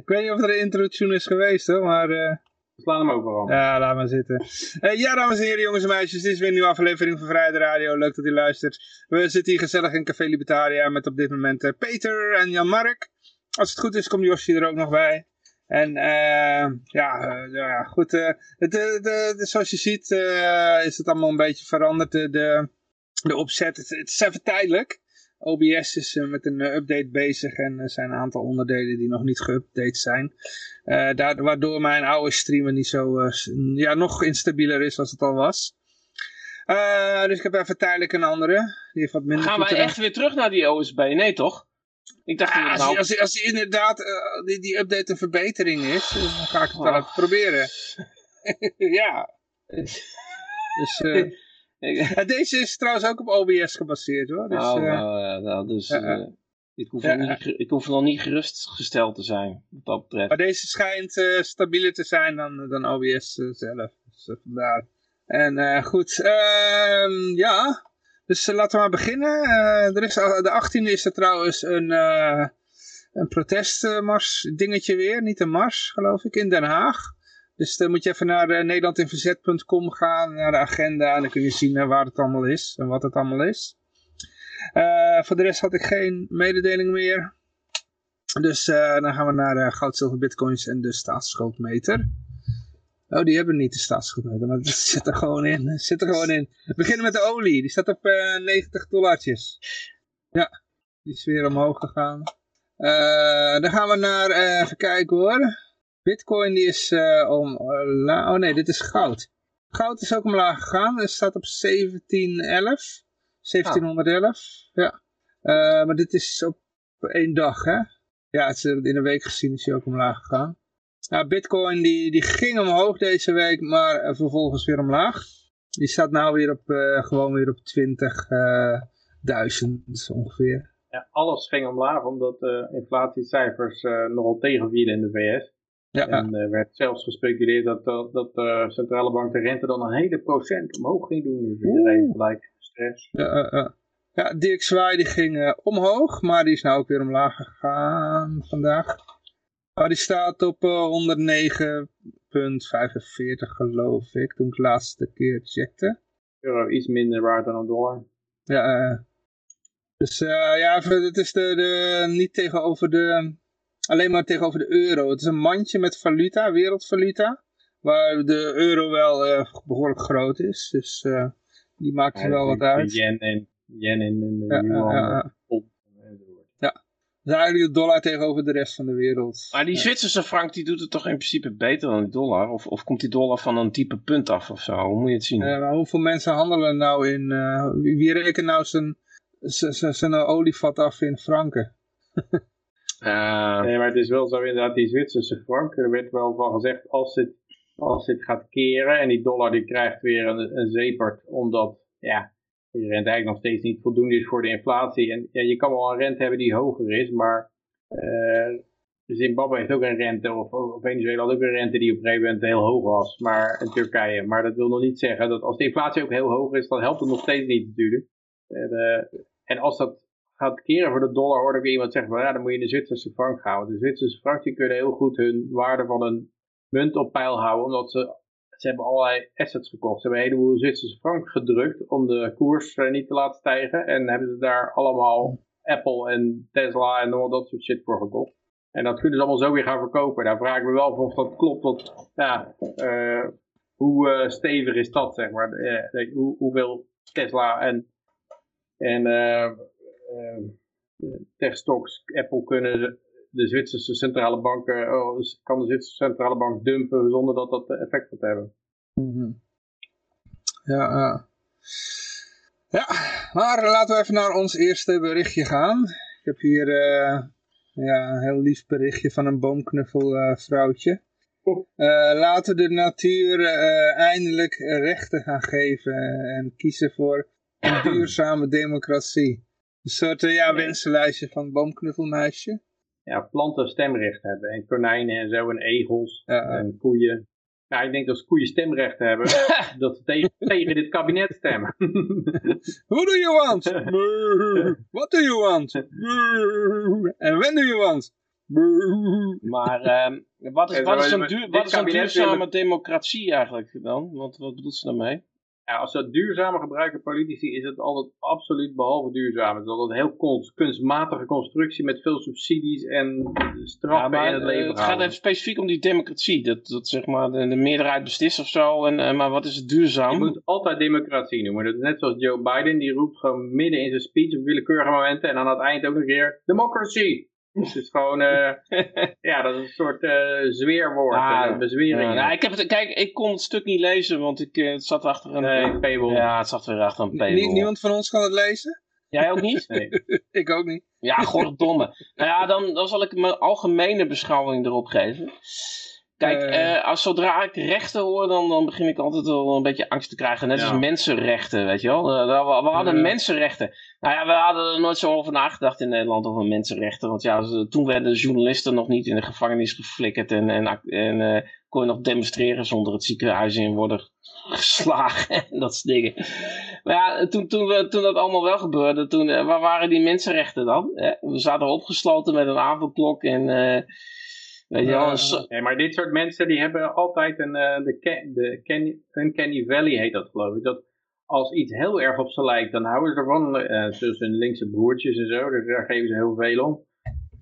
ik weet niet of er een intro-tune is geweest hoor, maar... Uh... Slaan hem overal. Ja, laat maar zitten. Uh, ja, dames en heren, jongens en meisjes, dit is weer een nieuwe aflevering van Vrijheid Radio. Leuk dat u luistert. We zitten hier gezellig in Café Libertaria met op dit moment uh, Peter en Jan-Mark. Als het goed is, komt Josje er ook nog bij. En uh, ja, ja, goed. De, de, zoals je ziet is het allemaal een beetje veranderd. De, de, de opzet, het, het, is even tijdelijk. OBS is met een update bezig en er zijn een aantal onderdelen die nog niet geüpdate zijn. daar, waardoor mijn oude streamer niet zo, ja, nog instabieler is als het al was. dus ik heb even tijdelijk een andere. Die heeft wat minder Gaan wij echt weer terug naar die OSB? Nee toch? Ik dacht ja, als, nou... als, als, die inderdaad uh, die, die update een verbetering is, dan ga ik het wel oh. even proberen. ja. Dus, uh, deze is trouwens ook op OBS gebaseerd hoor. Dus, oh, nou, nou, dus ik, hoef ja. niet, ik hoef nog niet gerustgesteld te zijn, wat dat betreft. Maar deze schijnt stabieler te zijn dan, dan OBS zelf. Dus vandaar. En goed, ehm, ja, dus uh, laten we maar beginnen. Uh, er is, de 18e is er trouwens een, uh, een protestmars dingetje weer. Niet een mars, geloof ik, in Den Haag. Dus dan moet je even naar nederlandinverzet.com gaan, naar de agenda. En dan kun je zien waar het allemaal is en wat het allemaal is. voor de rest had ik geen mededeling meer. Dus dan gaan we naar goud, zilver, bitcoins en de staatsschuldmeter. Oh, die hebben niet de staatsschuldmeter, maar dat zit er gewoon in. Zit er gewoon in. We beginnen met de olie. Die staat op uh, eh, 90 dollartjes. Ja, die is weer omhoog gegaan. Uh, dan gaan we naar, uh, even kijken hoor. Bitcoin die is om, oh nee, dit is goud. Goud is ook omlaag gegaan. Het staat op 1711. 1711, ja. maar dit is op één dag, hè. Ja, het is in een week gezien is hij ook omlaag gegaan. Nou, Bitcoin die, die ging omhoog deze week, maar uh, vervolgens weer omlaag. Die staat nou weer op, uh, gewoon weer op 20.000 ongeveer. Ja, alles ging omlaag omdat de uh, inflatiecijfers nogal tegenvielen in de VS. Ja, en er werd zelfs gespeculeerd dat, dat, dat de centrale bank de rente dan een hele procent omhoog ging doen. Dus iedereen gelijk stress. Ja, ja. ja DXY die ging omhoog, maar die is nou ook weer omlaag gegaan vandaag. Oh, die staat op uh, 109,45 geloof ik, toen ik de laatste keer checkte. Euro iets minder waard dan een dollar. Ja, uh, dus ja, het is de, de, niet tegenover de, alleen maar tegenover de euro. Het is een mandje met valuta, wereldvaluta, waar de euro wel uh, behoorlijk groot is. Dus die maakt er wel wat uit. Yen en, yen en de ja, yuan. Ja, is eigenlijk de dollar tegenover de rest van de wereld. Maar die Zwitserse frank die doet het toch in principe beter dan die dollar? Of, of komt die dollar van een type punt af of zo? Hoe moet je het zien? Uh, hoeveel mensen handelen nou in... Uh, wie, rekent nou zijn, zijn olievat af in franken? uh, nee, maar het is wel zo inderdaad die Zwitserse frank. Er werd wel van gezegd als dit, als dit gaat keren en die dollar die krijgt weer een, een. Omdat ja, die rente eigenlijk nog steeds niet voldoende is voor de inflatie. En ja, je kan wel een rente hebben die hoger is, maar uh, Zimbabwe heeft ook een rente, of, of Venezuela had ook een rente die op een gegeven moment heel hoog was, maar in Turkije. Maar dat wil nog niet zeggen dat als de inflatie ook heel hoog is, dan helpt het nog steeds niet natuurlijk. Uh, en als dat gaat keren voor de dollar, hoorde ik iemand zeggen, van, ja, dan moet je de Zwitserse frank houden. De Zwitserse frank die kunnen heel goed hun waarde van een munt op peil houden, omdat ze ze hebben allerlei assets gekocht. Ze hebben een heleboel Zwitserse frank gedrukt om de koers eh, niet te laten stijgen. En hebben ze daar allemaal Apple en Tesla en al dat soort shit voor gekocht. En dat kunnen ze allemaal zo weer gaan verkopen. Daar vraag ik me wel of dat klopt. Want, ja, uh, hoe uh, stevig is dat, zeg maar? Uh, hoe, hoeveel Tesla en, en techstocks Apple kunnen de Zwitserse centrale bank, oh, kan de Zwitserse centrale bank dumpen zonder dat dat effect gaat hebben. Mhm. Ja, uh. ja, maar laten we even naar ons eerste berichtje gaan. Ik heb hier uh, ja, een heel lief berichtje van een boomknuffel uh, vrouwtje. Uh, laten we de natuur eindelijk rechten gaan geven en kiezen voor een duurzame democratie. Een soort ja, wensenlijstje van boomknuffelmeisje ja, planten stemrecht hebben. En konijnen en zo, en egels en koeien. Ja, ik denk dat als koeien stemrecht hebben, dat ze tegen, tegen dit kabinet stemmen. Who do you want? What do you want? And when do you want? Maar ehm, wat is, wat is een, duur, wat is een duurzame democratie eigenlijk dan? Want wat bedoelt ze daarmee? Ja, als ze duurzame gebruiken politici is het altijd absoluut behalve duurzaam. Het is altijd een heel kunstmatige constructie met veel subsidies en straffen ja, het leven. Uh, het gaat even specifiek om die democratie. Dat, dat zeg maar de, de meerderheid beslist of zo. En, uh, maar wat is het duurzaam? Je moet altijd democratie noemen. Dat is net zoals Joe Biden. Die roept gewoon midden in zijn speech op willekeurige momenten. En aan het eind ook een keer democracy. Het is gewoon, uh, ja, dat is een soort uh, zweerwoord, ah, bezwering. Ja, ik heb het, kijk, ik kon het stuk niet lezen, want ik, uh, het zat achter een nee, paywall. Ja, het zat weer achter een paywall. niemand van ons kan het lezen? Jij ook niet? Nee. ik ook niet. Ja, goddomme. nou ja, dan, dan zal ik mijn algemene beschouwing erop geven. Kijk, uh, als zodra ik rechten hoor, dan, dan begin ik altijd wel een beetje angst te krijgen. Net als mensenrechten, weet je wel. we, we, hadden mensenrechten. Nou ja, we hadden er nooit zo over nagedacht in Nederland over mensenrechten. Want ja, toen werden journalisten nog niet in de gevangenis geflikkerd. En, en, en uh, kon je nog demonstreren zonder het ziekenhuis in worden geslagen. en dat soort dingen. Maar ja, toen, toen, we, toen dat allemaal wel gebeurde, toen, waar waren die mensenrechten dan? we zaten opgesloten met een avondklok en... Weet je wel, nee, maar dit soort mensen die hebben altijd een, uh, de, de Ken, Uncanny Valley heet dat geloof ik. Dat als iets heel erg op ze lijkt, dan houden ze ervan. Uh, zoals hun linkse broertjes en zo, dus daar geven ze heel veel om.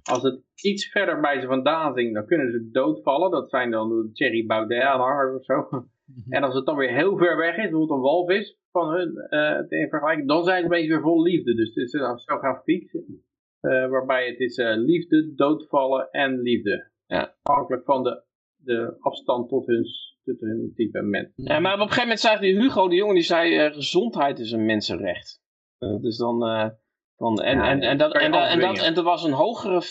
Als het iets verder bij ze vandaan zingt, dan kunnen ze doodvallen. Dat zijn dan de Thierry Baudet aanhangers of zo. Mhm. En als het dan weer heel ver weg is, bijvoorbeeld een walvis van hun in vergelijking, dan zijn ze opeens weer vol liefde. Dus het is een grafiek waarbij het is liefde, doodvallen en liefde. Ja. Afhankelijk van de, de afstand tot hun, tot hun type mens. Ja, maar op een gegeven moment zei die Hugo de Jonge, die zei uh, gezondheid is een mensenrecht. Uh, dus dan... Uh, dan en, en, en, dat, en, dat, en, dat, en dat was een hogere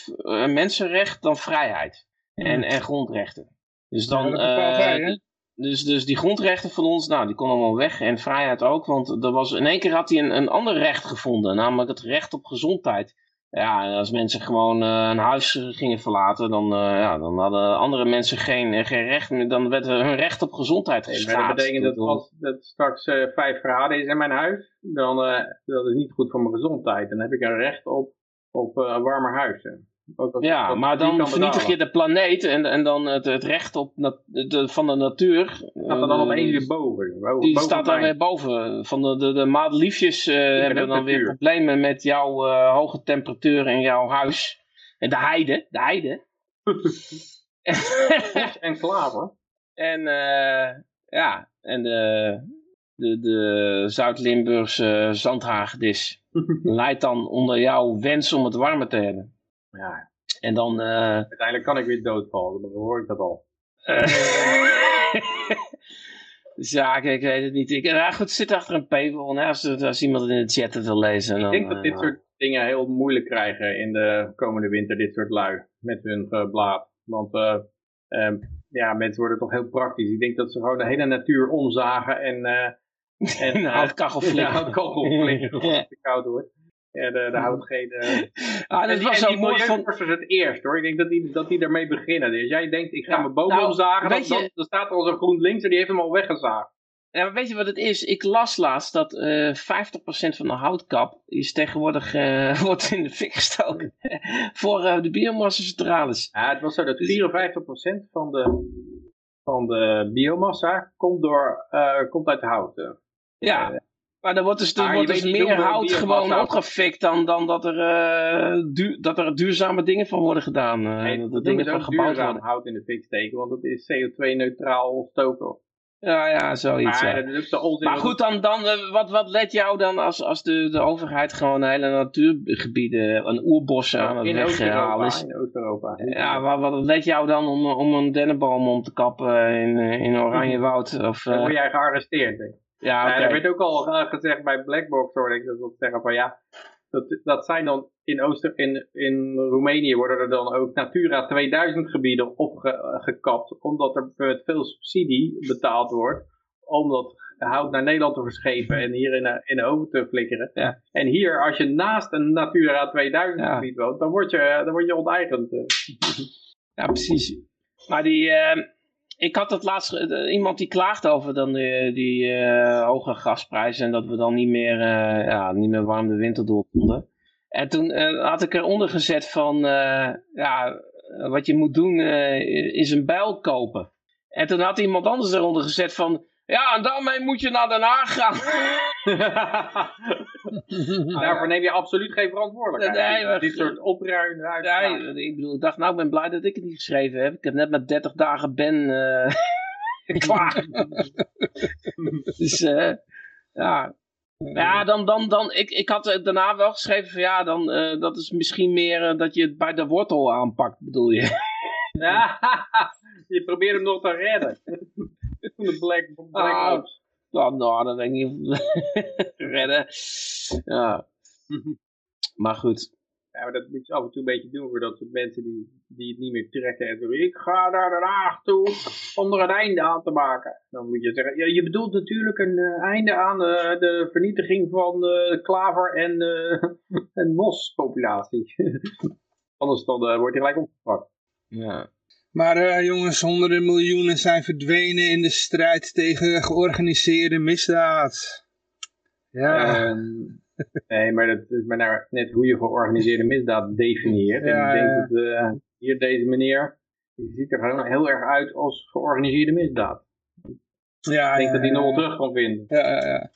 mensenrecht dan vrijheid. En, en grondrechten. Dus dan... Ja, dus, dus die grondrechten van ons, nou, die kon allemaal weg. En vrijheid ook, want er was, in één keer had hij een, een ander recht gevonden. Namelijk het recht op gezondheid. Ja, als mensen gewoon uh, een huis gingen verlaten, dan, uh, ja, dan hadden andere mensen geen, eh, geen recht meer. Dan werd hun recht op gezondheid geschaad. Nee, dat betekent dat als het straks uh, 5 graden is in mijn huis, dan dat is niet goed voor mijn gezondheid. Dan heb ik een recht op, op een ja, maar dan vernietig je de planeet en, en dan het, het recht op de, van de natuur. Staat er dan opeens weer boven? boven die staat dan weer boven. Van de, de, de maatliefjes uh, hebben dan weer problemen met jouw uh, hoge temperatuur in jouw huis. En de heide, de heide. en klaver. En uh, ja, en de, de, de Zuid-Limburgse zandhagedis leidt dan onder jouw wens om het warmer te hebben. Ja. En dan... Uh... Uiteindelijk kan ik weer doodvallen, dan hoor ik dat al. dus ja, ik, ik, weet het niet. Ik, nou goed, zit achter een paywall. Als, als iemand het in de chat het wil lezen. Ik denk dat dit uh, soort dingen heel moeilijk krijgen in de komende winter, dit soort lui, met hun geblaad. Want uh, um, ja, mensen worden toch heel praktisch. Ik denk dat ze gewoon de hele natuur omzagen en... en houtkachel flikken. Flikken, als het koud wordt. De, de hout geen... ah, dat was zo mooi van... het eerst hoor. Ik denk dat die, dat die ermee beginnen. Dus jij denkt, ik ga ja, mijn boom nou, omzagen. Dan, je... dan, staat er al zo'n GroenLinks en die heeft hem al weggezaagd. Ja, maar weet je wat het is? Ik las laatst dat uh, 50% van de houtkap is tegenwoordig uh, wordt in de fik gestoken voor uh, de biomassa-centrales. Ja, het was zo dat 54% dus- van de, van de biomassa komt, door, uh, komt uit hout. Ja, maar er wordt dus, er wordt dus meer hout gewoon opgefikt dan, dan dat, er, uh, dat er duurzame dingen van worden gedaan. Uh, nee, dat dingen van gebouwd worden. hout in de fik steken, want dat is CO2-neutraal stoken. Ja, ja, zoiets. Maar, ja. maar goed, dan, dan uh, wat, wat let jou dan als, als de, de overheid gewoon hele natuurgebieden, een oerbos aan het weghalen is? In Oost-Europa. Ja, wat, wat let jou dan om, om een dennenboom om te kappen in, in Oranjewoud? Of, dan word jij gearresteerd, denk ik. Ja, okay. Er werd ook al gezegd bij Blackbox, hoorde ik dat zeggen van ja, dat, dat zijn dan in, Ooster, in, in Roemenië worden er dan ook Natura 2000 gebieden opgekapt, omdat er met veel subsidie betaald wordt, om dat hout naar Nederland te verschepen en hier in de, in de oven te flikkeren. Ja. En hier, als je naast een Natura 2000 gebied woont, dan word je, dan word je onteigend. Ja, precies. Maar die, uh, ik had het laatst, iemand die klaagde over dan die, die uh, hoge gasprijzen en dat we dan niet meer, uh, ja, niet meer warm de winter door konden. En toen had ik eronder gezet van, ja, wat je moet doen is een bijl kopen. En toen had iemand anders eronder gezet van, ja, en daarmee moet je naar Den Haag gaan. Daarvoor neem je absoluut geen verantwoordelijkheid. Nee, Dit soort opruimen. Nee, ik bedoel, ik dacht, nou, ik ben blij dat ik het niet geschreven heb. Ik heb net met 30 dagen Ben uh, klaar. dus, uh, ja. Ja, dan, dan, dan, ik, ik had daarna wel geschreven van ja, dan, uh, dat is misschien meer dat je het bij de wortel aanpakt, bedoel je. ja, je probeert hem nog te redden. de Black, black ah, nou, nou, dat denk ik niet redden. Ja. maar goed. Ja, maar dat moet je af en toe een beetje doen voor dat soort mensen die, die het niet meer trekken. En zeggen, ik ga naar Den Haag toe om er een einde aan te maken. Dan moet je zeggen, ja, je bedoelt natuurlijk een uh, einde aan uh, de vernietiging van uh, de klaver- en, en mospopulatie. Anders dan wordt hij gelijk opgepakt. Ja. Maar uh, jongens, honderden miljoenen zijn verdwenen in de strijd tegen georganiseerde misdaad. Ja. Uh, nee, maar dat is maar nou net hoe je georganiseerde misdaad definieert. Ja, en ik denk dat uh, hier deze meneer, die ziet er gewoon heel erg uit als georganiseerde misdaad. Ja, ik denk dat hij nog wel terug kan vinden. Ja, ja, ja.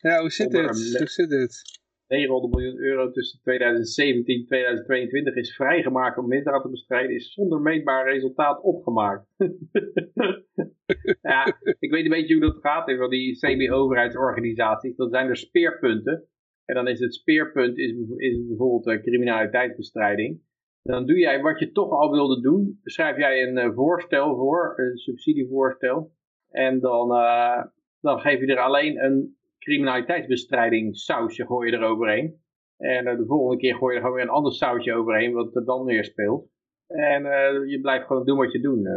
Ja, hoe zit dit? Hoe zit dit? 900 miljoen euro tussen 2017 en 2022 is vrijgemaakt om misdaad te bestrijden, is zonder meetbaar resultaat opgemaakt. ja, ik weet een beetje hoe dat gaat in die semi-overheidsorganisaties. Dat zijn er speerpunten. En dan is het speerpunt is, is bijvoorbeeld uh, criminaliteitsbestrijding. dan doe jij wat je toch al wilde doen. Schrijf jij een uh, voorstel voor, een subsidievoorstel. En dan, uh, dan geef je er alleen een criminaliteitsbestrijding sausje gooi je er overheen. En uh, de volgende keer gooi je er gewoon weer een ander sausje overheen, wat er dan weer speelt. En uh, je blijft gewoon doen wat je doet. Uh.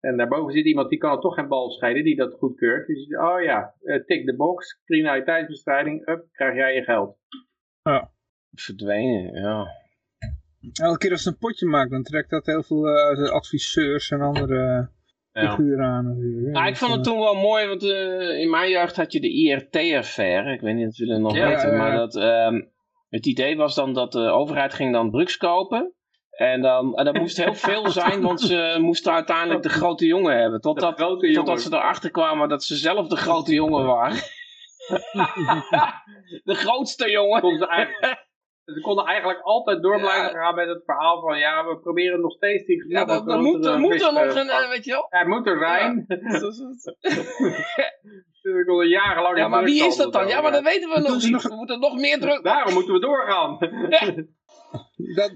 En daarboven zit iemand die kan er toch geen bal scheiden, die dat goedkeurt. Die zegt, oh ja, tik de box, criminaliteitsbestrijding, up, krijg jij je geld. Ja. Verdwenen, ja. Elke keer als ze een potje maakt, dan trekt dat heel veel adviseurs en andere figuur aan. Nou, ik vond het toen wel mooi, want uh, in mijn jeugd had je de IRT-affaire. Ik weet niet of jullie nog ja, weten, maar dat, um, het idee was dan dat de overheid ging dan drugs kopen. En dan, en dat moest heel veel zijn, want ze moesten uiteindelijk de grote jongen hebben. Totdat, totdat ze erachter kwamen dat ze zelf de grote jongen waren. de grootste jongen. Ze konden eigenlijk altijd door blijven gaan met het verhaal van ja, we proberen nog steeds die Ja, dat, dat moet, er, moet er nog een, uh, weet je wel. Hij moet er zijn. Ja. dus konden jarenlang Ja, maar wie is dat dan? Ja, maar dat weten we nog niet. We moeten nog meer druk. Daarom moeten we doorgaan. dat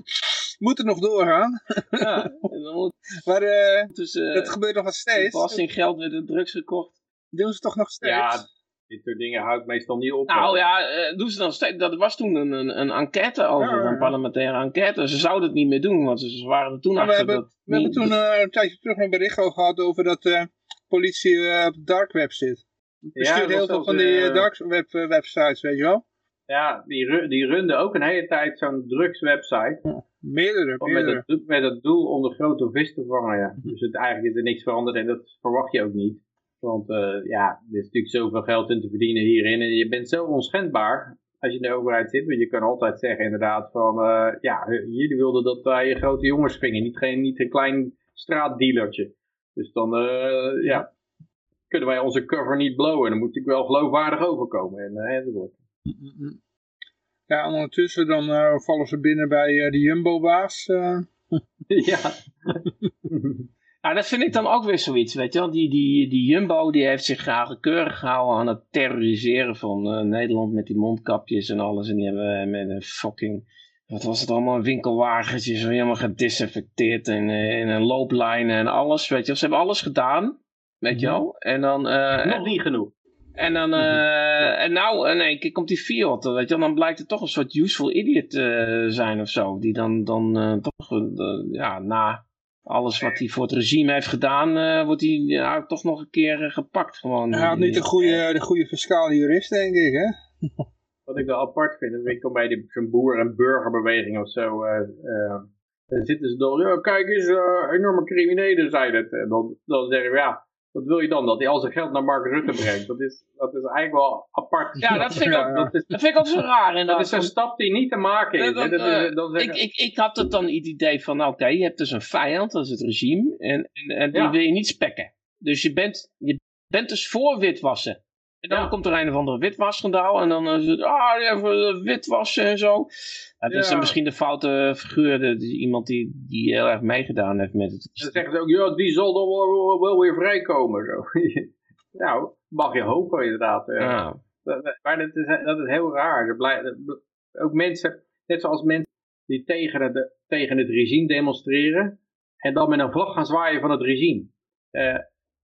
moet er nog doorgaan. ja, moet... maar uh, dus, uh, dat gebeurt nog steeds. Belastinggeld werd drugs gekocht. Doen ze toch nog steeds? Ja, dit soort dingen houdt meestal niet op. Nou ja, uh, doen ze dan steeds. Dat was toen een, een, een enquête over, een parlementaire enquête. Ze zouden het niet meer doen, want ze waren er toen achter. We hebben, dat we hebben toen uh, een tijdje terug een bericht over gehad over dat uh, politie op de dark web zit. Er ja, heel veel van die dark web websites, weet je wel. Ja, die, die runden ook een hele tijd zo'n drugswebsite. Ja, meerdere, meerdere. Met het, met het doel om de grote vis te vangen, ja. Dus het, eigenlijk is er niks veranderd en dat verwacht je ook niet. Want uh, ja, er is natuurlijk zoveel geld in te verdienen hierin. En je bent zo onschendbaar als je in de overheid zit. Want je kan altijd zeggen inderdaad van... Uh, ja, jullie wilden dat wij grote jongens vingen. Niet, geen, niet een klein straatdealertje. Dus dan uh, ja, kunnen wij onze cover niet blowen. Dan moet ik wel geloofwaardig overkomen. En, enzovoort. Ja, ondertussen dan vallen ze binnen bij de Jumbo-baas. ja. Ja, dat vind ik dan ook weer zoiets, weet je wel. Die, die, die Jumbo die heeft zich graag keurig gehouden aan het terroriseren van uh, Nederland met die mondkapjes en alles. En die hebben met een fucking, wat was het allemaal, een winkelwagentje zo helemaal gedisinfecteerd en uh, in een looplijnen en alles, weet je wel. Ze hebben alles gedaan, weet je mhm. wel. En dan... Uh, Nog niet genoeg. En dan, uh, en nou, in één keer komt die Fiat, weet je dan blijkt het toch een soort useful idiot te zijn of zo. Die dan, dan toch, ja, na alles wat hij voor het regime heeft gedaan, uh, wordt hij ja, toch nog een keer uh, gepakt. Gewoon, hij had niet de goede, de goede fiscale jurist, denk ik, hè? Wat ik wel apart vind, ik kom bij zo'n boer- en burgerbeweging of zo, uh, dan zitten ze dan, ja, kijk eens, enorme criminelen zijn het. En dan, dan zeggen we, ja, wat wil je dan? Dat hij al zijn geld naar Mark Rutte brengt. Dat is, dat is eigenlijk wel apart. Ja, dat vind ik ook, dat, is, dat vind ik ook zo raar. Inderdaad. Dat is een stap die niet te maken is. Dat, dat, uh, ik, ik, ik had het dan het idee van, nou, oké, je hebt dus een vijand, dat is het regime. En, en, en die wil je niet spekken. Dus je bent, je bent dus voor witwassen. En dan komt er een of andere witwasschandaal. En dan is het, ah, even witwassen en zo. Het is misschien de foute figuur, de, iemand die, die heel erg meegedaan heeft met het. Dan zeggen ze ook, ja, die zal dan wel, wel weer vrijkomen. Zo. nou, mag je hopen inderdaad. Ja. Maar dat is, dat is heel raar. ook mensen, net zoals mensen die tegen het, tegen het regime demonstreren. En dan met een vlag gaan zwaaien van het regime. Uh,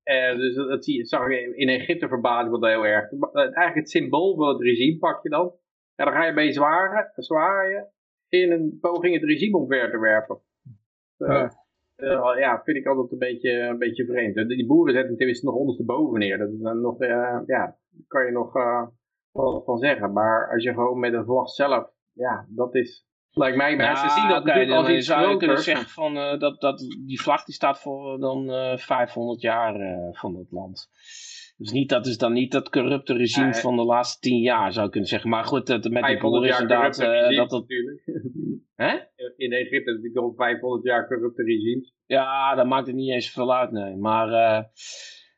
uh, dus dat, dat, zie je, zag je in Egypte verbaasd dat heel erg. Eigenlijk het symbool van het regime pak je dan. Ja, dan ga je mee zwaren, zwaaien in een poging het regime omver te werpen. Uh, uh, ja, vind ik altijd een beetje, een beetje vreemd. Die boeren zetten tenminste nog ondersteboven neer. Dat is dan nog, ja, daar kan je nog wat van zeggen. Maar als je gewoon met een vlag zelf, ja, dat is, Lijkt mij, maar ze zien dat als zou je kunnen zeggen van, uh, dat, dat die vlag die staat voor dan uh, eh, 500 jaar uh, van dat land. Dus niet, dat is dan niet dat corrupte regime nee. van de laatste 10 jaar zou ik kunnen zeggen. Maar goed, dat, met die boer is inderdaad... Regime, dat, dat, natuurlijk. Hè? In Egypte heb je al 500 jaar corrupte regimes. Ja, dat maakt het niet eens veel uit, nee. Maar...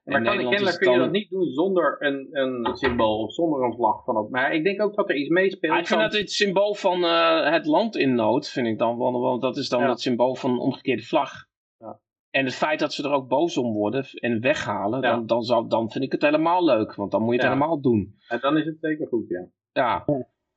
Maar kan, kennelijk kun je dat niet doen zonder een, een symbool of zonder een vlag van het. Maar ik denk ook dat er iets meespeelt. ik vind dat het symbool van uh, het land in nood, vind ik dan. Want dat is dan het symbool van een omgekeerde vlag. Ja. En het feit dat ze er ook boos om worden en weghalen, dan, dan, zou, dan vind ik het helemaal leuk. Want dan moet je het helemaal doen. En dan is het zeker goed, ja. Ja.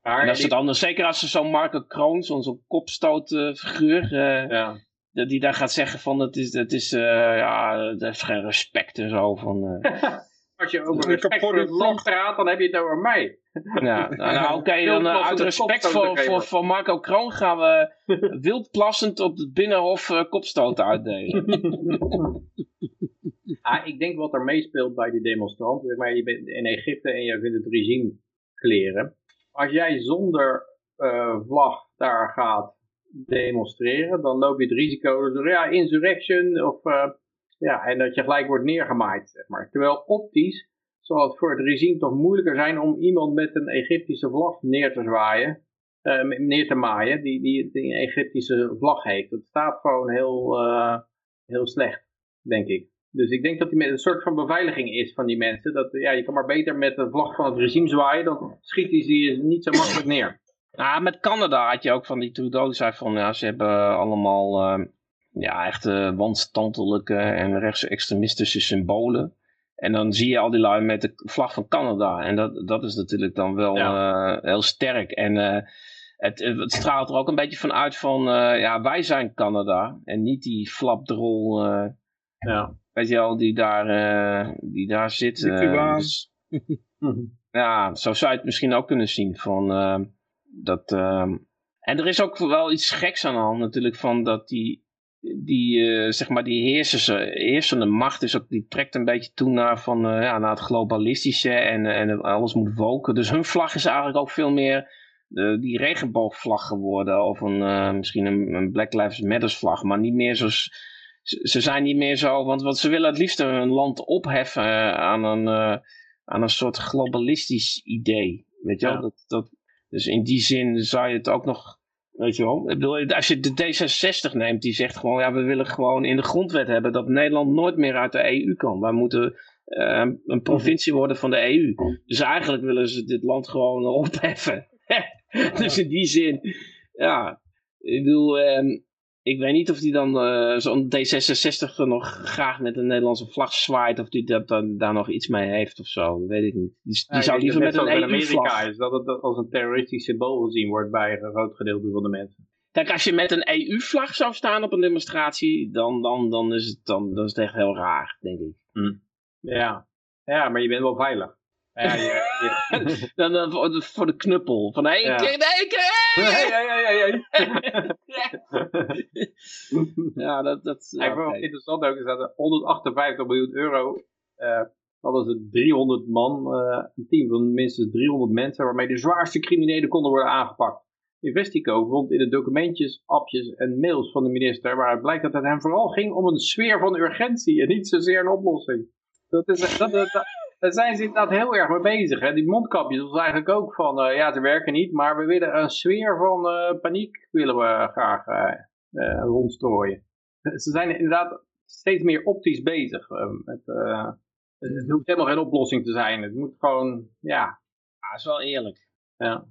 Maar en als het dan, zeker als ze zo'n Marco Kroon, zo'n kopstootfiguur, uh, die daar gaat zeggen van het is, het is uh, ja, dat heeft geen respect en zo. Van, uh... Als je over respect voor het land praat, dan heb je het over mij. Ja, nou, nou oké, okay, dan uh, uit respect voor, voor, voor Marco Kroon gaan we wildplassend op het Binnenhof uh, kopstoten uitdelen. ah, ik denk wat er meespeelt bij die demonstranten, zeg maar, je bent in Egypte en je vindt het regime kleren. Als jij zonder uh, vlag daar gaat demonstreren, dan loop je het risico dat ja, insurrection of uh, ja, en dat je gelijk wordt neergemaaid, zeg maar. Terwijl optisch zal het voor het regime toch moeilijker zijn om iemand met een Egyptische vlag neer te zwaaien, uh, neer te maaien, die, die, die, een Egyptische vlag heeft. Dat staat gewoon heel, uh, heel slecht, denk ik. Dus ik denk dat die met een soort van beveiliging is van die mensen. Dat ja, je kan maar beter met de vlag van het regime zwaaien, dan schiet hij ze niet zo makkelijk neer. Ja, met Canada had je ook van die Trudeau die zei van ja, ze hebben allemaal uh, ja, echt uh, wanstandelijke en rechtsextremistische symbolen. En dan zie je al die lui met de vlag van Canada. En dat, dat is natuurlijk dan wel ja. uh, heel sterk. En uh, het, het, straalt er ook een beetje van uit van, ja, wij zijn Canada. En niet die flapdrol, ja. weet je wel, die daar, die daar zit. Dus, ja, zo zou je het misschien ook kunnen zien van dat, uh, en er is ook wel iets geks aan de hand natuurlijk van dat die, die uh, zeg maar die heersers, heersende macht is ook, die trekt een beetje toe naar, van, uh, ja, naar het globalistische en, en alles moet woken. Dus hun vlag is eigenlijk ook veel meer de, die regenboogvlag geworden of een, uh, misschien een, een, Black Lives Matter vlag, maar niet meer zoals ze zijn niet meer zo, want, want ze willen het liefst een land opheffen aan een, aan een soort globalistisch idee. Weet je wel, dat, dat, dus in die zin zou je het ook nog, weet je wel. Ik bedoel, als je de D66 neemt, die zegt gewoon, ja, we willen gewoon in de grondwet hebben dat Nederland nooit meer uit de EU kan. Wij moeten uh, een provincie worden van de EU. Dus eigenlijk willen ze dit land gewoon opheffen. dus in die zin, ja, ik bedoel, um, ik weet niet of die dan uh, zo'n D66 nog graag met een Nederlandse vlag zwaait. Of die dat dan, daar nog iets mee heeft of zo. Dat weet ik niet. Die, die zou liever met een EU-vlag. is dat het als een terroristisch symbool gezien wordt bij een groot gedeelte van de mensen. Kijk, als je met een EU-vlag zou staan op een demonstratie, dan, dan, dan, is het, dan, dan is het echt heel raar, denk ik. Hm. Ja. ja, maar je bent wel veilig. Ja, ja, ja. dan, dan voor, voor, de knuppel. Van hey, ja. Ja, ja, dat... dat ja, interessant ook is dat 158 miljoen euro... Uh, hadden ze 300 man, uh, een team van minstens 300 mensen... waarmee de zwaarste criminelen konden worden aangepakt. Investico vond in de documentjes, appjes en mails van de minister... waaruit blijkt dat het hem vooral ging om een sfeer van urgentie... en niet zozeer een oplossing. Dat is, dat, dat, daar zijn ze inderdaad heel erg mee bezig. Hè? Die mondkapjes was eigenlijk ook van, ja, ze werken niet, maar we willen een sfeer van paniek willen we graag rondstrooien. Ze zijn inderdaad steeds meer optisch bezig. met, het hoeft helemaal geen oplossing te zijn. Het moet gewoon, ja. Ja, is wel eerlijk. Ja.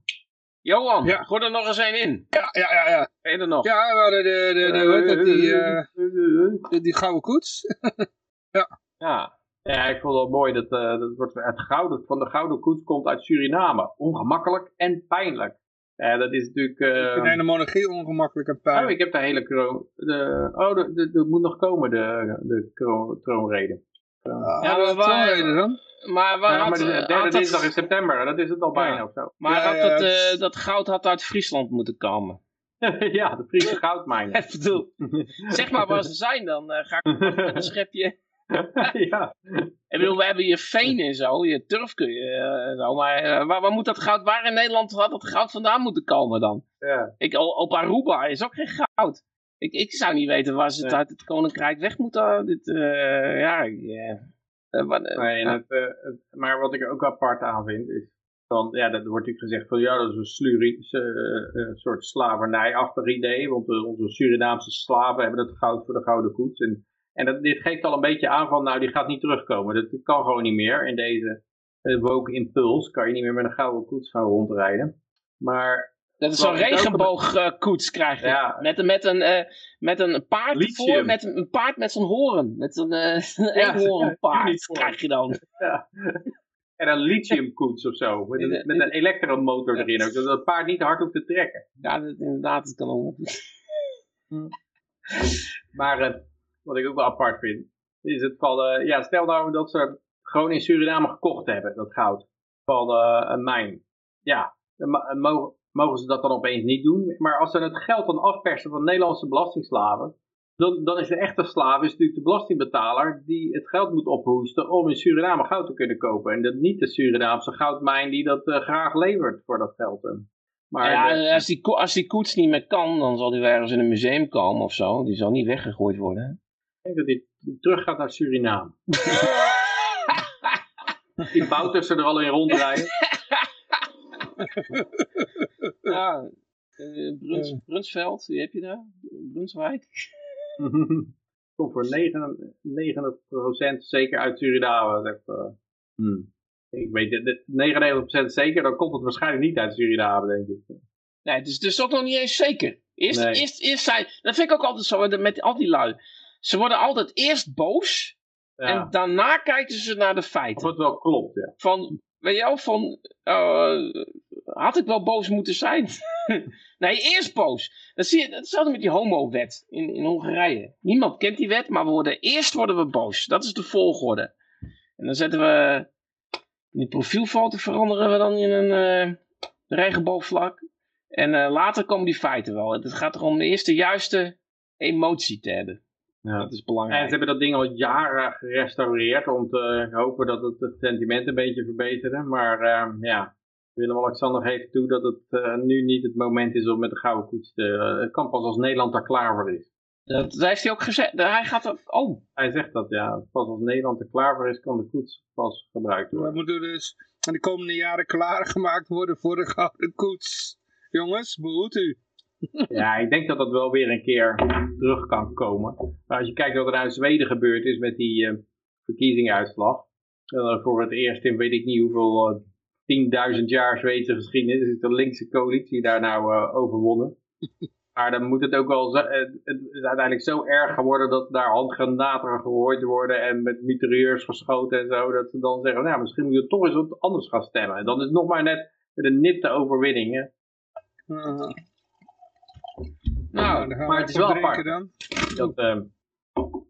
Johan, ja. gooi er nog eens een in. Ja, ja, ja. ja. Ben er nog? Ja, we hadden de, de, de, de die, uh, die, die gouden koets. ja. ja. Ja, ik vond het mooi dat, uh, dat wordt het gouden, van de gouden koets komt uit Suriname. Ongemakkelijk en pijnlijk. Ja, dat is natuurlijk... Uh... Ik vind de monarchie ongemakkelijk en pijnlijk. Oh, ik heb de hele kroon... De, oh, er moet nog komen, de, de troonrede. Uh, ja, maar waar, dan? Maar, waar ja, maar de derde dinsdag in september, dat is het al bijna of zo. Maar ja, dat, uh, dat goud had uit Friesland moeten komen. ja, de Friese goudmijnen. Ik bedoel, zeg maar waar ze zijn dan. Uh, ga ik met een schepje. ja. Ik bedoel, we hebben hier veen en zo, je turf kun je zo, maar uh, waar, waar, moet dat goud, waar in Nederland had dat goud vandaan moeten komen dan? Ja. Ik, op Aruba is ook geen goud. Ik, ik zou niet weten waar ze het uit het koninkrijk weg moeten. Dit, uh, ja, nee, het, maar wat ik ook apart aan vind is, van, ja, dat wordt natuurlijk gezegd van ja, dat is een slurie, een soort slavernij-achtig idee, want onze Surinaamse slaven hebben het goud voor de gouden koets. En, en dat, dit geeft al een beetje aan van, nou, die gaat niet terugkomen. Dat kan gewoon niet meer in deze woke impuls, kan je niet meer met een gouden koets gaan rondrijden. Maar dat is zo'n regenboogkoets krijg je. Met, met, een, uh, met een paard voor, met een, paard met zo'n horen. Met een, uh, een ja, krijg je dan. Ja. En een lithiumkoets of zo. Met een, met een elektromotor erin ook. Zodat het paard niet hard hoeft te trekken. Ja, dat, inderdaad. Het kan ook. maar uh, wat ik ook wel apart vind. Is het van, ja, stel nou dat ze gewoon in Suriname gekocht hebben. Dat goud. Van een mijn. Ja, mogen mogen ze dat dan opeens niet doen. Maar als ze het geld dan afpersen van Nederlandse belastingslaven, dan, dan is de echte slaaf is natuurlijk de belastingbetaler die het geld moet ophoesten om in Suriname goud te kunnen kopen. En dat niet de Surinaamse goudmijn die dat uh, graag levert voor dat geld. Maar ja, als, die, als die koets niet meer kan, dan zal die ergens in een museum komen of zo. Die zal niet weggegooid worden. Ik denk dat hij terug gaat naar Suriname. die bouters er al in rondrijden. ja, uh, Bruns, Brunsveld, wie heb je daar? Brunswijk? Komt voor 99% zeker uit Suriname. Uh, hmm. Ik weet het, 99% zeker, dan komt het waarschijnlijk niet uit Suriname, denk ik. Nee, het is dus ook nog niet eens zeker. Eerst, eerst, eerst zijn, dat vind ik ook altijd zo met al die lui. Ze worden altijd eerst boos. En daarna kijken ze naar de feiten. Wat wel klopt, ja. Van, weet je wel, van, uh, had ik wel boos moeten zijn? nee, eerst boos. Dat zie je, hetzelfde met die homo-wet in, in Hongarije. Niemand kent die wet, maar we worden, eerst worden we boos. Dat is de volgorde. En dan zetten we, die profielfoto veranderen we dan in een uh, regenboogvlak. En uh, later komen die feiten wel. Het gaat erom de eerste juiste emotie te hebben. Ja. Dat is belangrijk. En ze hebben dat ding al jaren gerestaureerd om te hopen dat het, het sentiment een beetje verbeterde. Maar uh, ja, Willem-Alexander geeft toe dat het uh, nu niet het moment is om met de gouden koets te... Uh, het kan pas als Nederland daar klaar voor is. Dat, dat heeft hij ook gezegd. Hij gaat er... Oh. Hij zegt dat, ja. Pas als Nederland er klaar voor is, kan de koets pas gebruikt worden. We moeten dus in de komende jaren klaargemaakt worden voor de gouden koets. Jongens, behoed u. Ja, ik denk dat dat wel weer een keer terug kan komen. Maar als je kijkt wat er nou in Zweden gebeurd is met die uh, verkiezingsuitslag. Uh, voor het eerst in weet ik niet hoeveel 10.000 jaar Zweedse geschiedenis. Is de linkse coalitie daar nou overwonnen. Maar dan moet het ook wel, het is uiteindelijk zo erg geworden dat daar handgranaten gegooid worden en met mitrailleurs geschoten en zo. Dat ze dan zeggen, nou misschien moet je toch eens wat anders gaan stemmen. En dan is het nog maar net een nipte nou, maar het is wel apart dan. Dat, uh,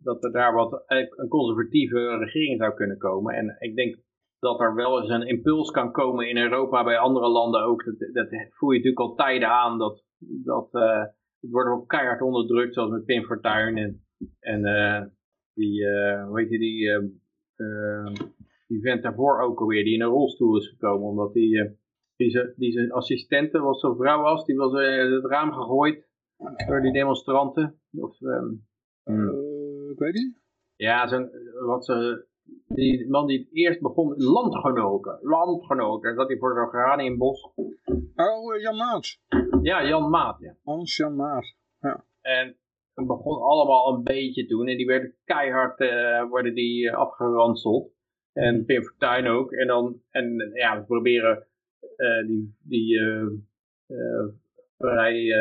dat er daar wat, een conservatieve regering zou kunnen komen. En ik denk dat er wel eens een impuls kan komen in Europa, bij andere landen ook. Dat, dat voel je natuurlijk al tijden aan, dat, dat uh, het wordt ook keihard onderdrukt, zoals met Pim Fortuyn en, en uh, die, uh, hoe heet je, die, die vent daarvoor ook alweer, die in een rolstoel is gekomen, omdat die, die, die zijn assistente, was zo'n vrouw was, die was het raam gegooid door die demonstranten. Of, um, ik weet niet. Ja, zo'n, wat ze Die man die het eerst begon, landgenoten. Landgenoten. Dat hij voor zo'n geraniumbos. Oh, Jan Maat. Ja, Jan Maat, ja. Hans Jan Maat, ja. En het begon allemaal een beetje toen. En die werden keihard uh, worden die, afgeranseld. En Pim Fortuyn ook. En dan, en ja, we proberen uh, die, die vrij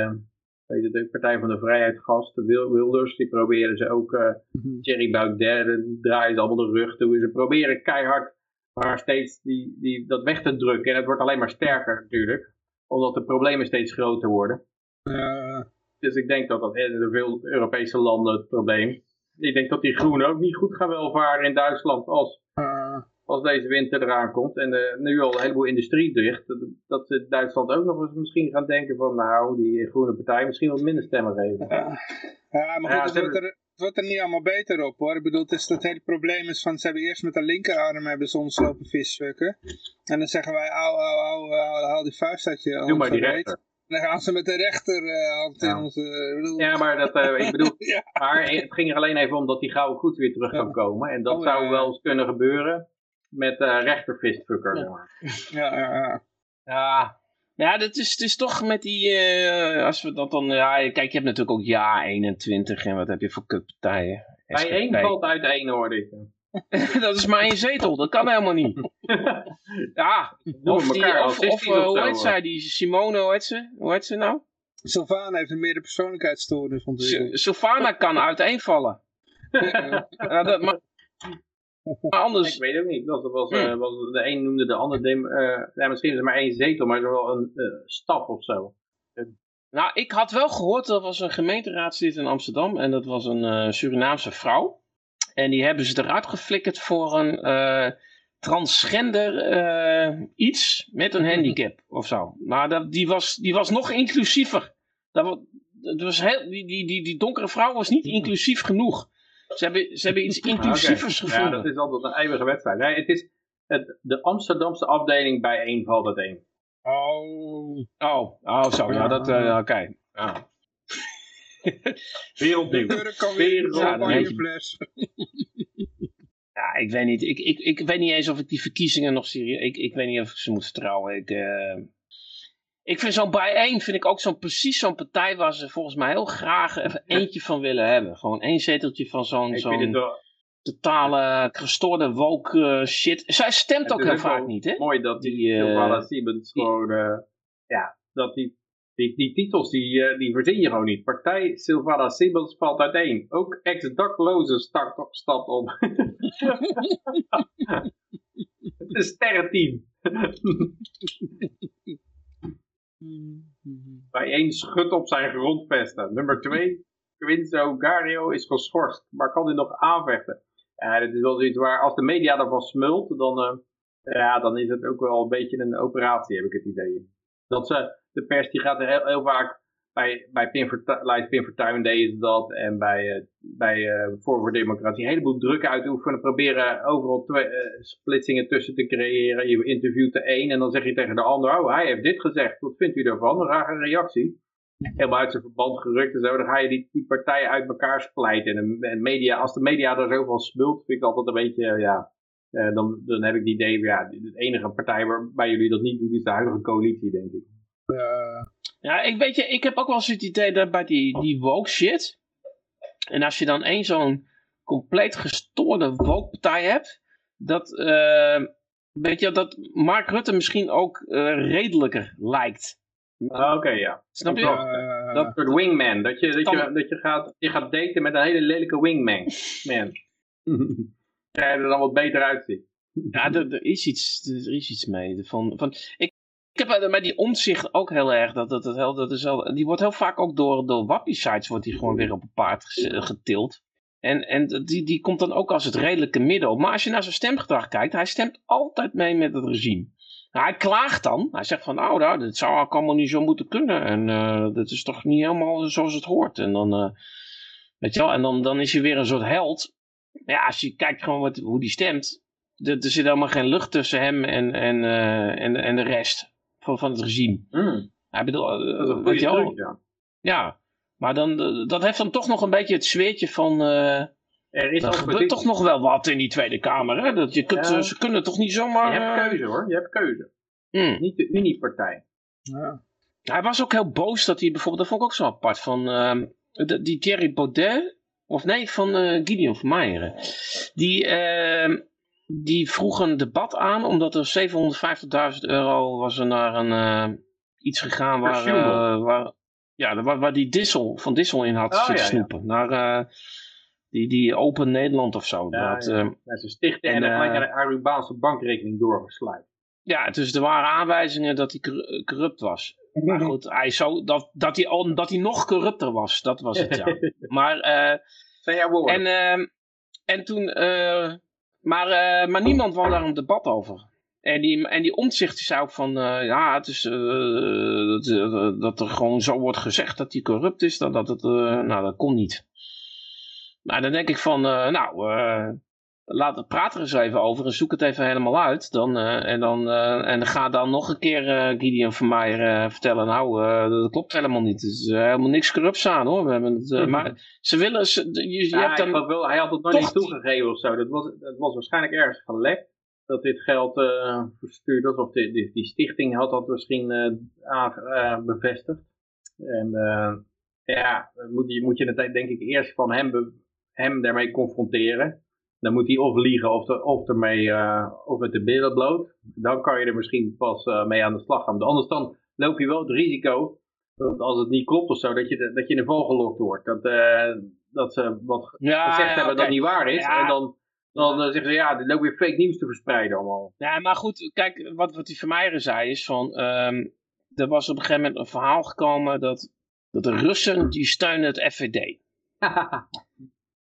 weet de Partij van de Vrijheid gasten, Wilders, die proberen ze ook, uh, Thierry Baudet, die draaien ze allemaal de rug toe. Ze proberen keihard maar steeds die, die, dat weg te drukken. En het wordt alleen maar sterker natuurlijk, omdat de problemen steeds groter worden. Uh. Dus ik denk dat dat in veel Europese landen het probleem. Ik denk dat die groenen ook niet goed gaan welvaren in Duitsland als als deze winter eraan komt en uh, nu al een heleboel industrie dicht, dat, dat Duitsland ook nog eens misschien gaan denken van nou, die groene partij misschien wat minder stemmen geven. Ja, maar goed, het, wordt er, het, wordt er, niet allemaal beter op hoor. Ik bedoel, het, is, het hele probleem is van, ze hebben eerst met de linkerarm hebben ze ons lopen visfukken. En dan zeggen wij, au, au, au, haal die vuist uit je Doe maar die rechter. Dan gaan ze met de rechterhand uh, in onze... Bedoel... Ja, maar, dat, uh, ik bedoel, ja. maar het ging er alleen even om dat die gauw goed weer terug kan komen. En dat oh, zou wel eens kunnen gebeuren met uh, rechtervistfucker. Ja. ja, ja, ja. Ja, ja dat is, het is toch met die, uh, als we dat dan, ja, kijk, je hebt natuurlijk ook Ja 21 en wat heb je voor kutpartijen. Bij één valt uit één hoorde ik. dat is maar één zetel, dat kan helemaal niet. ja, of, die, of, of, uh, hoe heet zij, die Simone, hoe heet ze, hoe heet ze nou? Sylvana heeft een meerdere persoonlijkheidsstoornis. Sylvana kan uiteenvallen. ja, dat, maar, maar anders... Ik weet ook niet. Dat was, uh, was, de een noemde de ander, uh, ja, misschien is er maar één zetel, maar er wel een uh, staf of zo. Nou, ik had wel gehoord, dat was een gemeenteraadslid in Amsterdam en dat was een Surinaamse vrouw. En die hebben ze eruit geflikkerd voor een transgender iets met een handicap of zo. Maar dat, die, was, die was nog inclusiever. Dat, dat was heel, die, die, die, die donkere vrouw was niet inclusief genoeg. Ze hebben, ze hebben iets inclusievers okay. gevonden. Ja, dat is altijd een eeuwige wedstrijd. Nee, het is het, de Amsterdamse afdeling bij één valt het één. Oh. Oh, oh zo. Ja, dat, uh, oké. Okay. Ah. Wereldnieuw. Wereldnieuw. Ja, ik weet niet. Ik, ik, ik weet niet eens of ik die verkiezingen nog serieus... Ik, ik weet niet of ik ze moet vertrouwen. Ik, uh, ik vind zo'n bijeen, vind ik ook zo'n precies zo'n partij waar ze volgens mij heel graag even eentje van willen hebben. Gewoon één zeteltje van zo'n zo'n totale gestoorde woke uh, shit. Zij stemt ook heel vaak niet, hè? Mooi dat die, die uh, Siemens gewoon, uh, ja, dat die, die, die titels, die, uh, die verzin je gewoon niet. Partij Silvana Siemens valt uiteen. Ook ex-daklozen stapt op. Het is een sterrenteam. Bij één schut op zijn grondvesten. Nummer twee, Quinzo Gario is geschorst, maar kan hij nog aanvechten? Ja, dit is wel zoiets waar, als de media ervan smult, dan, uh, ja, dan is het ook wel een beetje een operatie, heb ik het idee. Dat ze, de pers die gaat er heel, heel vaak bij, bij Pim, Fortuyn, Pim Fortuyn deden dat. En bij, uh, bij uh, voor Democratie een heleboel druk uitoefenen. Proberen overal twee, uh, splitsingen tussen te creëren. Je interviewt de een en dan zeg je tegen de ander. Oh, hij heeft dit gezegd. Wat vindt u daarvan? Een rare reactie. Helemaal uit zijn verband gerukt en zo. Dan ga je die, die partijen uit elkaar splijten. En, de, media, als de media er zoveel smult, vind ik altijd een beetje, ja... dan, dan heb ik het idee, ja, de enige partij waarbij jullie dat niet doen, is de huidige coalitie, denk ik. Ja, ik weet je, ik heb ook wel eens het idee dat bij die, die woke shit. En als je dan één zo'n compleet gestoorde woke partij hebt. Dat, uh, weet je, dat Mark Rutte misschien ook uh, redelijker lijkt. Ah, oké, ja. Snap je? Uh, dat soort wingman. Dat je, dat, je, dat je, gaat, je gaat daten met een hele lelijke wingman. Man. Krijg je er dan wat beter uitziet. Ja, er, er, is iets, er is iets mee. Van, van, ik, ik heb met die omzicht ook heel erg, dat, dat, dat, dat is wel, die wordt heel vaak ook door, door wappie-sites wordt die gewoon weer op een paard getild. En, en die, die komt dan ook als het redelijke middel. Maar als je naar zijn stemgedrag kijkt, hij stemt altijd mee met het regime. Nou, hij klaagt dan. Hij zegt van, nou, nou dat zou ook allemaal niet zo moeten kunnen. En uh, dat is toch niet helemaal zoals het hoort. En dan, weet je wel, en dan, dan is hij weer een soort held. Ja, als je kijkt gewoon wat, hoe die stemt, er, zit helemaal geen lucht tussen hem en, en, en, en de rest van, van het regime. Mm. Hij bedoel, weet je wel, ja. ja. maar dan, dat heeft dan toch nog een beetje het zweertje van, uh, Er is gebeurt toch nog wel wat in die Tweede Kamer. Hè? Dat je kunt, Ze kunnen toch niet zomaar... Je hebt keuze hoor, je hebt keuze. Hmm. Niet de Uniepartij. Ja. Hij was ook heel boos dat hij bijvoorbeeld, dat vond ik ook zo apart, van uh, die Thierry Baudet, of nee, van uh, Gideon van Meijeren. Die, uh, die vroeg een debat aan, omdat er 750.000 euro was er naar een, uh, iets gegaan waar, uh, waar, ja, waar, waar die Dissel, van Dissel in had oh, zitten ja, snoepen. Ja. Naar uh, die, die Open Nederland of zo. Ja, dat, ze stichten en, en dan gelijk de Arubaanse bankrekening doorgesluit. Ja, dus er waren aanwijzingen dat hij corrupt was. Maar goed, hij zo, dat, dat, hij, dat hij nog corrupter was, dat was het, ja. maar, Zijn jouw woorden? En, uh, en toen, maar, maar niemand wou daar een debat over. En die, en die omzicht zei ook van, ja, het is, dat, dat er gewoon zo wordt gezegd dat hij corrupt is, dat, dat het, nou, dat kon niet. Nou, dan denk ik van, nou, laat het praten er eens even over en zoek het even helemaal uit. Dan, uh, en, dan, uh, en ga dan nog een keer uh, Gideon van Meijer vertellen, nou, dat klopt helemaal niet. Er is helemaal niks corrupts aan hoor. We hebben het, mhm. Maar ze willen, ze, je, je ja, hebt dan wel, hij had het nog niet toegegeven of zo. Dat was, dat was waarschijnlijk ergens gelekt. Dat dit geld verstuurd was, of die, die, die, stichting had dat misschien aan, bevestigd. En ja, moet je, moet je het denk ik eerst van hem, hem daarmee confronteren. Dan moet hij of liegen of, er, of, ermee, uh, of met de billen bloot. Dan kan je er misschien pas uh, mee aan de slag gaan. Anders dan loop je wel het risico, dat als het niet klopt of zo, dat je, dat je in de val gelokt wordt. Dat, uh, dat ze wat ja, gezegd ja, hebben okay. dat niet waar is. Ja. En dan, dan zeggen ze, ja, er loopt weer fake nieuws te verspreiden allemaal. Ja, maar goed, kijk, wat, wat die Vermeijeren zei is van... Um, er was op een gegeven moment een verhaal gekomen dat, dat de Russen, die steunen het FVD.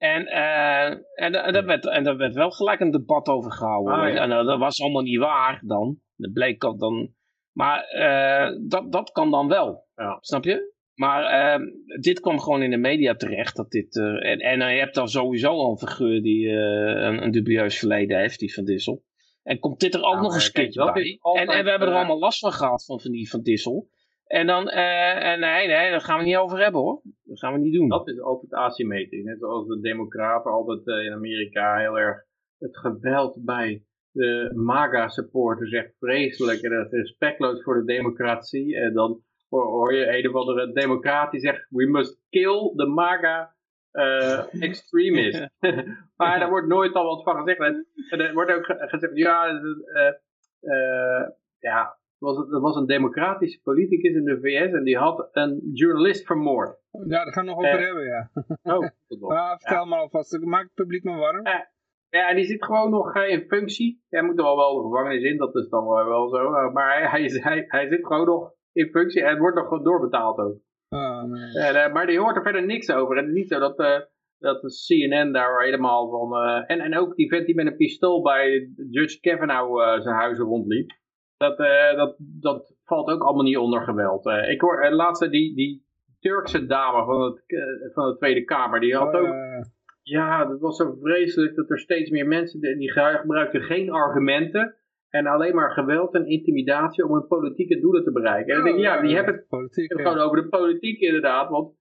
En, uh, en, en, daar werd, en daar werd wel gelijk een debat over gehouden. Ah, ja. En uh, dat was allemaal niet waar dan. Dat bleek dat dan. Maar uh, dat, dat kan dan wel. Ja. Snap je? Maar ehm, dit kwam gewoon in de media terecht. Dat dit, en, en je hebt dan sowieso al een figuur die een, een, dubieus verleden heeft, die Van Dissel. En komt dit er ook nou, nog eens een keertje bij. En, en we hebben er allemaal last van gehad van, van die Van Dissel. En dan, uh, nee, nee, daar gaan we niet over hebben hoor. Dat gaan we niet doen. Dat is altijd asymmetrisch. Net zoals de democraten altijd uh, in Amerika heel erg het geweld bij de MAGA-supporters echt vreselijk. En dat is respectloos voor de democratie. En dan hoor, je een of andere democrat die zegt, we must kill the MAGA uh, extremist. maar daar wordt nooit al wat van gezegd. En er wordt ook gezegd, ja, uh, ja was, het, was een democratische politicus in de VS en die had een journalist vermoord. Ja, daar gaan we nog over uh, hebben, ja. Oh, ja, vertel ja. maar alvast, maak het publiek maar warm. Uh, ja, en die zit gewoon nog uh, in functie. Hij moet er wel wel de gevangenis in, dat is dan wel, wel zo. maar hij, hij, hij, hij, zit gewoon nog in functie en het wordt nog gewoon doorbetaald ook. Oh, nee. en, maar die hoort er verder niks over. Het is niet zo dat, dat de CNN daar helemaal van... en, en ook die vent die met een pistool bij Judge Kavanaugh zijn huizen rondliep. Dat, uh, dat, dat valt ook allemaal niet onder geweld. Uh, ik hoor uh, laatste die, die Turkse dame van, het, van de Tweede Kamer, die had ook... Ja, dat was zo vreselijk dat er steeds meer mensen, die gebruikten geen argumenten. En alleen maar geweld en intimidatie om hun politieke doelen te bereiken. En dan denk ik, ja, die hebben het, politiek, gewoon over de politiek inderdaad. Want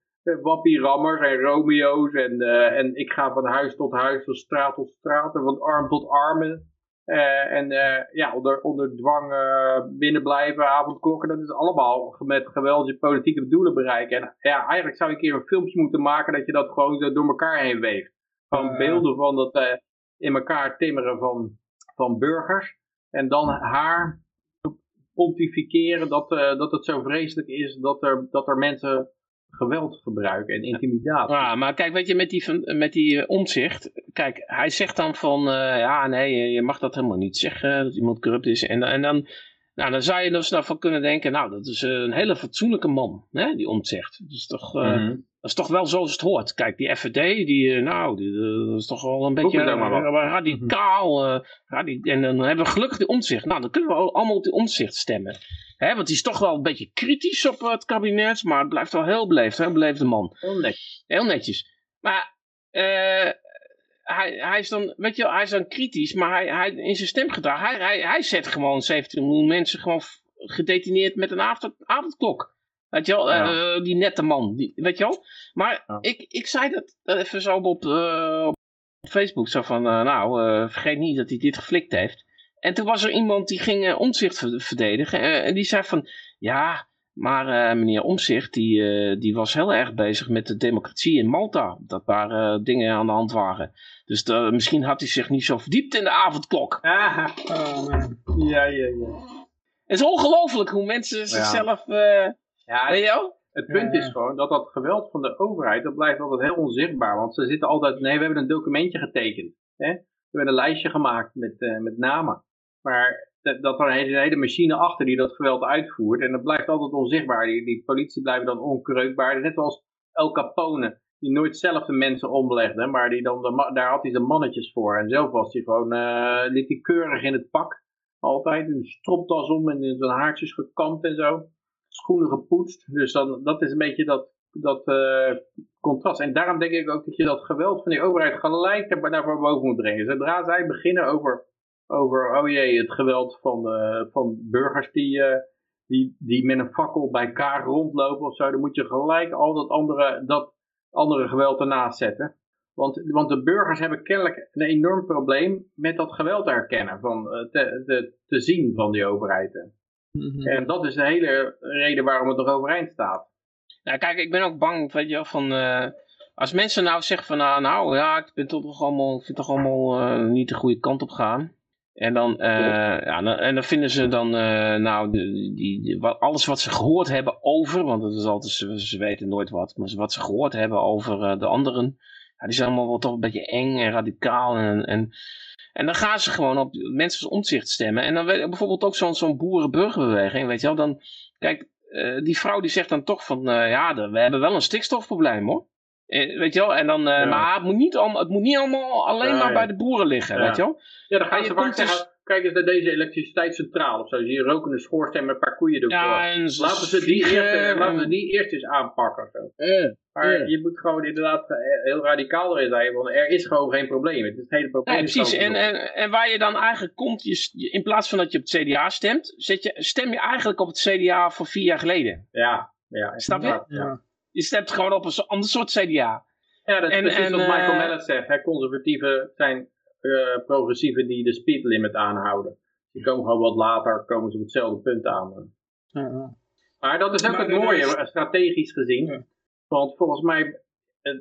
wappie rammers en Romeo's en, en ik ga van huis tot huis, van straat tot straat en van arm tot armen. Uh, en uh, ja, onder, onder dwang uh, binnenblijven, avondklokken, dat is allemaal met geweldige politieke doelen bereiken. En ja, eigenlijk zou je een keer een filmpje moeten maken dat je dat gewoon door elkaar heen weegt. Gewoon beelden van dat in elkaar timmeren van, van burgers. En dan haar pontificeren dat, dat het zo vreselijk is dat er, dat er mensen geweld gebruiken en intimidatie. Ja, maar kijk, weet je, met die, met die uh, omzicht, kijk, hij zegt dan van, uh, ja, nee, je mag dat helemaal niet zeggen, dat iemand corrupt is. En, en dan, nou, dan zou je dus van kunnen denken, nou, dat is een hele fatsoenlijke man, hè, die omzicht. Dat is toch... Uh, mm -hmm. Dat is toch wel zoals het hoort. Kijk, die FVD, die, nou, die, dat is toch wel een beetje radicaal. Uh, radi en dan hebben we gelukkig die omzicht. Nou, dan kunnen we allemaal op die omzicht stemmen. Hè, want die is toch wel een beetje kritisch op het kabinet, maar het blijft wel heel beleefd, heel beleefde man. Heel netjes. Heel netjes. Maar uh, hij, hij is dan, weet je wel, hij is dan kritisch, maar hij, hij in zijn stemgedrag, hij, hij, hij zet gewoon 17 miljoen mensen gewoon gedetineerd met een avond, avondklok. Weet je wel, ja. uh, die nette man, die, weet je wel. Maar ja. ik, ik zei dat even zo op, uh, Facebook. Zo van, nou, vergeet niet dat hij dit geflikt heeft. En toen was er iemand die ging omzicht verdedigen. en die zei van, ja, maar meneer Omzicht, die, die was heel erg bezig met de democratie in Malta. Dat waar dingen aan de hand waren. Dus misschien had hij zich niet zo verdiept in de avondklok. Ah, oh, ja, ja, ja. Het is ongelooflijk hoe mensen zichzelf... Ja. Ja, Het punt is gewoon dat dat geweld van de overheid, dat blijft altijd heel onzichtbaar. Want ze zitten altijd, nee, we hebben een documentje getekend. Hè? We hebben een lijstje gemaakt met, uh, met namen. Maar dat er een hele, hele, machine achter die dat geweld uitvoert. En dat blijft altijd onzichtbaar. Die, die politie blijven dan onkreukbaar. Net als El Capone, die nooit zelf de mensen omlegde. Maar die dan daar had hij zijn mannetjes voor. En zelf was hij gewoon, uh, liep hij keurig in het pak. Altijd een stropdas om en in zijn haartjes gekamd en zo. Schoenen gepoetst. Dus dan, dat is een beetje dat, dat uh, contrast. En daarom denk ik ook dat je dat geweld van die overheid gelijk daarvoor boven moet brengen. Zodra zij beginnen over, over oh jee, het geweld van, uh, van burgers die, uh, die, die met een fakkel bij elkaar rondlopen of zo, dan moet je gelijk al dat andere, dat andere geweld ernaast zetten. Want, want de burgers hebben kennelijk een enorm probleem met dat geweld te herkennen, van, eh, te, te, te zien van die overheid. Mhm. En dat is de hele reden waarom het nog overeind staat. Nou kijk, ik ben ook bang, weet je van... Uh, als mensen nou zeggen van, nou, nou ja, ik ben toch allemaal, ik vind toch allemaal uh, niet de goede kant op gaan. En dan, uh, ja, en dan vinden ze dan, nou, die, die, wat, alles wat ze gehoord hebben over, want het is altijd, ze, ze weten nooit wat, maar wat ze gehoord hebben over de anderen, ja, die zijn allemaal wel toch een beetje eng en radicaal. En, en, en dan gaan ze gewoon op mensen omzicht stemmen. En dan bijvoorbeeld ook zo'n zo'n boerenburgerbeweging, weet je wel. Dan, kijk, uh, die vrouw die zegt dan toch van, uh, ja, we hebben wel een stikstofprobleem hoor. Uh, weet je wel, en dan, ja. maar het moet, niet allemaal, het moet niet allemaal alleen maar bij de boeren liggen, weet je wel. Ja, dan gaan ze vaak zeggen, dus- kijk eens naar deze elektriciteitscentrale of zo. Zie je rokende schoorsteen met een paar koeien ervoor. Ja, laten, ze die eerst, laten we die eerst eens aanpakken. Of zo. Maar je moet gewoon inderdaad heel radicaal erin zijn, want er is gewoon geen probleem. Het, is het hele probleem. Ja, precies. En, en, en waar je dan eigenlijk komt, je, in plaats van dat je op het CDA stemt, zet je, stem je eigenlijk op het CDA van vier jaar geleden. Ja, ja. Snap je? Ja. Je stemt gewoon op een ander soort CDA. Ja, dat is precies en, wat Michael uh, Mallet zegt. Hè. Conservatieven zijn uh, progressieven die de speed limit aanhouden. Die komen gewoon wat later, komen ze op hetzelfde punt aan. Ja, maar dat is ook het mooie, strategisch gezien. Want volgens mij eh,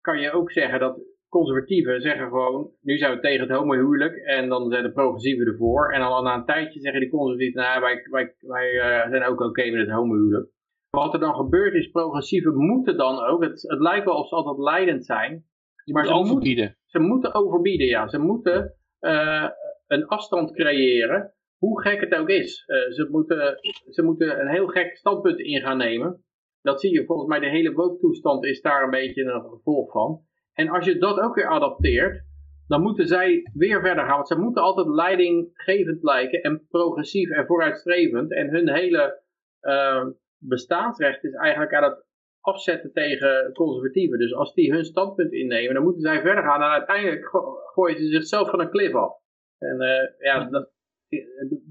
kan je ook zeggen dat conservatieven zeggen gewoon, nu zijn we tegen het homohuwelijk en dan zijn de progressieven ervoor. En dan na een tijdje zeggen die conservatieven, nou wij, wij, wij uh, zijn ook oké met het homohuwelijk. Wat er dan gebeurt is, progressieven moeten dan ook, het, het lijkt wel of ze altijd leidend zijn. maar ze. Moeten, ze moeten overbieden, ja. Ze moeten uh, een afstand creëren, hoe gek het ook is. Uh, ze, moeten, ze moeten een heel gek standpunt in gaan nemen dat zie je volgens mij, de hele woke-toestand is daar een beetje een gevolg van. En als je dat ook weer adapteert, dan moeten zij weer verder gaan. Want ze moeten altijd leidinggevend lijken en progressief en vooruitstrevend. En hun hele uh, bestaansrecht is eigenlijk aan het afzetten tegen conservatieven. Dus als die hun standpunt innemen, dan moeten zij verder gaan. En uiteindelijk gooien ze zichzelf van een klif af. En uh, ja, dat,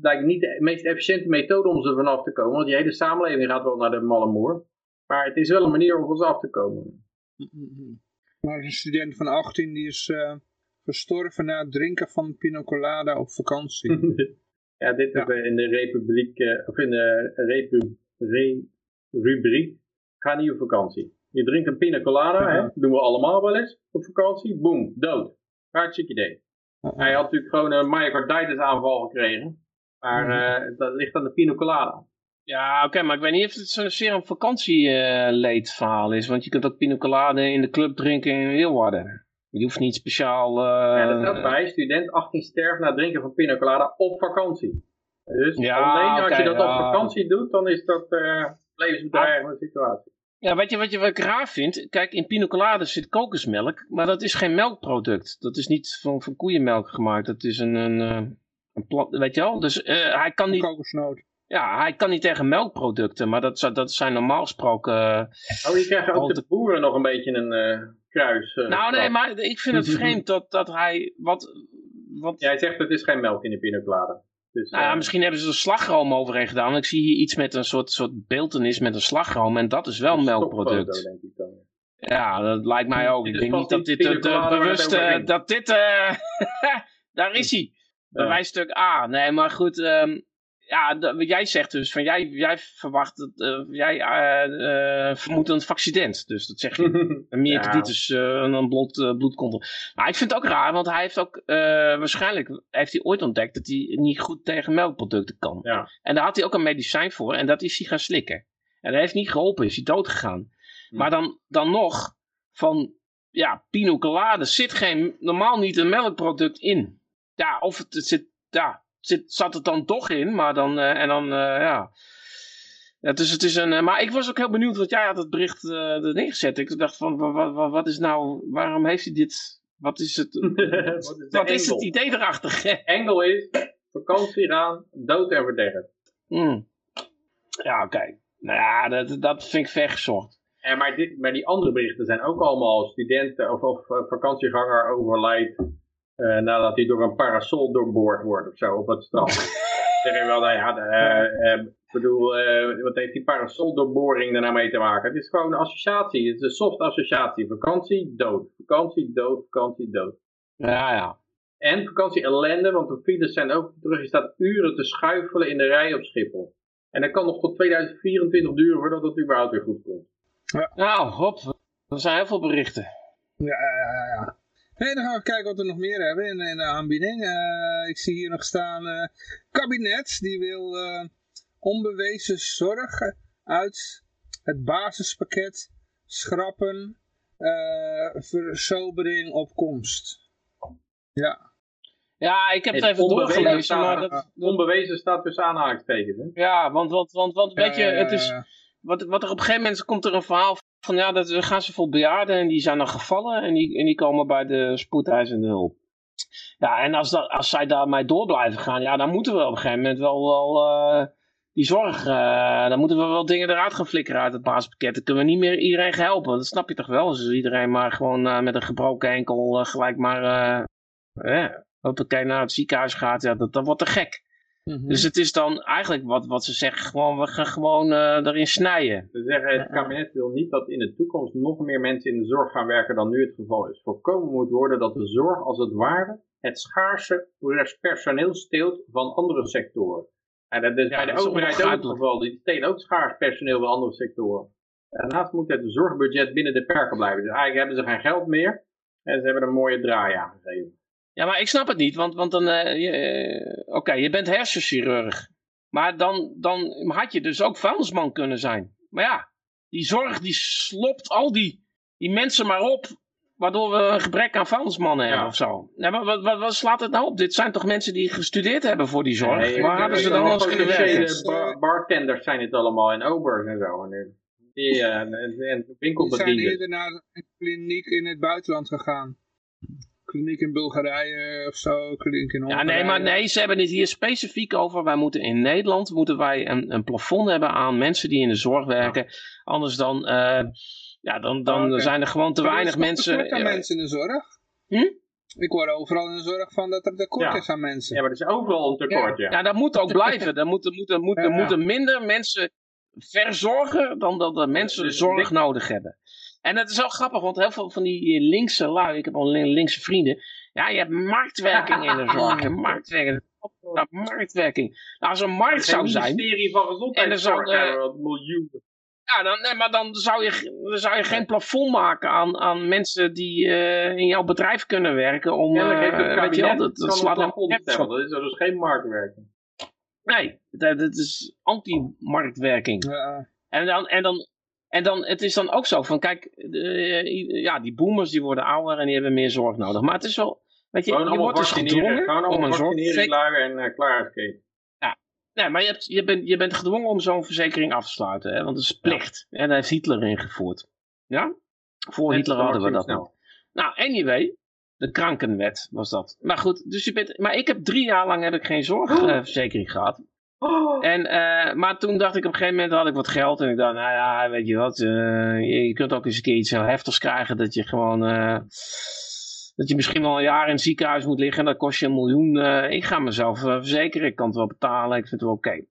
lijkt niet de meest efficiënte methode om ze vanaf te komen. Want die hele samenleving gaat wel naar de malle moer. Maar het is wel een manier om ons af te komen. Maar een student van 18 die is uh, gestorven na het drinken van pina colada op vakantie. ja, dit hebben we in de republiek, uh, of in de repu, re, rubriek, ga niet op vakantie. Je drinkt een pina colada, hè? doen we allemaal wel eens op vakantie, boom, dood. Hartstikke idee. Hij had natuurlijk gewoon een myocarditis aanval gekregen. Maar uh, dat ligt aan de pina colada. Ja, oké, maar ik weet niet of het zozeer een vakantieleedverhaal uh, is. Want je kunt ook pinocolade in de club drinken in Leeuwarden. Je hoeft niet speciaal... Uh, ja, dat staat bij. Student 18 sterft na het drinken van pinocolade op vakantie. Dus ja, alleen als je dat op vakantie doet, dan is dat uh, levensbedreigende situatie. Ja, weet je wat, je, wat ik raar vind? Kijk, in pinocolade zit kokosmelk, maar dat is geen melkproduct. Dat is niet van, van koeienmelk gemaakt. Dat is een, een, een plat, weet je wel? Dus uh, hij kan niet... Kokosnoot. Ja, hij kan niet tegen melkproducten, maar dat, dat zijn normaal gesproken... Uh, oh, je krijgt ook de boeren nog een beetje een uh, kruis. Uh, nou nee, maar ik vind het vreemd dat, dat hij... Wat, wat... Jij zegt dat het is geen melk in de pinocolade. Dus, nou ja, misschien hebben ze er slagroom overheen gedaan. Ik zie hier iets met een soort, soort beeltenis met een slagroom en dat is wel een melkproduct. denk ik dan. Ja, dat lijkt mij ook. Ik denk niet dat dit de, bewuste, dat dit, daar is hij. Bewijsstuk A. Nee, maar goed, um, ja, wat jij zegt dus, van jij, jij verwacht, het, uh, jij uh, vermoedt een accident. Dus dat zeg je. een meerkreditis ja. uh, een bloed. Maar ik vind het ook raar, want hij heeft ook, waarschijnlijk heeft hij ooit ontdekt dat hij niet goed tegen melkproducten kan. Ja. En daar had hij ook een medicijn voor en dat is hij gaan slikken. En dat heeft niet geholpen, is hij dood gegaan. Hm. Maar dan, dan nog, van, ja, pinocolade zit geen, normaal niet een melkproduct in. Ja, of het, het zit, ja, zit, zat het dan toch in, maar dan, uh, en dan, uh, ja. ja. Dus het is een, uh, maar ik was ook heel benieuwd, want jij had het bericht er neergezet. Ik dacht van, wat, wat, wat, is nou, waarom heeft hij dit, wat is het, wat is, wat is het idee erachter? Engel is, vakantie gaan, dood en verderf. Mm. Ja, oké. Okay. Nou ja, dat, dat vind ik vergezocht. En maar, dit, maar die andere berichten zijn ook allemaal studenten of, of vakantieganger overlijdt uh, nadat hij door een parasol doorboord wordt of zo op het strand. zeg je wel, nou ja, uh, uh, bedoel, wat heeft die parasoldoorboring daarna mee te maken? Het is gewoon een associatie, het is een soft associatie. Vakantie, dood. Vakantie, dood, vakantie, dood. Ja, ja. En vakantie ellende, want de files zijn ook terug. Je staat uren te schuifelen in de rij op Schiphol. En dat kan nog tot 2024 duren voordat het überhaupt weer goed komt. Ja. Nou, hop, er zijn heel veel berichten. Ja, ja, ja. Hey, dan gaan we kijken wat we nog meer hebben in, in de aanbieding. Uh, ik zie hier nog staan uh, kabinet, die wil uh, onbewezen zorg uit het basispakket schrappen, versobering op komst. Ja. Ja, ik heb het, het even doorgelezen. Maar dat, onbewezen staat tussen aanhalingstekens. Ja, want, want, want, want weet je, het is, wat, wat er op een gegeven moment komt er een verhaal van ja, dat gaan ze vol bejaarden en die zijn dan gevallen en die, en die komen bij de spoedeisende hulp. Ja, en als, dat, als zij daarmee door blijven gaan, ja, dan moeten we op een gegeven moment wel, wel uh, die zorg, uh, dan moeten we wel dingen eruit gaan flikkeren uit het basispakket. Dan kunnen we niet meer iedereen helpen, dat snap je toch wel? Als iedereen maar gewoon uh, met een gebroken enkel gelijk maar, uh, hoppakee naar het ziekenhuis gaat, ja, dat, dat wordt te gek. Mhm. Dus het is dan eigenlijk wat, wat ze zeggen, gewoon, we gaan gewoon uh, erin snijden. Ze zeggen, het kabinet wil niet dat in de toekomst nog meer mensen in de zorg gaan werken dan nu het geval is. Voorkomen moet worden dat de zorg als het ware het schaarse personeel steelt van andere sectoren. En dat is bij de overheid ook het geval, die stelen ook schaars personeel van andere sectoren. Daarnaast moet het zorgbudget binnen de perken blijven. Dus eigenlijk hebben ze geen geld meer en ze hebben een mooie draai aangegeven. Ja, maar ik snap het niet, want, want dan, uh, oké, je bent hersenchirurg. Maar dan, dan had je dus ook vuilnisman kunnen zijn. Maar ja, die zorg die slopt al die, die mensen maar op, waardoor we een gebrek aan vuilnismannen hebben of zo. Nee, maar wat, wat, wat, slaat het nou op? Dit zijn toch mensen die gestudeerd hebben voor die zorg? Nee, Waar hadden ze dan anders kunnen werken? Bar bartenders zijn het allemaal en obers en zo. En die, uh, en, en winkelbedienden. Die zijn eerder naar een kliniek in het buitenland gegaan kliniek in Bulgarije of zo, kliniek in Hongarije. Ja, nee, maar nee, ze hebben het hier specifiek over. Wij moeten in Nederland moeten wij een, een plafond hebben aan mensen die in de zorg werken. Anders dan, uh, ja, dan, dan oh, zijn er gewoon te weinig mensen. Er mensen in de zorg. Hm? Ik hoor overal in de zorg van dat er tekort is aan mensen. Ja, maar er is overal een tekort, ja. Ja, dat moet ook blijven. Er moeten, moeten, moeten, moeten minder mensen verzorgen dan dat de mensen dus zorg nodig hebben. En dat is wel grappig, want heel veel van die linkse lui, ik heb al linkse vrienden. Ja, je hebt marktwerking in de zorg. marktwerking. marktwerking. Nou, als er een markt zou zijn. ministerie van Gezondheidszorg en er zou, uh, miljoenen. Ja, dan, nee, maar dan zou je, dan zou je geen plafond maken aan, aan mensen die uh, in jouw bedrijf kunnen werken. Om, ja, uh, weet je wel, dat, dat slaat. Dat is dus geen marktwerking. Nee, dat, dat is anti-marktwerking. Ja. En dan, en dan en dan, het is dan ook zo van, kijk, uh, ja, die boomers die worden ouder en die hebben meer zorg nodig. Maar het is wel, weet je, je wordt dus gedwongen om een zorg... en uh, klaar Ja, nee, maar je, hebt, je, bent, je bent gedwongen om zo'n verzekering af te sluiten, hè, want het is plicht. En daar heeft Hitler ingevoerd. Ja? Voor Hitler hadden we dat nog. Nou, anyway, de krankenwet was dat. Maar goed, dus je bent, maar ik heb drie jaar lang heb ik geen zorgverzekering gehad. Oh. En, uh, maar toen dacht ik op een gegeven moment had ik wat geld. En ik dacht, nou ja, weet je wat. Uh, je kunt ook eens een keer iets heel heftigs krijgen. Dat je gewoon. Uh, dat je misschien wel een jaar in het ziekenhuis moet liggen. En dat kost je een miljoen. ik ga mezelf verzekeren. Ik kan het wel betalen. Ik vind het wel oké.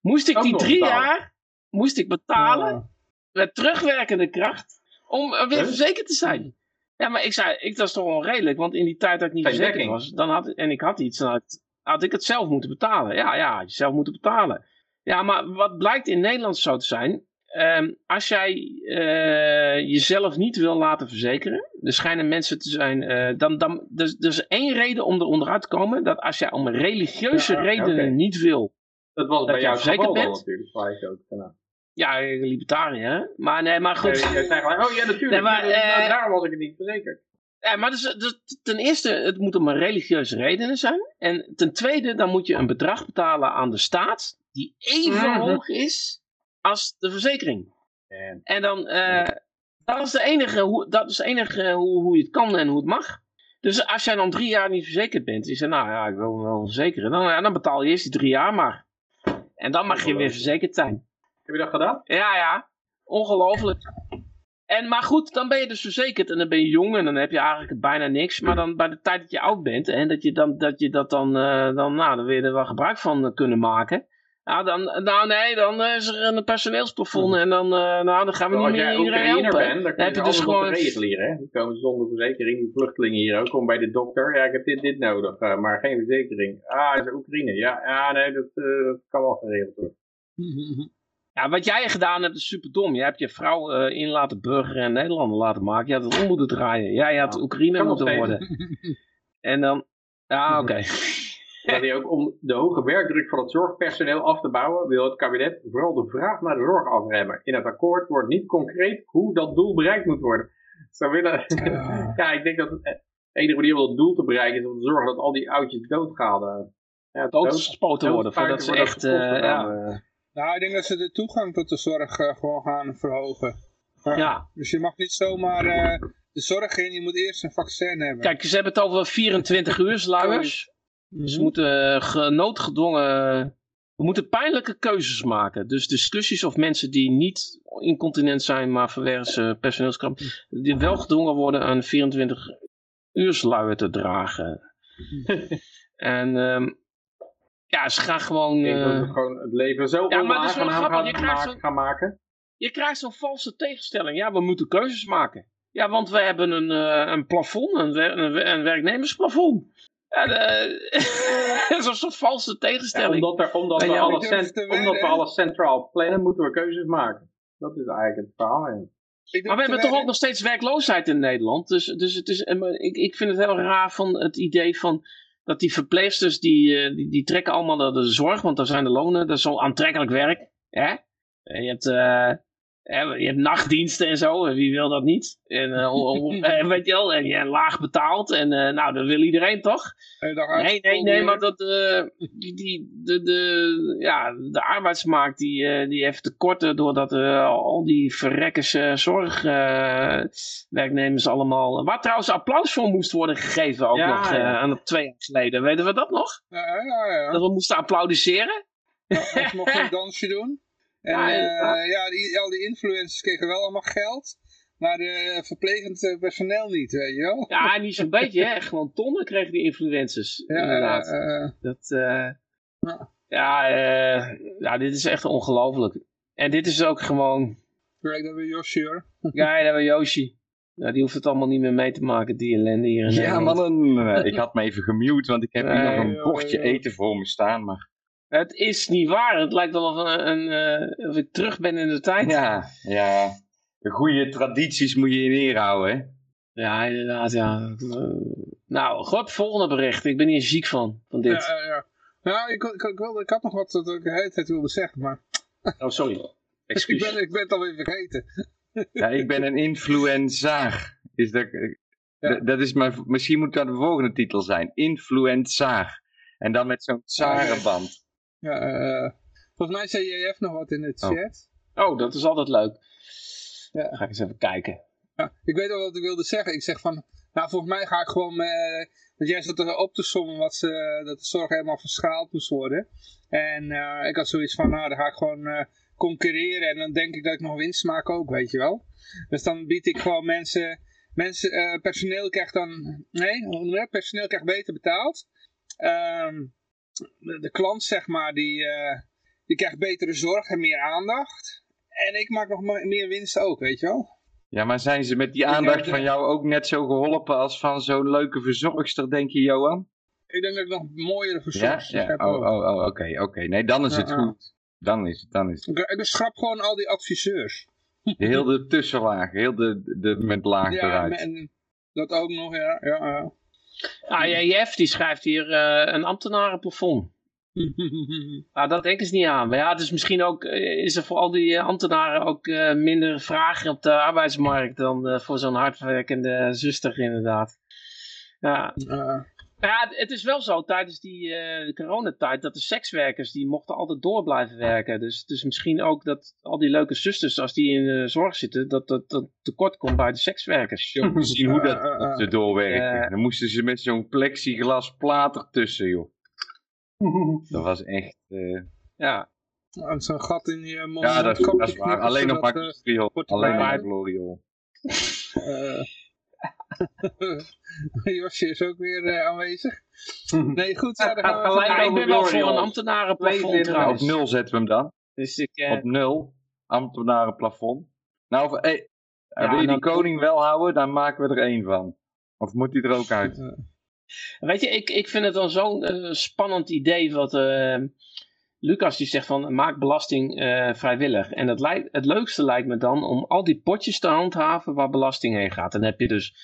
Moest ik die drie jaar. Moest ik betalen. Met terugwerkende kracht Om weer verzekerd te zijn. Ja, maar ik zei, ik, dat is toch onredelijk, want in die tijd dat ik niet verzekerd was, dan had, en ik had iets, dan had, had, ik het zelf moeten betalen. Ja, ja, had je zelf moeten betalen. Ja, maar wat blijkt in Nederland zo te zijn, um, als jij uh, jezelf niet wil laten verzekeren, er schijnen mensen te zijn, uh, dan, dan, dus, er is één reden om er onderuit te komen, dat als jij om religieuze ja, redenen okay. niet wil, dat was dat bij jou verzekerd bent, natuurlijk, ook daarna. Ja, libertariër. Maar nee, maar goed. Nee, gewoon, oh ja, natuurlijk. Nee, maar, uh, daarom was ik het niet verzekerd. Ja, maar dus, dus, ten eerste, het moet om een religieuze redenen zijn. En ten tweede, dan moet je een bedrag betalen aan de staat die even mm -hmm. hoog is als de verzekering. En, en dan, uh, dat is de enige, hoe, dat is de enige hoe, hoe je het kan en hoe het mag. Dus als jij dan drie jaar niet verzekerd bent, je zegt, nou ja, ik wil me wel verzekeren, dan, ja, dan betaal je eerst die drie jaar maar. En dan mag je weer verzekerd zijn. Heb je dat gedaan? Ja, ja. Ongelooflijk. En, maar goed, dan ben je dus verzekerd en dan ben je jong en dan heb je eigenlijk bijna niks. Maar dan bij de tijd dat je oud bent en dat je, dan, dat, je dat dan, uh, dan, nou, dan weer er wel gebruik van kunnen maken. Nou, dan, nou nee, dan is er een personeelsplafond en dan, uh, nou, dan gaan we niet meer iedereen helpen. Bent, dan, dan heb je dus gewoon... reguleren, hè? Dan komen zonder verzekering, die vluchtelingen hier ook, komen bij de dokter. Ja, ik heb dit, dit nodig, uh, maar geen verzekering. Ah, is Oekraïne. Ja, ja nee, dat, uh, dat kan wel geregeld worden. Ja, wat jij gedaan hebt is super dom. Je hebt je vrouw uh, in laten burgeren en Nederlander laten maken. Je had het om moeten draaien. Jij had Oekraïne moeten worden. en dan... Ja, oké. Okay. Dat hij ook om de hoge werkdruk van het zorgpersoneel af te bouwen, wil het kabinet vooral de vraag naar de zorg afremmen. In het akkoord wordt niet concreet hoe dat doel bereikt moet worden. Ze willen... Uh. ja, ik denk dat het enige manier om dat doel te bereiken is om te zorgen dat al die oudjes doodgaan. Ja, doodgespoten worden, voordat ze echt... Uh, ja. Nou, ik denk dat ze de toegang tot de zorg uh, gewoon gaan verhogen. Ja. ja. Dus je mag niet zomaar uh, de zorg in, je moet eerst een vaccin hebben. Kijk, ze hebben het over 24 uur luiers. Mm Ze moeten uh, noodgedwongen... We moeten pijnlijke keuzes maken. Dus discussies of mensen die niet incontinent zijn, maar verwerzen personeelskramp, die wel gedwongen worden een 24 uur luier te dragen. en um, ja, ze gaan gewoon... Ik denk uh... dat we gewoon het leven zo ja, maar gaan, gaan, je gaan, gaan maken. Je krijgt zo'n valse tegenstelling. Ja, we moeten keuzes maken. Ja, want we hebben een, uh, een plafond, een, wer een, een werknemersplafond. Ja, Zo'n soort valse tegenstelling. Ja, omdat, er, omdat, we alles cent, omdat we alles centraal plannen, moeten we keuzes maken. Dat is eigenlijk het verhaal. Maar we hebben toch ook nog steeds werkloosheid in Nederland. Dus, dus het is, ik, ik vind het heel raar van het idee van dat die verpleegsters, die, eh, die, die, trekken allemaal naar de zorg, want daar zijn de lonen, dat is zo aantrekkelijk werk. Hè? Je hebt, uh, je hebt nachtdiensten en zo, wie wil dat niet? En, uh, weet je wel, en je laag betaald, en nou, dat wil iedereen toch? Nee, nee, nee, maar dat, die, die, de, de, ja, de arbeidsmarkt die, die heeft tekorten doordat al die verrekkers zorgwerknemers allemaal, waar trouwens applaus voor moest worden gegeven ook ja, nog ja. aan het twee jaar geleden. Weten we dat nog? Ja, ja, ja. Dat we moesten applaudisseren. Ja, mocht een dansje doen. En ja, uh, ja die, al die influencers kregen wel allemaal geld. Maar de verplegend eh, personeel niet, weet je wel. Ja, niet zo'n beetje, hè. Gewoon tonnen kregen die influencers. Ja, inderdaad. Uh, dat, ja, ja, ja, dit is echt ongelooflijk. En dit is ook gewoon... Kijk, dat we Yoshi, hoor. Ja, dat we Yoshi. Nou, die hoeft het allemaal niet meer mee te maken, die ellende hier in Ja, mannen, ik had me even gemute, want ik heb hier nog een bordje eten voor me staan, maar... Het is niet waar. Het lijkt wel of, een, een, uh, of ik terug ben in de tijd. Ja, ja. De goede tradities moet je in ere houden, hè? Ja, inderdaad, ja. Nou, goed, volgende bericht. Ik ben hier ziek van, van dit. Ja, ja. Nou, ik, ik, ik, wilde, ik had nog wat dat ik de hele tijd wilde zeggen, maar... Oh, sorry. Excuus. ik, ben, ik ben het alweer vergeten. ja, ik ben een influenzaar. Is dat, ja. dat is maar, misschien moet dat de volgende titel zijn. Influenzaar. En dan met zo'n zarenband. Ja, uh, volgens mij zei JF nog wat in de oh. chat. Oh, oh dat is altijd leuk. Ja. Dan ga ik eens even kijken. Ja, ik weet al wat ik wilde zeggen. Ik zeg van, nou volgens mij ga ik gewoon, want jij zat er op te sommen wat ze, dat de zorg helemaal verschaald moest worden. En uh, ik had zoiets van, nou dan ga ik gewoon uh, concurreren en dan denk ik dat ik nog winst maak ook, weet je wel. Dus dan bied ik gewoon mensen, mensen personeel krijgt dan, nee, Personeel krijgt beter betaald. Um, de, de, klant, zeg maar, die, uh, die krijgt betere zorg en meer aandacht. En ik maak nog meer winst ook, weet je wel. Ja, maar zijn ze met die aandacht van jou ook net zo geholpen als van zo'n leuke verzorgster, denk je, Johan? Ik denk dat ik nog mooiere verzorgsters ja? ja. heb. Oh, oh, oh oké, oké. Nee, dan is het goed. Dan is het, dan is het. Ik, schrap gewoon al die adviseurs. Heel de tussenlaag, heel de, de met laag ja, eruit. En dat ook nog, ja. ja, ja. JF die schrijft hier uh, een ambtenarenplafond. ah, dat denken ze niet aan. Maar ja, is misschien ook, eh, is er voor al die eh, ambtenaren ook uh, minder vragen op de arbeidsmarkt dan uh, voor zo'n hardwerkende zuster inderdaad. Ja. Ja, het is wel zo tijdens die uh, coronatijd dat de sekswerkers die mochten altijd door blijven werken. Dus het is misschien ook dat al die leuke zusters als die in de zorg zitten, dat dat, dat tekort komt bij de sekswerkers. Je zien hoe dat, dat ze doorwerken. Dan moesten ze met zo'n plexiglas plaat ertussen, joh. Dat was echt... Uh... Ja. Zo'n gat in je mond. Ja, dat, dat is waar. Alleen op Macriol. Alleen op Gloriol. Josje is ook weer uh, aanwezig. Nee, goed. Ja, dan gaan we ja, ik ben wel voor een ambtenarenplafond trouwens. Op nul zetten we hem dan. Dus ik, uh... Op nul. Ambtenarenplafond. Nou, hey, ja, wil je die koning wel houden, dan maken we er één van. Of moet hij er ook uit? Weet je, ik, ik vind het dan zo'n uh, spannend idee wat... Lucas die zegt van maak belasting uh, vrijwillig. En het, lijkt, het leukste lijkt me dan om al die potjes te handhaven waar belasting heen gaat. Dan heb je dus,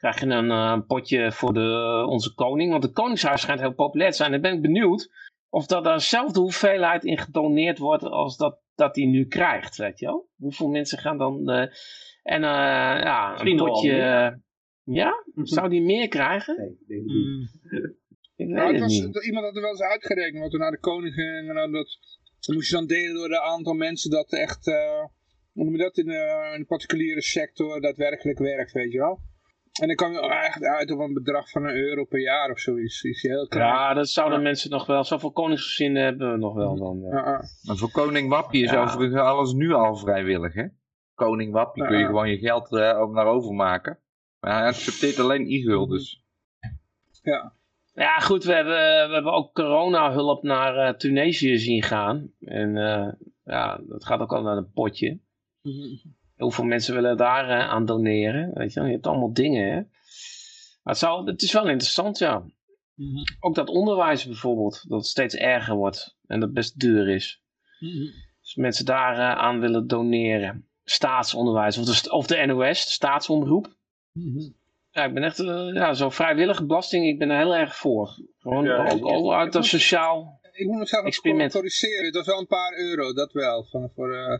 krijg je een uh, potje voor de, onze koning. Want het koningshuis schijnt heel populair te zijn. Dan ben ik benieuwd of dat er dezelfde hoeveelheid in gedoneerd wordt als dat, dat hij nu krijgt. Weet je wel? Hoeveel mensen gaan dan... Uh, en ja, een potje... ja? Zou die meer krijgen? Nee, denk ik niet. Nou, het was, iemand had er wel eens uitgerekend, want toen naar de koning ging, en dan, dat, dan moest je dan delen door het aantal mensen dat echt, uh, hoe noem je dat, in de, in de, particuliere sector daadwerkelijk werkt, weet je wel. En dan kwam je eigenlijk uit op een bedrag van een euro per jaar of zoiets. Is heel klein. Ja, dat zouden ja. mensen nog wel. Zoveel koningsgezinnen hebben we nog wel dan. Ja. Ja, maar voor koning Wappie is overigens alles nu al vrijwillig, hè? Koning Wappie kun je gewoon je geld uh, naar overmaken. Maar hij accepteert alleen e-guldens. Ja. Ja, goed, we hebben, we hebben ook corona-hulp naar uh, Tunesië zien gaan. En uh, ja, dat gaat ook al naar een potje. Hoeveel mensen willen daar uh, aan doneren? Weet je, je hebt allemaal dingen, hè. Maar het, zou, het is wel interessant, ja. Ook dat onderwijs bijvoorbeeld, dat het steeds erger wordt en dat best duur is. Dus mensen daar aan willen doneren. Staatsonderwijs, of de, of de NOS, de staatsomroep. Ja, ik ben echt, uh, ja, zo'n vrijwillige belasting, ik ben er heel erg voor. Gewoon ja, ook, ook uit een sociaal Ik moet mezelf corrigeren, het was wel een paar euro, dat wel. Van, voor, uh,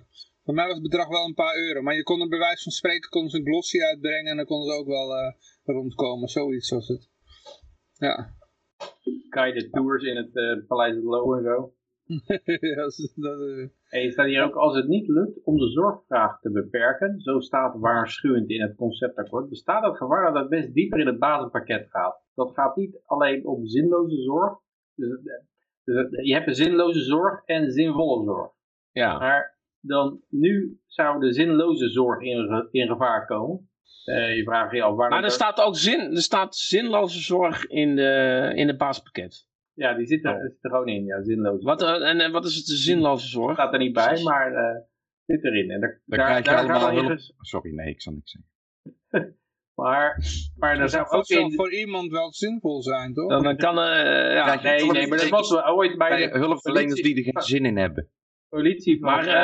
voor mij was het bedrag wel een paar euro. Maar je kon er bij wijze van spreken kon ze een glossy uitbrengen en dan konden ze ook wel uh, rondkomen. Zoiets was het. Ja. Guided tours in het Paleis het Loo en zo. ja, dat, uh... En je staat hier ook, als het niet lukt om de zorgvraag te beperken, zo staat waarschuwend in het conceptakkoord, bestaat het gevaar dat het best dieper in het basispakket gaat. Dat gaat niet alleen om zinloze zorg, dus, dus je hebt een zinloze zorg en zinvolle zorg. Ja. Maar dan nu zou de zinloze zorg in, in gevaar komen. Uh, je vraagt je af waar... Maar er staat ook zin, er staat zinloze zorg in, de, in het basispakket. Ja, die zit er, oh. zit er gewoon in, ja, zinloos. Wat, uh, en, en wat is het de zinloze zorg? Staat er niet bij, maar uh, zit erin. En daar, daar, daar, krijg je allemaal hulp. Sorry, nee, ik zal niks zeggen. maar, maar daar zou ook in... voor iemand wel zinvol zijn, toch? Dan, dan kan, uh, ja, nee, nee, maar dat was ooit bij, bij de hulpverleners die er geen zin in hebben. Politie maar,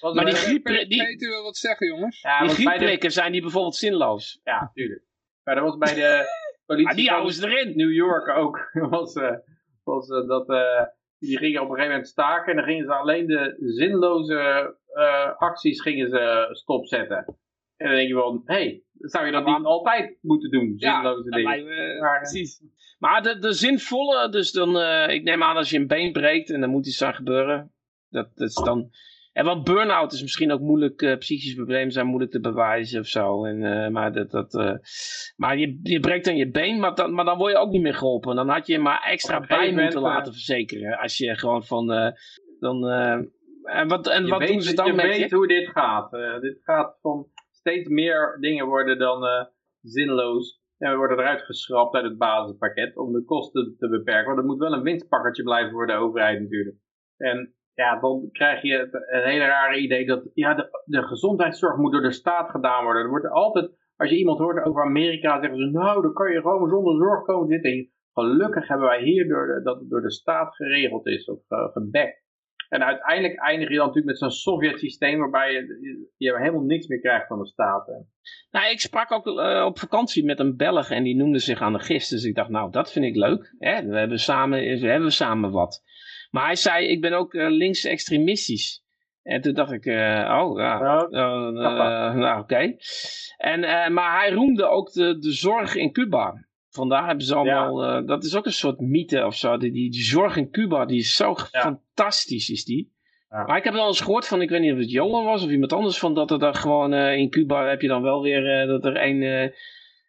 uh, maar die griep... Die, Peter wil wat zeggen, jongens. Ja, die griepprikken de... zijn die bijvoorbeeld zinloos. Ja, tuurlijk. Maar dat was bij de politie maar die houden ze erin. New York ook. was, uh, was uh, dat... Uh, die gingen op een gegeven moment staken en dan gingen ze alleen de zinloze acties gingen ze stopzetten. En dan denk je wel, hé, hey, dat zou je dan niet altijd moeten doen, zinloze ja, dingen. We, maar, precies. Maar de, de zinvolle, dus dan, ik neem aan als je een been breekt en dan moet iets aan gebeuren. Dat, dat is dan, en want burn-out is misschien ook moeilijk, uh, psychische problemen zijn moeilijk te bewijzen of zo. En, uh, maar dat, dat, uh, maar je, je breekt dan je been, maar dan, maar dan word je ook niet meer geholpen. Dan had je maar extra bij moeten laten verzekeren. Als je gewoon van, dan, en wat, en wat weet, doen ze dan je met weet hoe dit gaat. dit gaat van steeds meer dingen worden dan zinloos. En we worden eruit geschrapt uit het basispakket om de kosten te beperken. Want het moet wel een winstpakkertje blijven voor de overheid natuurlijk. En ja, dan krijg je een hele rare idee dat ja, de, gezondheidszorg moet door de staat gedaan worden. Er wordt altijd, als je iemand hoort over Amerika, zeggen ze, nou, dan kan je gewoon zonder zorg komen zitten. Gelukkig hebben wij hier door dat het door de staat geregeld is of uh, gebackt. En uiteindelijk eindig je dan natuurlijk met zo'n Sovjet-systeem waarbij je, helemaal niks meer krijgt van de staat. Nou, ik sprak ook uh, op vakantie met een Belg en die noemde zich anarchist. Dus ik dacht, nou, dat vind ik leuk. Hè? We, hebben samen, we hebben samen wat. Maar hij zei, ik ben ook uh, links-extremistisch. En toen dacht ik, uh, oh ja, uh, nou oké. En Maar hij roemde ook de, de zorg in Cuba. Vandaar hebben ze allemaal, dat is ook een soort mythe of zo. Die, die, zorg in Cuba, die is zo fantastisch is die. Ja. Maar ik heb al eens gehoord van, ik weet niet of het Johan was of iemand anders, van dat er daar gewoon in Cuba heb je dan wel weer, dat er een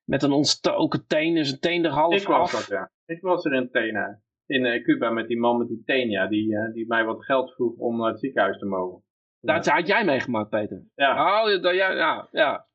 met een ontstoken teen, dus een teen er half ik was Dat, ja. Ik was er in tenen in uh, Cuba met die man met die tenia, die, uh, die mij wat geld vroeg om naar het ziekenhuis te mogen. Dat had jij meegemaakt, Peter? Ja. Oh, dat, ja, ja, ja.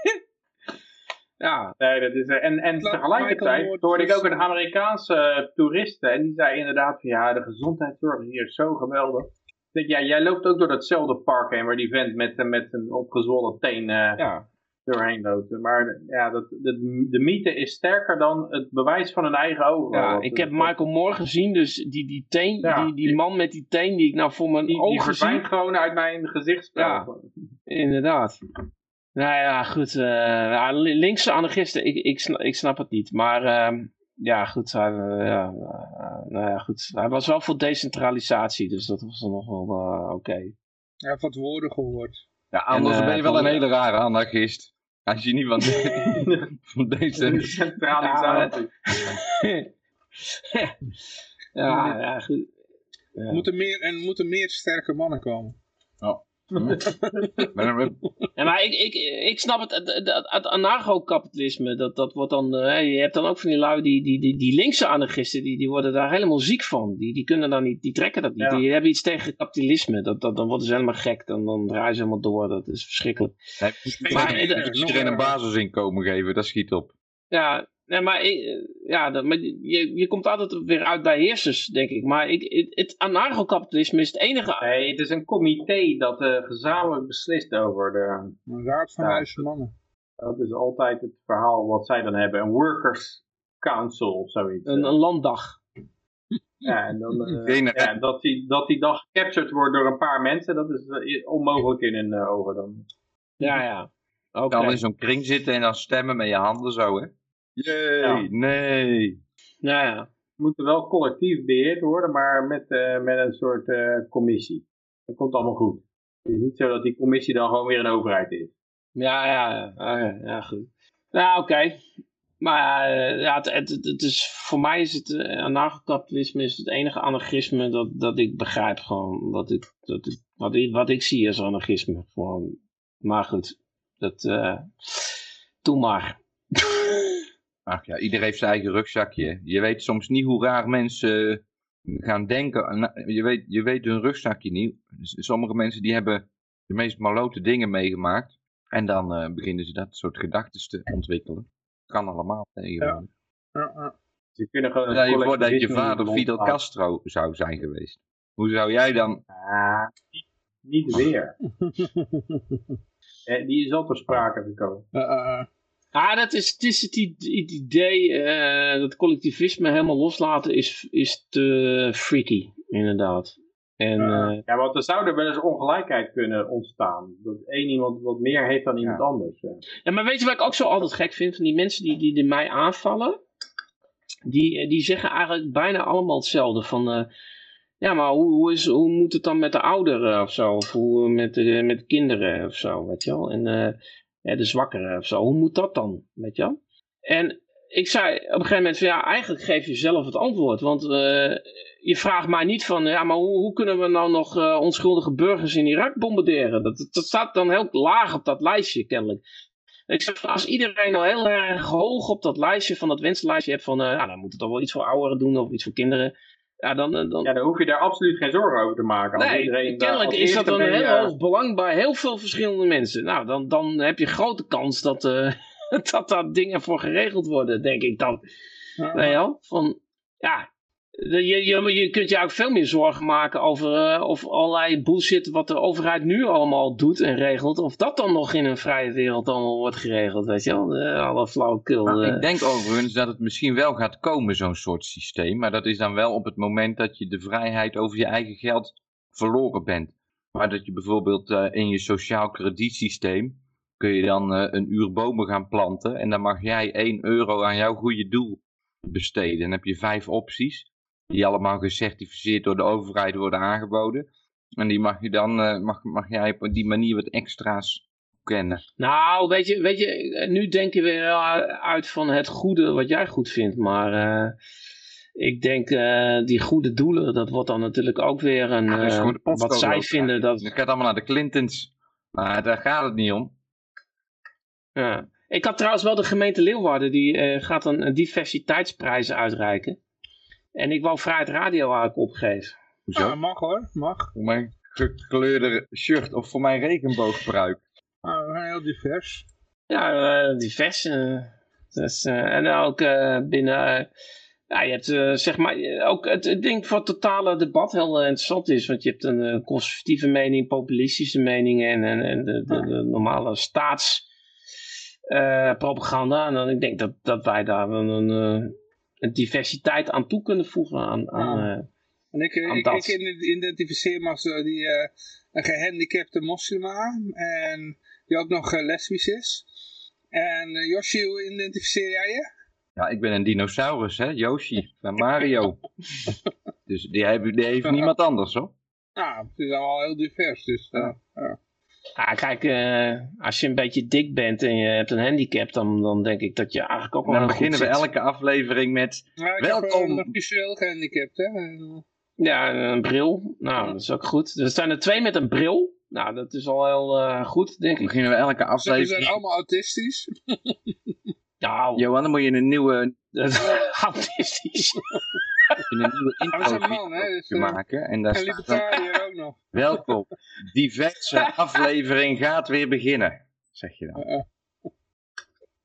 ja. Nee, dat is, uh, en, en tegelijkertijd hoorde ik ook een Amerikaanse toeriste en die zei inderdaad van ja, de gezondheidszorg hier is zo geweldig. Ja, jij loopt ook door datzelfde park heen waar die vent met, met een opgezwollen teen ja doorheen lopen. Maar ja, dat, de, de mythe is sterker dan het bewijs van een eigen ogen. Ja, ik heb Michael Moore gezien, dus die, die teen, die, die man met die teen die ik nou voor mijn die, ogen zie. Die gewoon uit mijn gezichtsspel. Ja, inderdaad. Nou ja, goed. Uh, linkse anarchisten, ik, ik, snap, ik snap het niet. Maar uh, ja, goed. Hij, uh, ja, nou ja, goed. Hij was wel voor decentralisatie, dus dat was dan nog wel oké. Okay. Hij heeft wat woorden gehoord. Ja, anders en, ben je wel een hele rare anarchist. Als je niet van, van deze centralisatie. ja, ja, goed. Ja. Moeten meer, en moeten meer sterke mannen komen. Oh. Ja, maar ik, ik, ik snap het, het, het anarcho-kapitalisme, dat, dat wordt dan, uh, je hebt dan ook van die lui, die, die, die, die linkse anarchisten, die, die worden daar helemaal ziek van. Die, die kunnen dan niet, die trekken dat niet. Die hebben iets tegen kapitalisme. Dat, dat, dan worden ze helemaal gek, dan, dan draaien ze helemaal door. Dat is verschrikkelijk. Nee, maar, iedereen een basisinkomen geven, dat schiet op. Ja, Nee, maar, ik, ja, dat, maar je, je komt altijd weer uit bij heersers, denk ik. Maar ik, het, het anarcho-kapitalisme is het enige... Nee, het is een comité dat uh, gezamenlijk beslist over de... Een raad van wijze mannen. Dat is altijd het verhaal wat zij dan hebben. Een workers council of zoiets. Een, een landdag. Ja, en dan, uh, ja, dat, die, dat die dag gecaptured wordt door een paar mensen, dat is uh, onmogelijk in hun ogen dan. Ja, ja. Okay. Dan in zo'n kring zitten en dan stemmen met je handen zo, hè? Jee, nee. Nou ja. Moeten wel collectief beheerd worden, maar met, uh, met een soort uh, commissie. Dat komt allemaal goed. Het is niet zo dat die commissie dan gewoon weer een overheid is. Ja, ja, ja, ja goed. Nou, oké. Maar uh, ja, het, het, het, is, voor mij is het anarchokapitalisme is het enige anarchisme dat, dat ik begrijp. Gewoon, dat ik, dat ik, wat, ik, wat ik zie als anarchisme. Gewoon, maar goed, dat, doe maar. Ach ja, iedereen heeft zijn eigen rugzakje. Je weet soms niet hoe raar mensen gaan denken. Je weet, je weet hun rugzakje niet. Dus sommige mensen die hebben de meest malote dingen meegemaakt. En dan uh, beginnen ze dat soort gedachten te ontwikkelen. Kan allemaal tegenwoordig. Ja. Ja, Ze kunnen gewoon ja, je voor dat je vader Fidel Castro zou zijn geweest. Hoe zou jij dan... Ah, niet, niet weer. eh, die is al ter sprake gekomen. Uh, ja, dat is, het is het idee uh, dat collectivisme helemaal loslaten is, is te freaky, inderdaad. En, uh, ja, want er zou er wel eens ongelijkheid kunnen ontstaan. Dat één iemand wat meer heeft dan iemand anders. Ja, maar weet je wat ik ook zo altijd gek vind? Van die mensen die, die, die mij aanvallen. Die, eh, die zeggen eigenlijk bijna allemaal hetzelfde. Van, uh, ja, maar hoe, hoe, is, hoe moet het dan met de ouderen of zo? Of hoe met de, met de kinderen of zo, weet je wel? En de zwakkere of zo. Hoe moet dat dan, weet je En ik zei op een gegeven moment van ja, eigenlijk geef je zelf het antwoord. Want uh, je vraagt mij niet van, ja, maar hoe, hoe kunnen we nou nog uh, onschuldige burgers in Irak bombarderen? Dat, dat staat dan heel laag op dat lijstje kennelijk. Ik zeg, als iedereen nou heel erg hoog op dat lijstje van dat wenslijstje hebt van, uh, dan moet het toch wel iets voor ouderen doen of iets voor kinderen. Ja dan, dan... ja, dan hoef je daar absoluut geen zorgen over te maken. Nee, iedereen kennelijk is dat een heel hoog belang bij heel veel verschillende mensen. Nou, dan, dan heb je grote kans dat, uh, dat daar dingen voor geregeld worden, denk ik dan. Ja. Nee, Van, ja, je, je, je kunt je ook veel meer zorgen maken over uh, of allerlei bullshit wat de overheid nu allemaal doet en regelt. Of dat dan nog in een vrije wereld allemaal wordt geregeld, weet je wel. Uh, alle flauwekul. Nou, ik denk overigens dat het misschien wel gaat komen, zo'n soort systeem. Maar dat is dan wel op het moment dat je de vrijheid over je eigen geld verloren bent. Maar dat je bijvoorbeeld uh, in je sociaal kredietsysteem kun je dan een uur bomen gaan planten. En dan mag jij 1 euro aan jouw goede doel besteden. Dan heb je vijf opties die allemaal gecertificeerd door de overheid worden aangeboden. En die mag, je dan, uh, mag, mag jij op die manier wat extra's kennen. Nou, weet je, weet je, nu denken we wel uit van het goede wat jij goed vindt. Maar uh, ik denk uh, die goede doelen, dat wordt dan natuurlijk ook weer een, ja, wat zij vinden. Dat... Het gaat allemaal naar de Clintons. Maar daar gaat het niet om. Ja. Ik had trouwens wel de gemeente Leeuwarden, die gaat een diversiteitsprijzen uitreiken. En ik wou Vrijheid Radio eigenlijk opgeven. Hoezo? Ja, mag hoor, mag. Voor mijn gekleurde shirt of voor mijn regenboogbruik. Nou, zijn heel divers. Ja, uh, divers. Uh, dus, uh, en ook binnen... ja, je hebt zeg maar ook het, het ding voor het totale debat heel interessant is. Want je hebt een conservatieve mening, populistische meningen en, en, en de, de, de, normale staatspropaganda. en dan ik denk dat, dat wij daar een, een diversiteit aan toe kunnen voegen aan, aan, uh, en ik, ik, ik, identificeer me als uh, die, uh, een gehandicapte moslima en die ook nog lesbisch is. En Yoshi, hoe identificeer jij je? Ja, ik ben een dinosaurus, hè, Yoshi, van Mario. dus die, heeft, die heeft niemand anders, hoor. Ja, het is allemaal heel divers, dus ja. Ja, kijk, uh, als je een beetje dik bent en je hebt een handicap, dan, dan denk ik dat je eigenlijk ook wel Dan beginnen we elke aflevering met, ja, ik welkom. Heb, uh, visueel gehandicapt, hè. Ja, een bril. Nou, dat is ook goed. Er zijn er twee met een bril. Nou, dat is al heel uh, goed, denk ik. beginnen we elke aflevering... Ze zijn allemaal autistisch. nou. Johan, dan moet je een nieuwe... autistisch. Een nieuwe intro dus, maken. En daar en staat ook nog. Welkom. Diverse aflevering gaat weer beginnen. Zeg je dan. Uh,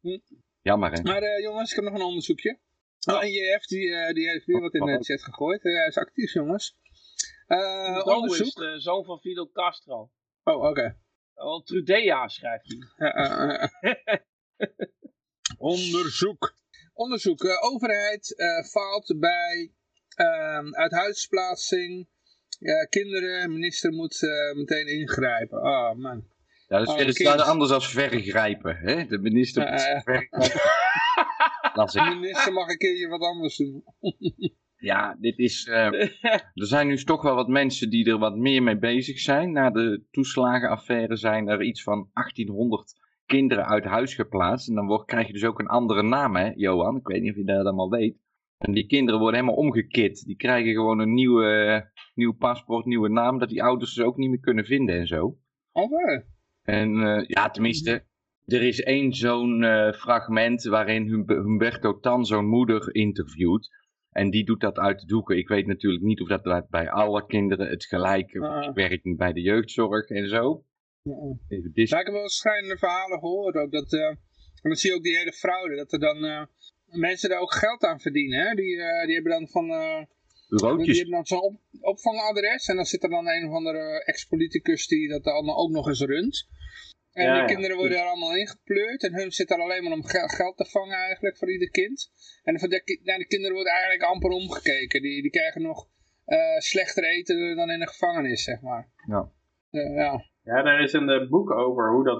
uh. Jammer hè. Maar uh, jongens, ik heb nog een onderzoekje. Oh, en JF die, die heeft weer wat in de chat gegooid. hij is actief jongens. onderzoek. is de zoon van Fidel Castro. Oh, oké. Okay. Oh, Trudea schrijft hij. onderzoek. Onderzoek. Uh, overheid uh, faalt bij uh, uithuisplaatsing. Kinderen, minister moet uh, meteen ingrijpen. Oh man. Ja, dat is oh, anders als vergrijpen. Hè? De minister moet vergrijpen. De minister mag een keertje wat anders doen. ja, dit is... er zijn nu toch wel wat mensen die er wat meer mee bezig zijn. Na de toeslagenaffaire zijn er iets van 1800 kinderen uit huis geplaatst. En dan wordt, krijg je dus ook een andere naam, hè, Johan? Ik weet niet of je dat allemaal weet. En die kinderen worden helemaal omgekit. Die krijgen gewoon een nieuwe, nieuw paspoort, nieuwe naam, dat die ouders ze ook niet meer kunnen vinden en zo. Oké. En uh, ja, tenminste, er is één zo'n uh, fragment waarin Humberto Tan zo'n moeder interviewt. En die doet dat uit de doeken. Ik weet natuurlijk niet of dat bij alle kinderen het gelijke uh. werkt niet bij de jeugdzorg en zo. Even ik heb wel schrijnende verhalen gehoord ook. Dat, uh, en dan zie je ook die hele fraude. Dat er dan uh, mensen daar ook geld aan verdienen. Hè? Die, uh, die hebben dan van... Die hebben dan zo'n op, opvangadres. En dan zit er dan een of andere ex-politicus die dat allemaal ook nog eens runt. En ja, die kinderen worden ja. daar allemaal ingepleurd. En hun zit daar alleen maar om geld te vangen eigenlijk voor ieder kind. En voor de, naar de kinderen wordt eigenlijk amper omgekeken. Die, die krijgen nog slechter eten dan in de gevangenis, zeg maar. Ja. ja. Ja, daar is een uh, boek over hoe dat,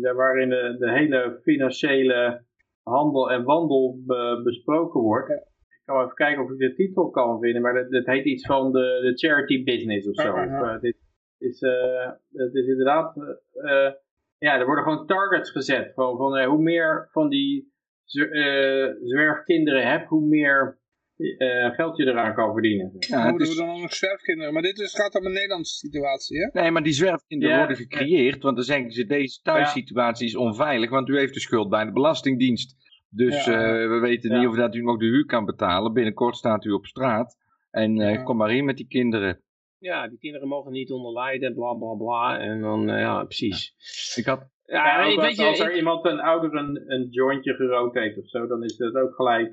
ja. waarin de, de, hele financiële handel en wandel be, besproken wordt. Ja. Ik kan even kijken of ik de titel kan vinden, maar dat, dat heet iets van de, de charity business of zo. Uh, dit is, uh, het is inderdaad, ja, er worden gewoon targets gezet. Van, van hoe meer van die zwerfkinderen hebt, hoe meer uh, geld je eraan kan verdienen. Ja, moeten we dan nog zwerfkinderen? Maar dit is, gaat om een Nederlandse situatie, hè? Nee, maar die zwerfkinderen worden gecreëerd, want dan zeggen ze, deze thuissituatie is onveilig, want u heeft de schuld bij de Belastingdienst. Dus uh, we weten niet of dat u nog de huur kan betalen. Binnenkort staat u op straat. En uh, kom maar in met die kinderen. Ja, die kinderen mogen niet onder lijden, bla bla bla. En dan, ja, precies. Ik had... Ja, weet je, als er iemand een ouder een, een jointje gerookt heeft of zo, dan is dat ook gelijk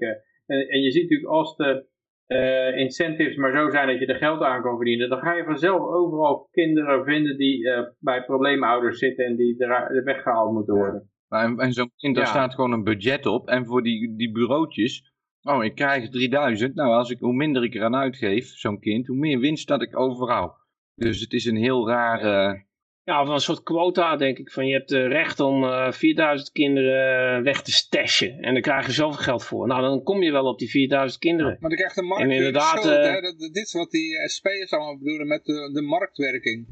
en, en je ziet natuurlijk als de, uh, incentives maar zo zijn dat je er geld aan kan verdienen, dan ga je vanzelf overal kinderen vinden die uh, bij probleemouders zitten en die er, weggehaald moeten worden. En, en zo'n kind, daar staat gewoon een budget op. En voor die, die bureautjes, oh ik krijg 3000. Nou, als ik, hoe minder ik eraan uitgeef, zo'n kind, hoe meer winst dat ik overal. Dus het is een heel rare ja, of een soort quota, denk ik. Van je hebt uh, recht om uh, eh, 4000 kinderen eh, weg te stashen. En dan krijg je zoveel geld voor. Nou, dan kom je wel op die 4000 kinderen. maar dan krijgt de markt en inderdaad, hè? Dat, dit is wat die SP'ers allemaal bedoelen met de, de marktwerking.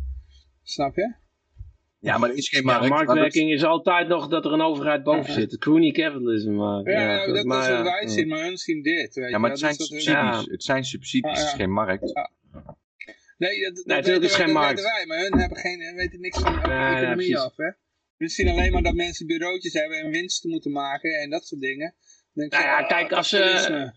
Snap je? Ja, maar er is geen markt. Ja, marktwerking is altijd nog dat er een overheid boven zit. Crony capitalism. Maar, ja, ja, dat, maar, is wat wij zien, maar hun zien dit. Weet ja, maar het zijn, subsidies. het zijn subsidies, het is geen markt. Nee, dat, dat, dat, is geen markt. wij, maar hun hebben geen, weten niks van de economie af. Hè? Hun zien alleen maar dat mensen bureautjes hebben en winst moeten maken en dat soort dingen. Denk nou ja, kijk, als ze,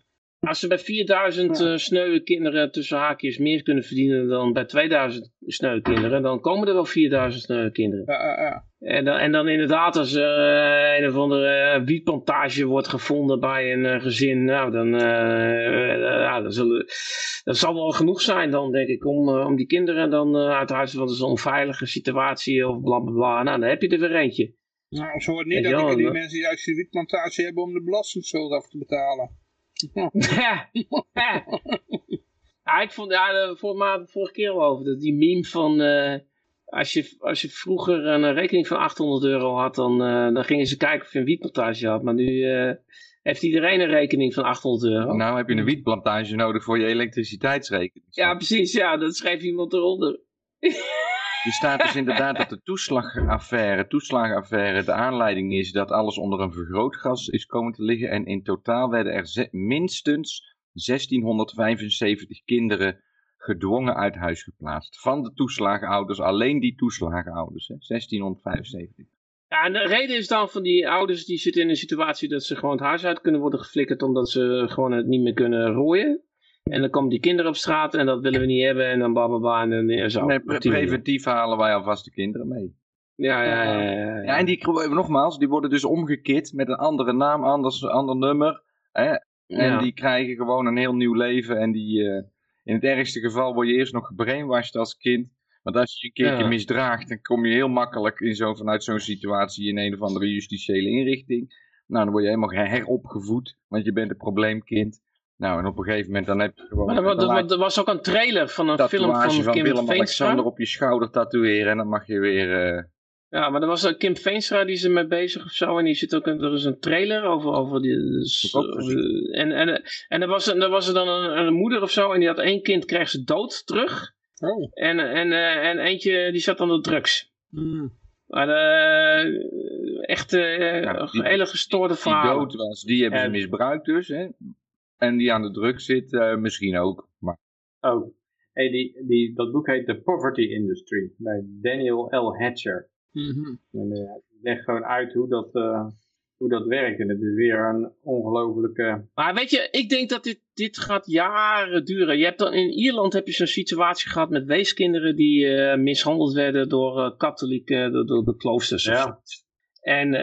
als ze bij 4000 ja. uh, sneuwe kinderen tussen haakjes meer kunnen verdienen dan bij 2000 sneuwe kinderen, dan komen er wel 4000 sneuwe kinderen. Ja, ja, en, dan, en dan inderdaad, als er uh, een of andere uh, wietplantage wordt gevonden bij een gezin, nou, dan, dan zullen, dat zal wel genoeg zijn dan, denk ik, om, om die kinderen dan uit huis, want het is een onveilige situatie of bla bla bla. Nou, dan heb je er weer eentje. Nou, zo wordt niet dat die mensen juist die wietplantage hebben om de belastingschuld af te betalen. Ja. ja. ik vond, ja, voor, maar vorige keer al over, dat die meme van, uh, als, je, als je vroeger een rekening van 800 euro had, dan, uh, dan gingen ze kijken of je een wietplantage had, maar nu uh, heeft iedereen een rekening van 800 euro. Nou heb je een wietplantage nodig voor je elektriciteitsrekening. Ja, precies, ja, dat schreef iemand eronder. Er staat dus inderdaad dat de toeslagaffaire, toeslagaffaire de aanleiding is dat alles onder een vergrootgas is komen te liggen. En in totaal werden er minstens 1675 kinderen gedwongen uit huis geplaatst. Van de toeslagenouders, alleen die toeslagenouders, hè? 1675. Ja, en de reden is dan van die ouders die zitten in een situatie dat ze gewoon het huis uit kunnen worden geflikkerd omdat ze gewoon het niet meer kunnen rooien. En dan komen die kinderen op straat en dat willen we niet hebben en dan bla en dan zo. Nee, preventief halen wij alvast de kinderen mee. Ja, ja, ja. ja, ja. en die, nogmaals, die worden dus omgekit met een andere naam, anders, ander nummer. Hè? En die krijgen gewoon een heel nieuw leven en die, uh, in het ergste geval word je eerst nog gebrainwashed als kind. Want als je je een keertje misdraagt, dan kom je heel makkelijk in zo, vanuit zo'n situatie in een of andere justitiële inrichting. Nou, dan word je helemaal heropgevoed, want je bent een probleemkind. Nou, en op een gegeven moment dan heb je gewoon... Maar er, was ook een trailer van een film van, van Kim Willem Alexander op je schouder tatoeëren en dan mag je weer... Uh... Ja, maar er was een Kim Veenstra die is mee bezig of zo. En die zit ook, er is een trailer over, over die... Dus, en, en, en er was, er was er dan een, een, moeder of zo en die had één kind, kreeg ze dood terug. Oh. En, en, uh, en eentje die zat aan de drugs. Mm. Maar uh, echt uh, ja, die, hele gestoorde verhalen. Die dood was, die hebben ze misbruikt dus. Hè? En die aan de druk zit, uh, misschien ook. Maar... Oh, hey, die, die, dat boek heet The Poverty Industry bij Daniel L. Hatcher. Mm -hmm. En uh, legt gewoon uit hoe dat, uh, hoe dat werkt. En het is weer een ongelofelijke... Maar weet je, ik denk dat dit, dit gaat jaren duren. Je hebt dan, in Ierland heb je zo'n situatie gehad met weeskinderen die uh, mishandeld werden door katholieken, door, door de kloosters. Ja. En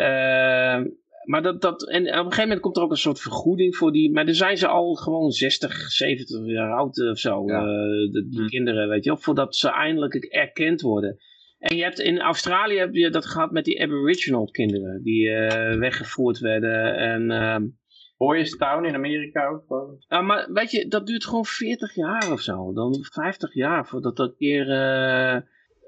maar dat, dat, en op een gegeven moment komt er ook een soort vergoeding voor die. Maar dan zijn ze al gewoon 60, 70 jaar oud of zo. Ja. Uh, die hm. kinderen, weet je wel. Voordat ze eindelijk erkend worden. En je hebt in Australië heb je dat gehad met die Aboriginal kinderen. Die uh, weggevoerd werden. En, uh, Boys Town in Amerika ook. Ja, maar weet je, dat duurt gewoon 40 jaar of zo. Dan 50 jaar voordat dat keer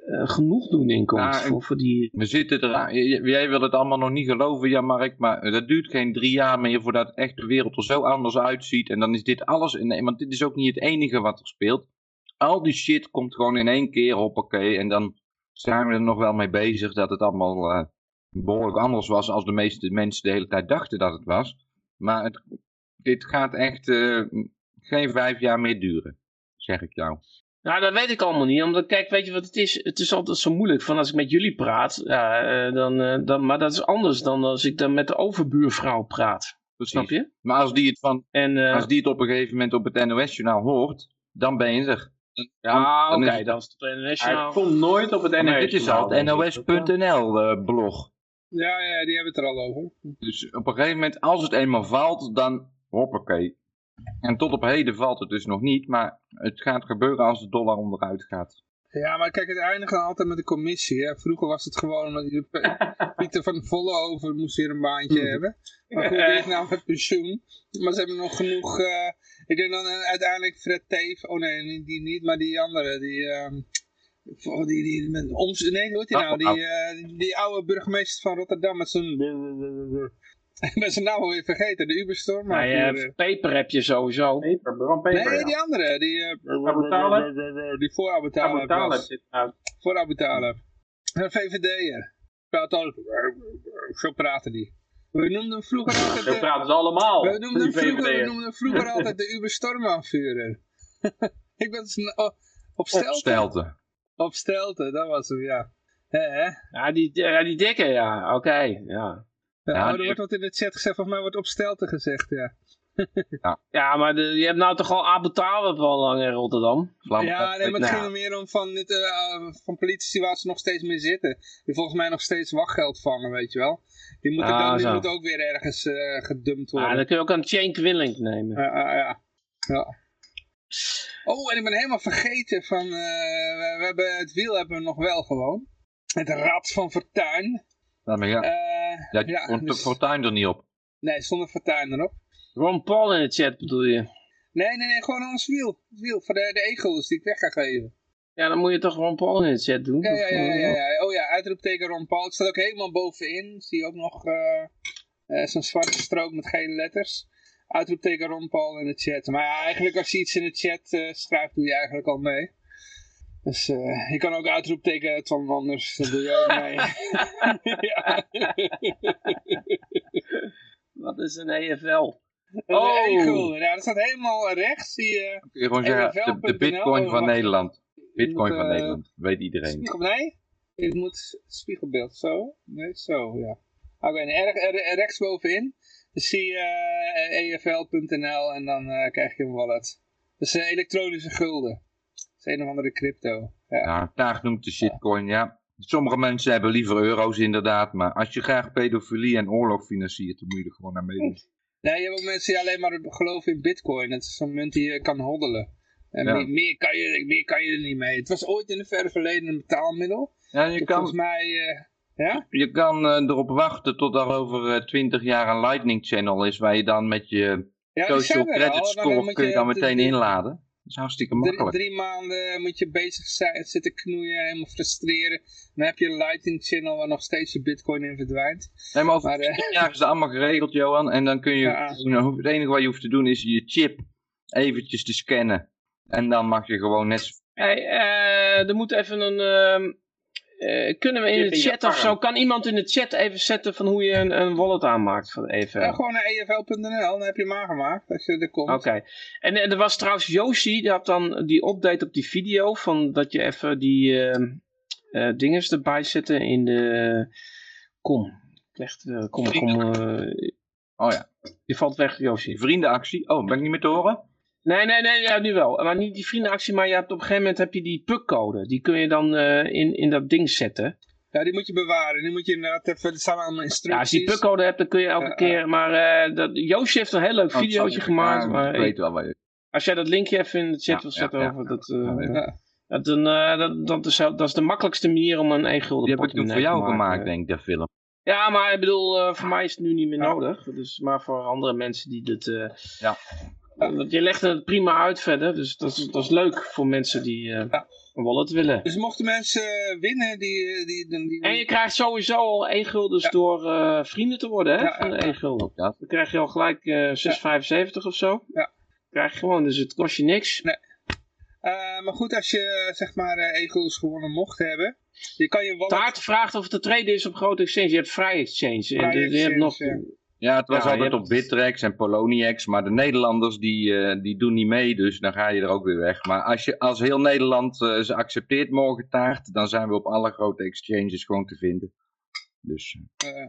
uh, genoegdoening komt ja, voor, voor die... We zitten er, jij wil het allemaal nog niet geloven, ja Mark, maar dat duurt geen drie jaar meer voordat echt de wereld er zo anders uitziet. En dan is dit alles, in, want dit is ook niet het enige wat er speelt. Al die shit komt gewoon in één keer, hoppakee, en dan zijn we er nog wel mee bezig dat het allemaal uh, behoorlijk anders was als de meeste mensen de hele tijd dachten dat het was. Maar het, dit gaat echt uh, geen vijf jaar meer duren, zeg ik jou. Nou, dat weet ik allemaal niet. Omdat, kijk, weet je wat het is? Het is altijd zo moeilijk. Van als ik met jullie praat, ja, eh, dan, uh, dan, maar dat is anders dan als ik dan met de overbuurvrouw praat. Precies. Snap je? Maar als die, het van, en, uh, als die het op een gegeven moment op het NOS-journaal hoort, dan ben je er. Ja, oké, okay, dan is het op het NOS-journaal. Hij komt nooit op het NOS-journaal. Dit is al het NOS.nl-blog. Ja, ja, die hebben het er al over. Dus op een gegeven moment, als het eenmaal valt, dan hoppakee. En tot op heden valt het dus nog niet, maar het gaat gebeuren als de dollar onderuit gaat. Ja, maar kijk, het eindigt dan altijd met de commissie. Hè? Vroeger was het gewoon omdat Pieter van Volle over moest weer een baantje hmm. hebben. Maar goed, die is nou met pensioen. Maar ze hebben nog genoeg... Uh, ik denk dan uh, uiteindelijk Fred Teef... Oh nee, die niet, maar die andere. Die, uh, die, die met nee, hoe heet die nou? Die, uh, die oude burgemeester van Rotterdam met zijn... Ik ben zijn naam alweer vergeten, de Uberstorm. Maar ja, Peper heb je sowieso. Peper, Bram Peper, Nee, die andere, die... Uh, Die voor Abu Talib uit. Voor Abu Talib. Een VVD'er. Praat al, zo praten die. We noemden hem vroeger altijd... Zo praten ze allemaal, we noemden, hem vroeger, we noemden hem vroeger altijd de Uberstormaanvuurder. Ik ben op, op stelte. Op stelte. Op stelte, dat was hem, ja. He, Ja, die, ja, die dikke, ja. Oké, ja. Ja, er wordt wat in de chat gezegd, volgens mij wordt op stelte gezegd, ja. ja. ja, maar de, je hebt nou toch al Abu Talib al lang in Rotterdam? ja, nee, maar het ging er meer om van, dit, uh, van politici waar ze nog steeds mee zitten. Die volgens mij nog steeds wachtgeld vangen, weet je wel. Die moeten, ah, dan, die moeten ook weer ergens uh, gedumpt worden. Ja, dan kun je ook een Chain Quilling nemen. Ja, ja, ja. Oh, en ik ben helemaal vergeten van, uh, we, we, hebben, het wiel hebben we nog wel gewoon. Het Rad van Fortuin. Ja, maar ja. Uh, ja, stond dus... Er niet op. Nee, stond Fortuin erop. Ron Paul in de chat bedoel je? Nee, nee, nee, gewoon ons wiel. Het wiel voor de, de egels die ik weg ga geven. Ja, dan moet je toch Ron Paul in de chat doen? Ja, ja, ja, ja, ja. Oh ja, uitroepteken Ron Paul. Het staat ook helemaal bovenin. Zie je ook nog uh, uh, zo'n zwarte strook met gele letters. Uitroepteken Ron Paul in de chat. Maar ja, eigenlijk als je iets in de chat uh, schrijft, doe je eigenlijk al mee. Dus uh, je kan ook uitroepteken van anders, dat doe je ook mee. Wat is een EFL? Oh, e ja, dat staat helemaal rechts. Zie je. Kun je gewoon zeggen, de, de bitcoin van Nederland. Bitcoin van uh, Nederland, weet iedereen. Spiegel, nee, het moet spiegelbeeld, zo. Nee, zo, ja. Oké, okay, er, er, rechtsbovenin dan zie je uh, efl.nl en dan uh, krijg je een wallet. Dat is een elektronische gulden is een of andere crypto. Ja, ja Taag noemt de shitcoin, ja. Sommige mensen hebben liever euro's inderdaad, maar als je graag pedofilie en oorlog financiert, dan moet je er gewoon naar meedoen. Nee, je hebt ook mensen die alleen maar geloven in bitcoin. Dat is zo'n munt die je kan hoddelen. En meer, meer, kan je, meer kan je er niet mee. Het was ooit in de verre verleden een betaalmiddel. Ja, je kan, volgens mij... Uh, ja? Je kan uh, erop wachten tot er over uh, eh, 20 jaar een lightning channel is, waar je dan met je ja, social credit score kun je dan meteen inladen. Dat is hartstikke makkelijk. Drie, drie, maanden moet je bezig zijn, zitten knoeien, helemaal frustreren. Dan heb je een lighting channel waar nog steeds je bitcoin in verdwijnt. Nee, maar over maar, uh, jaar is dat allemaal geregeld, Johan. En dan kun je, ja. het enige wat je hoeft te doen is je chip eventjes te scannen. En dan mag je gewoon net... Hey, uh, er moet even een... Uh, uh, kunnen we in de chat of zo, kan iemand in de chat even zetten van hoe je een, een wallet aanmaakt van EFL? Ja, gewoon naar EFL.nl, dan heb je hem aangemaakt als je er komt. Oké, en, er was trouwens Yoshi, die had dan die update op die video van dat je even die uh, uh, dinges erbij zetten in de... Kom, echt, uh, kom, kom. oh ja. Die valt weg, Yoshi. Vriendenactie, oh, ben ik niet meer te horen? Nee, nee, nee, ja, nu wel. Maar niet die vriendenactie, maar je hebt op een gegeven moment heb je die PUC-code. Die kun je dan uh, in, in dat ding zetten. Ja, die moet je bewaren. Die moet je inderdaad even, er staan allemaal instructies. Ja, als je die PUC-code hebt, dan kun je elke keer, maar uh, dat, Joosje heeft een heel leuk oh, videootje gemaakt. maar, ik weet wel waar je... Als jij dat linkje even in de chat wil zetten over dat... Uh, dat, dan, dat, dat, is, dat is de makkelijkste manier om een e-gulden Die heb ik toen voor jou gemaakt, denk ik, de film. Ja, maar ik bedoel, voor mij is het nu niet meer nodig. Dus, maar voor andere mensen die dit... ja. Je legt het prima uit verder, dus dat is, dat is leuk voor mensen die uh, een wallet willen. Dus mochten mensen eh, winnen, die, die, die, die, En je krijgt sowieso al e-guldens door uh, vrienden te worden, hè, ja, van de e-gulden. Dan krijg je al gelijk 6,75 of zo. Ja. Krijg je gewoon, dus het kost je niks. Nee. maar goed, als je zeg maar e-guldens gewonnen mocht hebben, je kan je wallet... Taart vraagt of het te treden is op grote exchange. Je hebt vrij exchange. Vrij je hebt nog... Ja, het was altijd op Bittrex en Poloniex, maar de Nederlanders die, uh, die doen niet mee, dus dan ga je er ook weer weg. Maar als, je, als heel Nederland uh, ze accepteert morgen taart, dan zijn we op alle grote exchanges gewoon te vinden. Dus. Uh.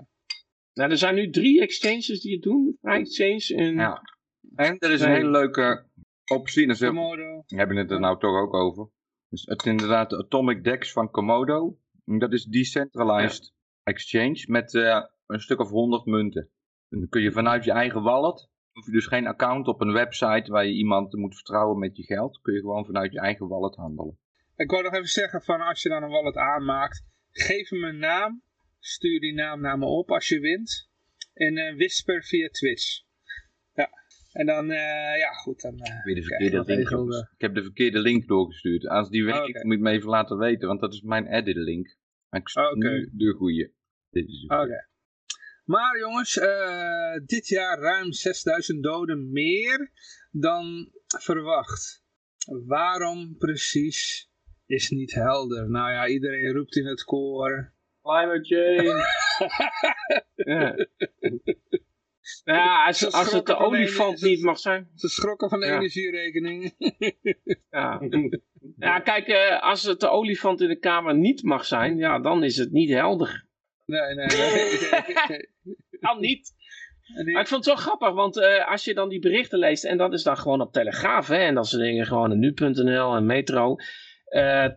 Nou, er zijn nu drie exchanges die het doen, Vrij Exchange en... Ja. En er is een hele leuke optie, daar hebben we het er nou toch ook over. Dus het inderdaad de Atomic Dex van Komodo. Dat is decentralized exchange met een stuk of honderd munten dan kun je vanuit je eigen wallet hoef je dus geen account op een website waar je iemand moet vertrouwen met je geld. Kun je gewoon vanuit je eigen wallet handelen. Ik wou nog even zeggen van als je dan een wallet aanmaakt, geef hem een naam. Stuur die naam naar me op als je wint. En uh, whisper via Twitch. Ja. En dan, uh, ja goed, dan... Uh, de verkeerde link, Ik heb de verkeerde link doorgestuurd. Als die werkt, okay. moet je me even laten weten, want dat is mijn edit link. Maar ik stuur nu de goede. Oké. Maar jongens, uh, dit jaar ruim 6000 doden meer dan verwacht. Waarom precies is niet helder. Nou ja, iedereen roept in het koor. Climate change. ja. Ja, als, als het de olifant niet mag zijn. Ze schrokken van de energierekening. ja. ja, kijk, uh, als het de olifant in de kamer niet mag zijn, ja, dan is het niet helder. Nee, nee, nee. kan niet. Maar ik vond het zo grappig, want uh, als je dan die berichten leest, en dat is dan gewoon op Telegraaf, hè, en dat soort dingen, gewoon nu.nl en Metro. Uh, eh,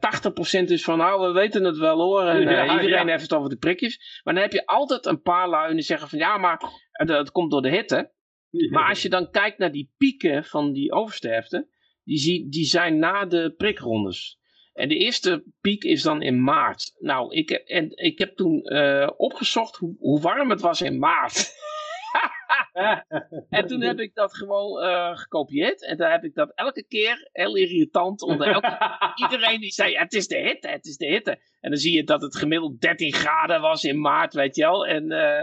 80% is van, nou, we weten het wel hoor. En uh, iedereen heeft het over de prikjes. Maar dan heb je altijd een paar lui die zeggen van, ja, maar het komt door de hitte. Maar als je dan kijkt naar die pieken van die oversterfte, die, zie, die zijn na de prikrondes. En de eerste piek is dan in maart. Nou, ik, en, ik heb toen uh, opgezocht hoe, hoe warm het was in maart. en toen heb ik dat gewoon uh, gekopieerd. En dan heb ik dat elke keer heel irritant onder elke... Iedereen die zei, het is de hitte, het is de hitte. En dan zie je dat het gemiddeld 13 graden was in maart, weet je wel. En... Uh,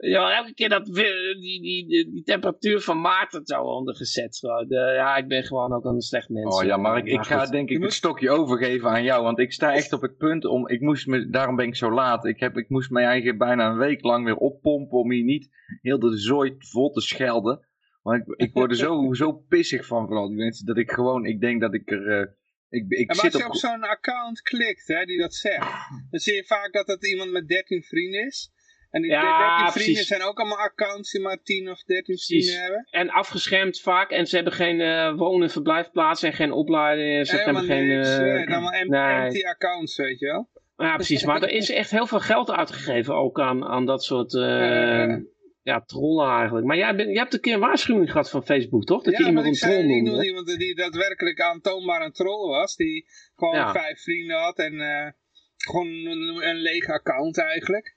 ja, elke keer dat die, die, die, die temperatuur van maart het zo ondergezet. De, ja, ik ben gewoon ook een slecht mens. Oh ja, maar ik, ik ga denk ik het stokje overgeven aan jou. Want ik sta echt op het punt om, ik moest me, daarom ben ik zo laat. Ik, heb, ik moest mij eigenlijk bijna een week lang weer oppompen om hier niet heel de zooi vol te schelden. Want ik, ik word er zo, zo pissig van van al die mensen dat ik gewoon, ik denk dat ik er... Uh, ik, ik maar als je op, op zo'n account klikt, hè, die dat zegt, dan zie je vaak dat het iemand met 13 vrienden is. En die ja, 13 vrienden zijn ook allemaal accounts die maar 10 of 13 vrienden hebben. En afgeschermd vaak. En ze hebben geen uh, wonen- en verblijfplaats en geen opleiding. Ze hebben geen... Niks, uh, allemaal empty accounts, weet je wel. Ja, precies. Maar er is echt heel veel geld uitgegeven ook aan, aan dat soort... Uh, ja, trollen eigenlijk. Maar jij, ben, jij hebt een keer een waarschuwing gehad van Facebook, toch? Dat ja, je iemand een troll noemde. Ja, iemand die daadwerkelijk aantoonbaar een troll was. Die gewoon ja. vijf vrienden had en uh, gewoon een, een leeg account eigenlijk.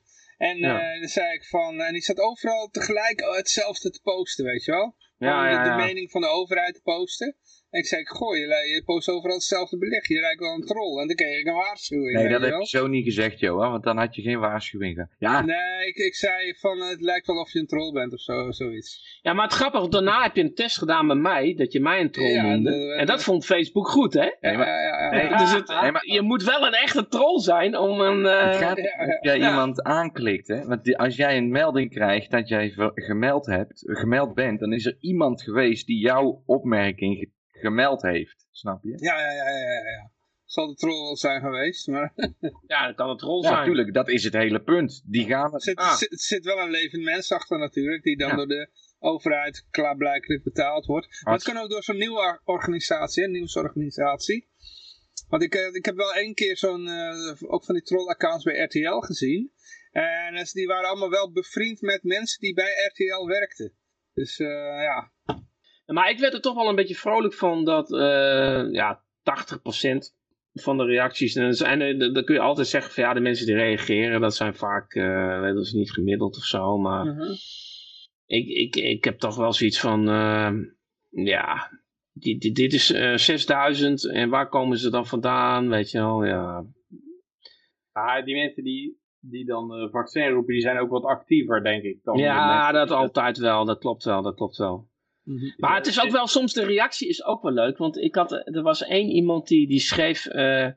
En ja. uh, dan zei ik van, en die zat overal tegelijk hetzelfde te posten, weet je wel? Ja, ja, de, de, mening van de overheid te posten. En ik zei, goh, je, je post overal hetzelfde bericht. Je lijkt wel een troll. En dan kreeg ik een waarschuwing. Nee, dat heb je zo niet gezegd, Johan. Want dan had je geen waarschuwing. Ja. Nee, ik, ik zei van, het lijkt wel of je een troll bent of zo, zoiets. Ja, maar het grappige, daarna heb je een test gedaan met mij. Dat je mij een troll ja, noemde. en dat vond Facebook goed, hè? Nee, maar, ja, ja, dus het, nee, maar, je moet wel een echte troll zijn om een... Uh, het gaat als jij iemand aanklikt, hè. Want als jij een melding krijgt dat jij gemeld, hebt, gemeld bent, dan is er iemand geweest die jouw opmerking gemeld heeft, snap je? Ja, ja, ja, ja, ja. Zal de troll wel zijn geweest, maar... ja, dat kan het troll zijn. Ja, natuurlijk, dat is het hele punt. Die gaan... Er zit, ah. zit, zit, wel een levend mens achter natuurlijk, die dan door de overheid klaarblijkelijk betaald wordt. Maar het kan ook door zo'n nieuwe organisatie, een nieuwsorganisatie. Want ik, ik heb wel één keer zo'n, uh, ook van die troll-accounts bij RTL gezien. En die waren allemaal wel bevriend met mensen die bij RTL werkten. Dus uh, ja, maar ik werd er toch wel een beetje vrolijk van dat uh, ja, 80% van de reacties, en dan kun je altijd zeggen van ja, de mensen die reageren, dat zijn vaak, uh, dat is niet gemiddeld of zo, maar uh -huh. ik, ik, ik heb toch wel zoiets van, uh, ja, dit, dit is 6000 en waar komen ze dan vandaan, weet je wel, ja. Ah, die mensen die, die dan vaccin roepen, die zijn ook wat actiever, denk ik. Dan ja, dat altijd wel, dat klopt wel, dat klopt wel. Mhm. Maar het is ook wel, soms de reactie is ook wel leuk. Want ik had, er was één iemand die, die schreef, uh,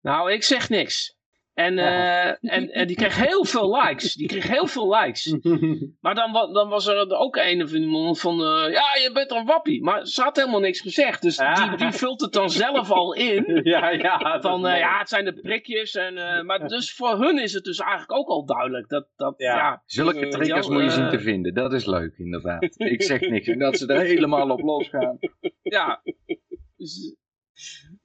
nou ik zeg niks. En, uh, en, en die kreeg heel veel likes. Die kreeg heel veel likes. Maar dan, dan was er ook een of iemand van, uh, ja, je bent een wappie. Maar ze had helemaal niks gezegd. Dus die, die vult het dan zelf al in. Ja, ja. Van, uh, ja, het zijn de prikjes. En, maar dus voor hun is het dus eigenlijk ook al duidelijk. Dat, dat, ja. ja Zulke triggers moet je zien te vinden. Dat is leuk, inderdaad. Ik zeg niks. En dat ze er helemaal op losgaan. Ja.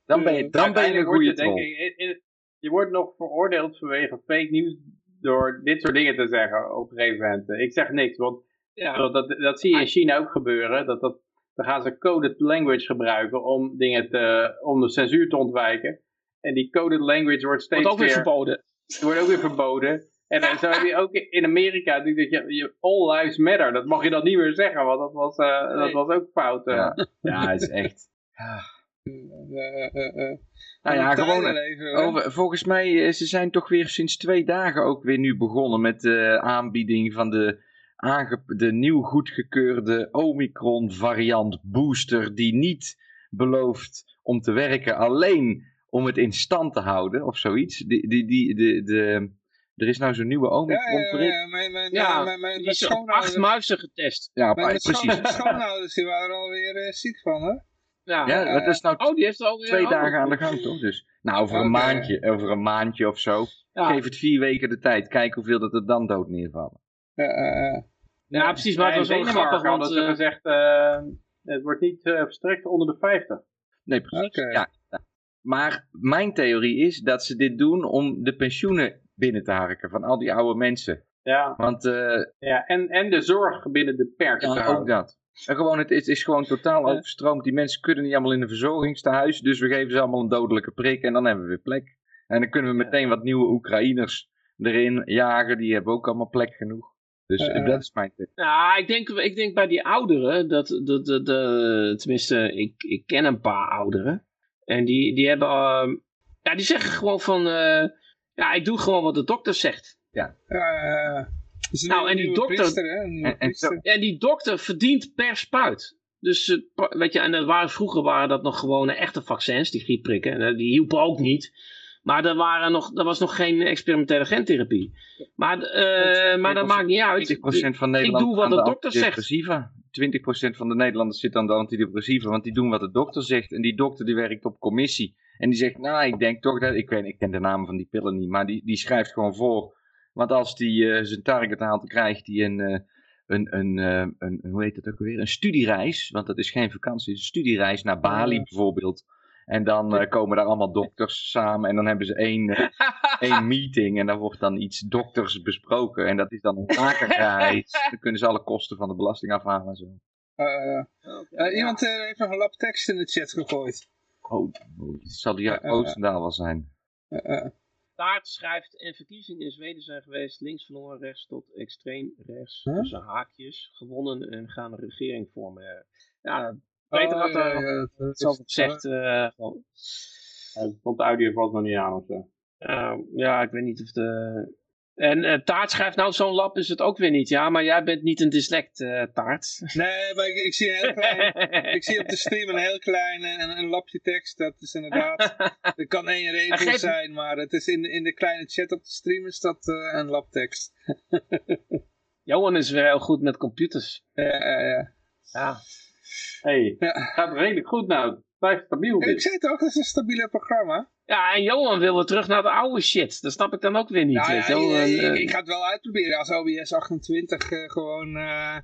Dan ben je, dan ben je een goede troll je wordt nog veroordeeld vanwege fake nieuws door dit soort dingen te zeggen op een gegeven moment. Ik zeg niks, want Ja. Dat, dat zie je in China ook gebeuren. Dat, dat, dan gaan ze coded language gebruiken om, dingen te, om de censuur te ontwijken. En die coded language wordt steeds wordt ook weer, verboden. Wordt ook weer verboden. En dan zo heb je ook in Amerika dat je, all lives matter. Dat mag je dan niet meer zeggen, want dat was, uh, dat was ook fout. Uh. Ja. ja, het is echt... Ja. nou ja, gewoon over, volgens mij, ze zijn toch weer sinds twee dagen ook weer nu begonnen met de aanbieding van de de nieuw goedgekeurde Omicron variant booster die niet belooft om te werken alleen om het in stand te houden of zoiets. Die, die, die, de, de, er is nou zo'n nieuwe Omicron prik. Ja, ja, mijn, mijn, ja, mijn, mijn, die is op acht muizen getest. Ja, mijn, precies. Mijn schoonouders die waren alweer uh, ziek van, hè? Ja, ja dat is nou oh, die heeft alweer twee dagen aan de gang, toch? Dus, nou, over een maandje, over een maandje of zo. Geef het vier weken de tijd. Kijk hoeveel dat er dan dood neervallen. Ja, ja, precies, maar het was wel grappig. Want ze uh, gezegd, uh, het wordt niet uh, verstrekt onder de 50. Nee, precies. Ja. Maar mijn theorie is dat ze dit doen om de pensioenen binnen te harken van al die oude mensen. Ja, Want, ja en, en de zorg binnen de perken ja, ook dat. En gewoon, het, is, is gewoon totaal overstroomd. Die mensen kunnen niet allemaal in een verzorgingstehuis. Dus we geven ze allemaal een dodelijke prik en dan hebben we weer plek. En dan kunnen we meteen wat nieuwe Oekraïners erin jagen. Die hebben ook allemaal plek genoeg. Dus uh, dat is mijn tip. Ja, ik denk, ik denk bij die ouderen, dat, de, de, de, tenminste, ik, ik ken een paar ouderen. En die, die hebben, uh, ja, die zeggen gewoon van, uh, ja, ik doe gewoon wat de dokter zegt. Ja. Nou, en die dokter, priester, en, en, en, die dokter verdient per spuit. Dus, weet je, en dat waren, vroeger waren dat nog gewoon echte vaccins, die griepprikken. Die hielpen ook niet. Maar er, waren nog, er was nog geen experimentele gentherapie. Maar, uh, maar dat maakt niet uit. 20% van Nederland ik doe wat de, dokter zegt. 20% van de Nederlanders zit aan de antidepressiva, want die doen wat de dokter zegt. En die dokter die werkt op commissie. En die zegt, nou, ik denk toch dat, ik, weet, ik ken de namen van die pillen niet, maar die, die schrijft gewoon voor. Want als die uh, zijn target haalt, dan krijgt hij een, uh, een, een, uh, een, hoe heet het ook alweer, een studiereis. Want dat is geen vakantie, het is een studiereis naar Bali bijvoorbeeld. En dan uh, komen daar allemaal dokters samen en dan hebben ze één, uh, één meeting en daar wordt dan iets dokters besproken. En dat is dan een zakenreis. dan kunnen ze alle kosten van de belasting afhalen en zo. Uh, iemand heeft nog een lap tekst in de chat gegooid. Oh, dat zal die Oostendaal wel zijn. Taart schrijft en verkiezingen in Zweden zijn geweest links van rechts tot extreem rechts. Huh? Tussen haakjes, gewonnen en gaan een regering vormen. Ja, Peter had er oh, ja, ja, zo gezegd. Uh, komt de audio vast nog niet aan of zo. Uh, ja, ik weet niet of de... En uh, Taart schrijft, nou zo'n lab is het ook weer niet. Ja, maar jij bent niet een dyslect, uh, Taart. Nee, maar ik, ik, zie een heel klein, ik zie op de stream een heel klein een, een lapje tekst. Dat is inderdaad, er kan één regel zijn, maar het is in, in de kleine chat op de stream is dat uh, een labtekst. Johan is weer heel goed met computers. Ja, ja, ja. Ja hey, ja. gaat redelijk goed nou. Blijft stabiel. Ik zei toch, dat is een stabiele programma. Ja, en Johan wil weer terug naar de oude shit. Dat snap ik dan ook weer niet. Nou, ja, ik, ik, ik, ga het wel uitproberen. Als OBS 28 uh, gewoon uh,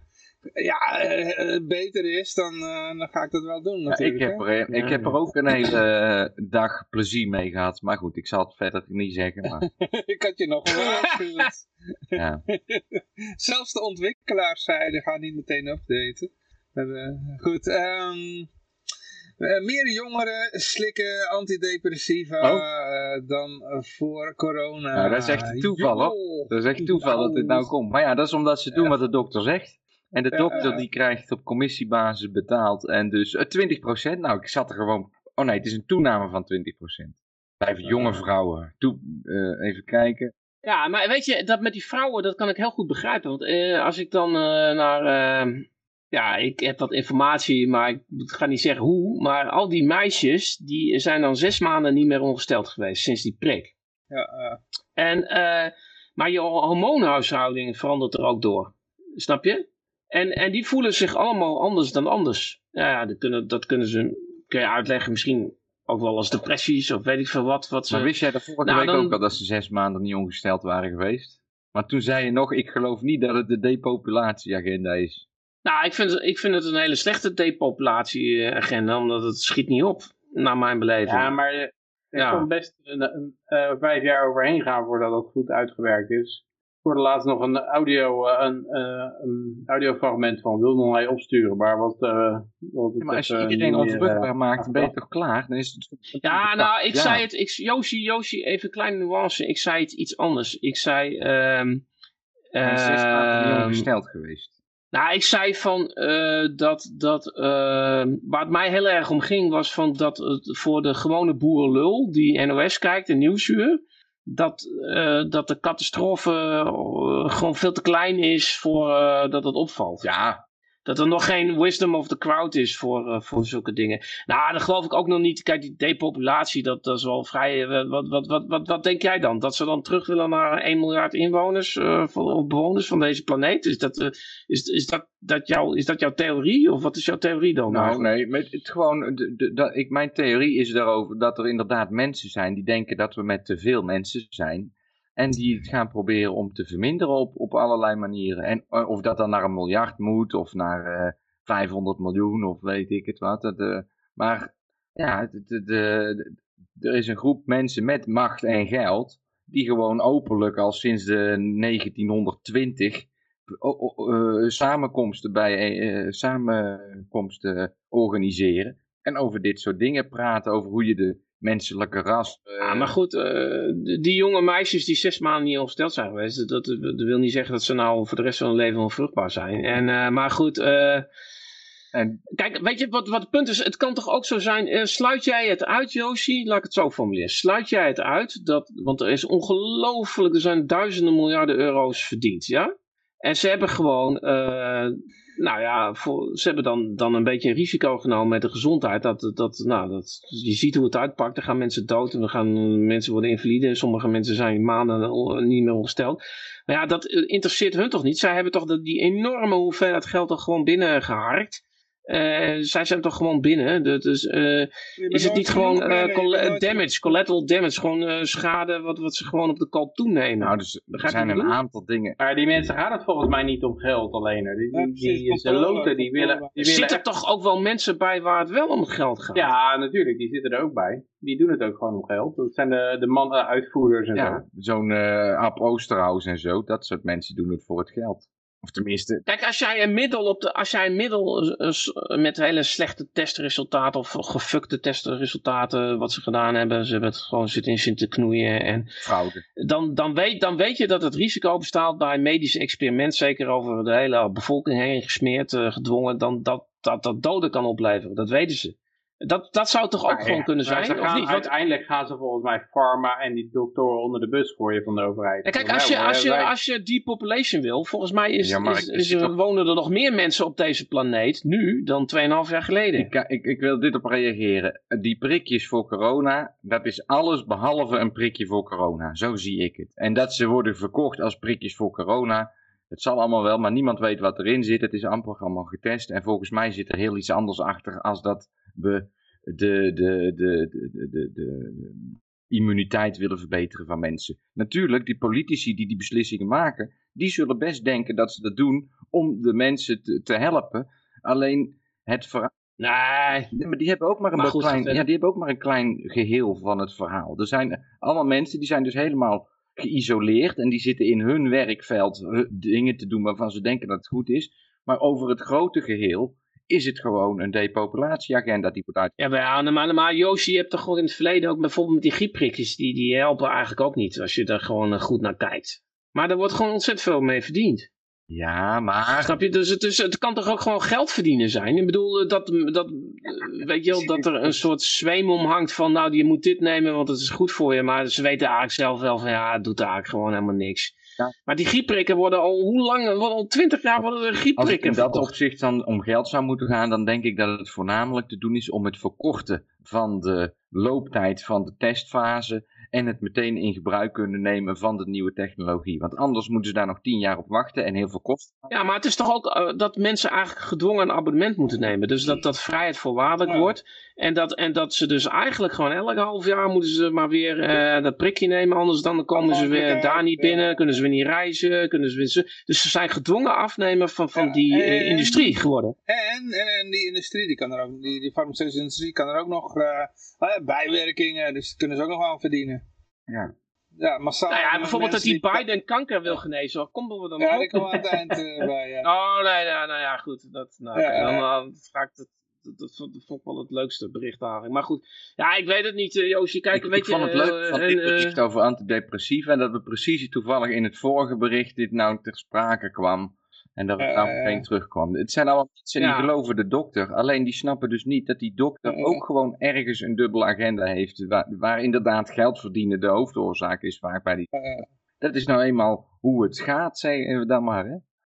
ja, uh, beter is, dan, dan ga ik dat wel doen natuurlijk. Ja, ik, heb er, ik heb er ook een hele dag plezier mee gehad. Maar goed, ik zal het verder niet zeggen. Maar... ik had je nog wel ja. Zelfs de ontwikkelaars zeiden, ga niet meteen updaten. Uh, goed, um, meer jongeren slikken antidepressiva oh. uh, dan voor corona. Nou, dat is echt toeval, hoor. Dat is echt toeval dat dit nou komt. Maar ja, dat is omdat ze doen wat de dokter zegt. En de dokter die krijgt op commissiebasis betaald. En dus 20%, nou ik zat er gewoon... Oh nee, het is een toename van 20%. Blijven jonge vrouwen. Toe, uh, even kijken. Ja, maar weet je, dat met die vrouwen, dat kan ik heel goed begrijpen. Want uh, als ik dan uh, naar ja, ik heb wat informatie, maar ik ga niet zeggen hoe. Maar al die meisjes, die zijn dan zes maanden niet meer ongesteld geweest sinds die prik. Ja, uh. En, uh, maar je hormoonhuishouding verandert er ook door. Snap je? En, en die voelen zich allemaal anders dan anders. Ja, dat kunnen, dat kunnen ze, kun je uitleggen, misschien ook wel als depressies of weet ik veel wat. wat ze... Maar wist jij de vorige nou, week ook al dat ze zes maanden niet ongesteld waren geweest? Maar toen zei je nog, ik geloof niet dat het de depopulatieagenda is. Nou, ik vind, ik vind het een hele slechte depopulatieagenda, omdat het schiet niet op, naar mijn beleving. Ja, maar er ja. kan best een, een, uh, vijf jaar overheen gaan voordat dat goed uitgewerkt is. hoorde laatst nog een, audio, uh, een, uh, een audiofragment van wilde hij opsturen, maar wat... Uh, wat ja, maar als je iedereen onvruchtbaar maakt, ben je toch klaar? Dan is het... Ja, nou, ik ja. zei het, ik, Yoshi, Yoshi, even een kleine nuance, ik zei het iets anders. Ik zei... Um, hij is uh, ongesteld geweest. Nou, ik zei van uh, dat, dat uh, waar het mij heel erg om ging was van dat voor de gewone boerenlul die NOS kijkt, de nieuwsuur, dat, uh, dat de catastrofe gewoon veel te klein is voor dat het opvalt. Ja, dat er nog geen wisdom of the crowd is voor, uh, voor zulke dingen. Nou, dat geloof ik ook nog niet. Kijk, die depopulatie, dat, dat is wel vrij... Uh, wat, wat, wat, wat, wat denk jij dan? Dat ze dan terug willen naar 1 miljard inwoners uh, van, of bewoners van deze planeet? Is dat, is, is, dat, dat jouw, is dat jouw theorie? Of wat is jouw theorie dan? Nou, nee. Met het gewoon, de, de, de, ik, mijn theorie is daarover dat er inderdaad mensen zijn die denken dat we met te veel mensen zijn. En die het gaan proberen om te verminderen op, op allerlei manieren. En eh, of dat dan naar een miljard moet of naar uh, eh, 500 miljoen of weet ik het wat. Dat, uh, maar ja, de, er is een groep mensen met macht en geld die gewoon openlijk al sinds de 1920 samenkomsten, bij, samenkomsten organiseren. En over dit soort dingen praten, over hoe je de menselijke ras. Ja, maar goed, uh, die jonge meisjes die zes maanden niet ongesteld zijn geweest, dat, dat, wil niet zeggen dat ze nou voor de rest van hun leven onvruchtbaar zijn. En, uh, maar goed, uh, en... kijk, weet je wat, wat het punt is? Het kan toch ook zo zijn, sluit jij het uit, Josie? Laat ik het zo formuleren. Sluit jij het uit, dat, want er is ongelooflijk, er zijn duizenden miljarden euro's verdiend, ja? En ze hebben gewoon nou ja, ze hebben dan, dan een beetje een risico genomen met de gezondheid. Dat, dat, nou, dat, je ziet hoe het uitpakt. Er gaan mensen dood en er gaan mensen worden invalide. Sommige mensen zijn maanden niet meer ongesteld. Maar ja, dat interesseert hun toch niet. Zij hebben toch die enorme hoeveelheid geld toch gewoon binnengeharkt. Uh, zij zijn toch gewoon binnen. Dus uh, is het niet gewoon uh, damage, collateral damage, gewoon schade wat, wat ze gewoon op de kal toenemen? Nou, dus er zijn een aantal dingen. Maar die mensen gaan het volgens mij niet om geld alleen. Die, die, die, die loten, die willen... Die willen zitten toch ook wel mensen bij waar het wel om geld gaat? Ja, natuurlijk, die zitten er ook bij. Die doen het ook gewoon om geld. Dat zijn de, de man, uitvoerders en ja, zo. Zo'n Ab Oosterhaus en zo, dat soort mensen doen het voor het geld. Of tenminste... Kijk, als jij een middel, op de, als jij een middel eh, eh, met hele slechte testresultaten of gefukte testresultaten, wat ze gedaan hebben, ze hebben het gewoon zitten in zitten knoeien en... Fraude. Dan, dan, weet, dan weet je dat het risico bestaat bij een medisch experiment, zeker over de hele bevolking heen gesmeerd, uh, gedwongen, dan dat, dat dat doden kan opleveren. Dat weten ze. Dat, dat zou toch ook gewoon kunnen zijn? Of niet? Uiteindelijk gaan ze volgens mij pharma en die doktoren onder de bus gooien van de overheid. Kijk, als je, als, je, als je depopulation wil, volgens mij is, ja, is, is, er, wonen er nog meer mensen op deze planeet nu dan 2,5 jaar geleden. Ik, ik, ik wil dit op reageren. Die prikjes voor corona, dat is alles behalve een prikje voor corona. Zo zie ik het. En dat ze worden verkocht als prikjes voor corona, het zal allemaal wel, maar niemand weet wat erin zit. Het is amper allemaal getest. En volgens mij zit er heel iets anders achter als dat we de, de, de, de, de, de, immuniteit willen verbeteren van mensen. Natuurlijk, die politici die die beslissingen maken, die zullen best denken dat ze dat doen om de mensen te, te helpen. Alleen het verhaal. Nee. Maar die hebben ook maar een klein, ja, die hebben ook maar een klein geheel van het verhaal. Er zijn allemaal mensen die zijn dus helemaal geïsoleerd en die zitten in hun werkveld dingen te doen waarvan ze denken dat het goed is. Maar over het grote geheel is het gewoon een depopulatieagenda die wordt uit. Ja, maar, ja, maar, maar Yoshi, je hebt toch gewoon in het verleden ook bijvoorbeeld met die griepprikjes, die, die helpen eigenlijk ook niet als je er gewoon eh, goed naar kijkt. Maar er wordt gewoon ontzettend veel mee verdiend. Ja, maar... Snap je? Dus het, is, het kan toch ook gewoon geld verdienen zijn? Ik bedoel, eh, dat, dat, eh, weet je wel, dat er een soort zweem omhangt van, nou, je moet dit nemen, want het is goed voor je. Maar ze weten eigenlijk zelf wel van, ja, het doet eigenlijk gewoon helemaal niks. Maar die griepprikken worden al, hoe lang, al twintig jaar worden er griepprikken Als het in dat opzicht dan om geld zou moeten gaan, dan denk ik dat het voornamelijk te doen is om het verkorten van de looptijd van de testfase en het meteen in gebruik kunnen nemen van de nieuwe technologie. Want anders moeten ze daar nog tien jaar op wachten en heel veel kosten. Ja, maar het is toch ook uh, dat mensen eigenlijk gedwongen een abonnement moeten nemen. Dus dat, dat vrijheid voorwaardelijk wordt. En dat, en dat ze dus eigenlijk gewoon elk half jaar moeten ze maar weer uh, dat prikje nemen. Anders dan komen ze weer daar niet binnen, kunnen ze weer niet reizen. Kunnen ze weer, dus ze zijn gedwongen afnemen van, van die uh, industrie geworden. En, en, en, die industrie, die, kan er ook, die, die farmaceutische industrie kan er ook nog bijwerkingen, dus kunnen ze ook nog aan verdienen. Ja. ja, massaal. Nou ja, bijvoorbeeld dat die Biden kanker wil genezen. Waar komen we dan ja, op? komen aan het eind uh, bij. Ja. Oh, nee, nou, nou ja, goed. Dat, nou, ja, dan, dan ga ik het dat, vond, ik wel het leukste bericht eigenlijk. Maar goed, ja, ik weet het niet, uh, Joosje. Kijk, ik, weet ik je... vond het leuk van dit bericht over antidepressiva. En dat we precies toevallig in het vorige bericht dit nou ter sprake kwam. En dat het nou meteen terugkwam. Het zijn allemaal mensen die geloven de dokter. Alleen die snappen dus niet dat die dokter ook gewoon ergens een dubbele agenda heeft. Waar, waar inderdaad geld verdienen de hoofdoorzaak is vaak bij die... Dat is nou eenmaal hoe het gaat, zeggen we dan maar. Hè?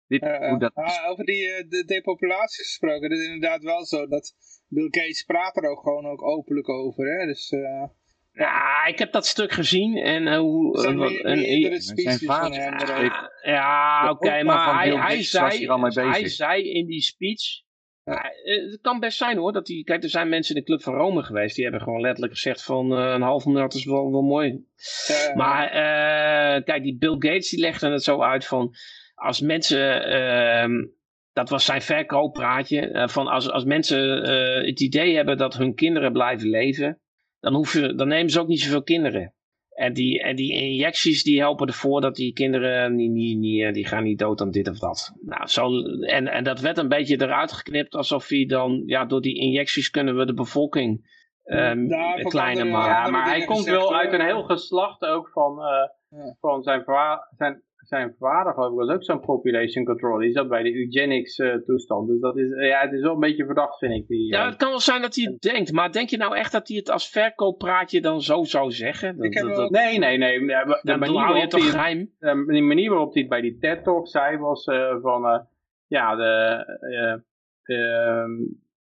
Dit, hoe dat ah, over die uh, de depopulatie gesproken. Het is inderdaad wel zo dat Bill Gates praat er ook gewoon ook openlijk over. Hè? Dus... Uh, ja, ik heb dat stuk gezien en uh, hoe... Zijn meerdere speeches van hem Ja, ja oké, okay, maar hij, hij, zei, hij zei in die speech... Ja, het kan best zijn hoor, dat die, kijk er zijn mensen in de Club van Rome geweest, die hebben gewoon letterlijk gezegd van uh, een half miljard is wel, wel mooi. Ja, maar uh, kijk, die Bill Gates die legde het zo uit van, als mensen, uh, dat was zijn verkooppraatje, uh, van als, als mensen het idee hebben dat hun kinderen blijven leven, dan, hoeven, dan nemen ze ook niet zoveel kinderen. En die, en die injecties die helpen ervoor dat die kinderen niet, niet, niet, die gaan niet dood aan dit of dat. Nou, zo, en, en dat werd een beetje eruit geknipt alsof hij dan, ja, door die injecties kunnen we de bevolking um, ja, kleiner maken. Ja, maar hij komt wel uit een heel geslacht ook van, uh, ja. van zijn, zijn, zijn vader geloof ik was ook zo'n population control. Die zat bij de eugenics uh, toestand. Dus dat is, ja, het is wel een beetje verdacht vind ik. Die, ja, het kan wel zijn dat hij het denkt. Maar denk je nou echt dat hij het als verkooppraatje dan zo zou zeggen? Dat, dat, dat, nee, nee, nee. De, de manier waarop je toch hij, geheim? De, manier waarop hij het bij die TED Talk zei was uh, van... Ja, de...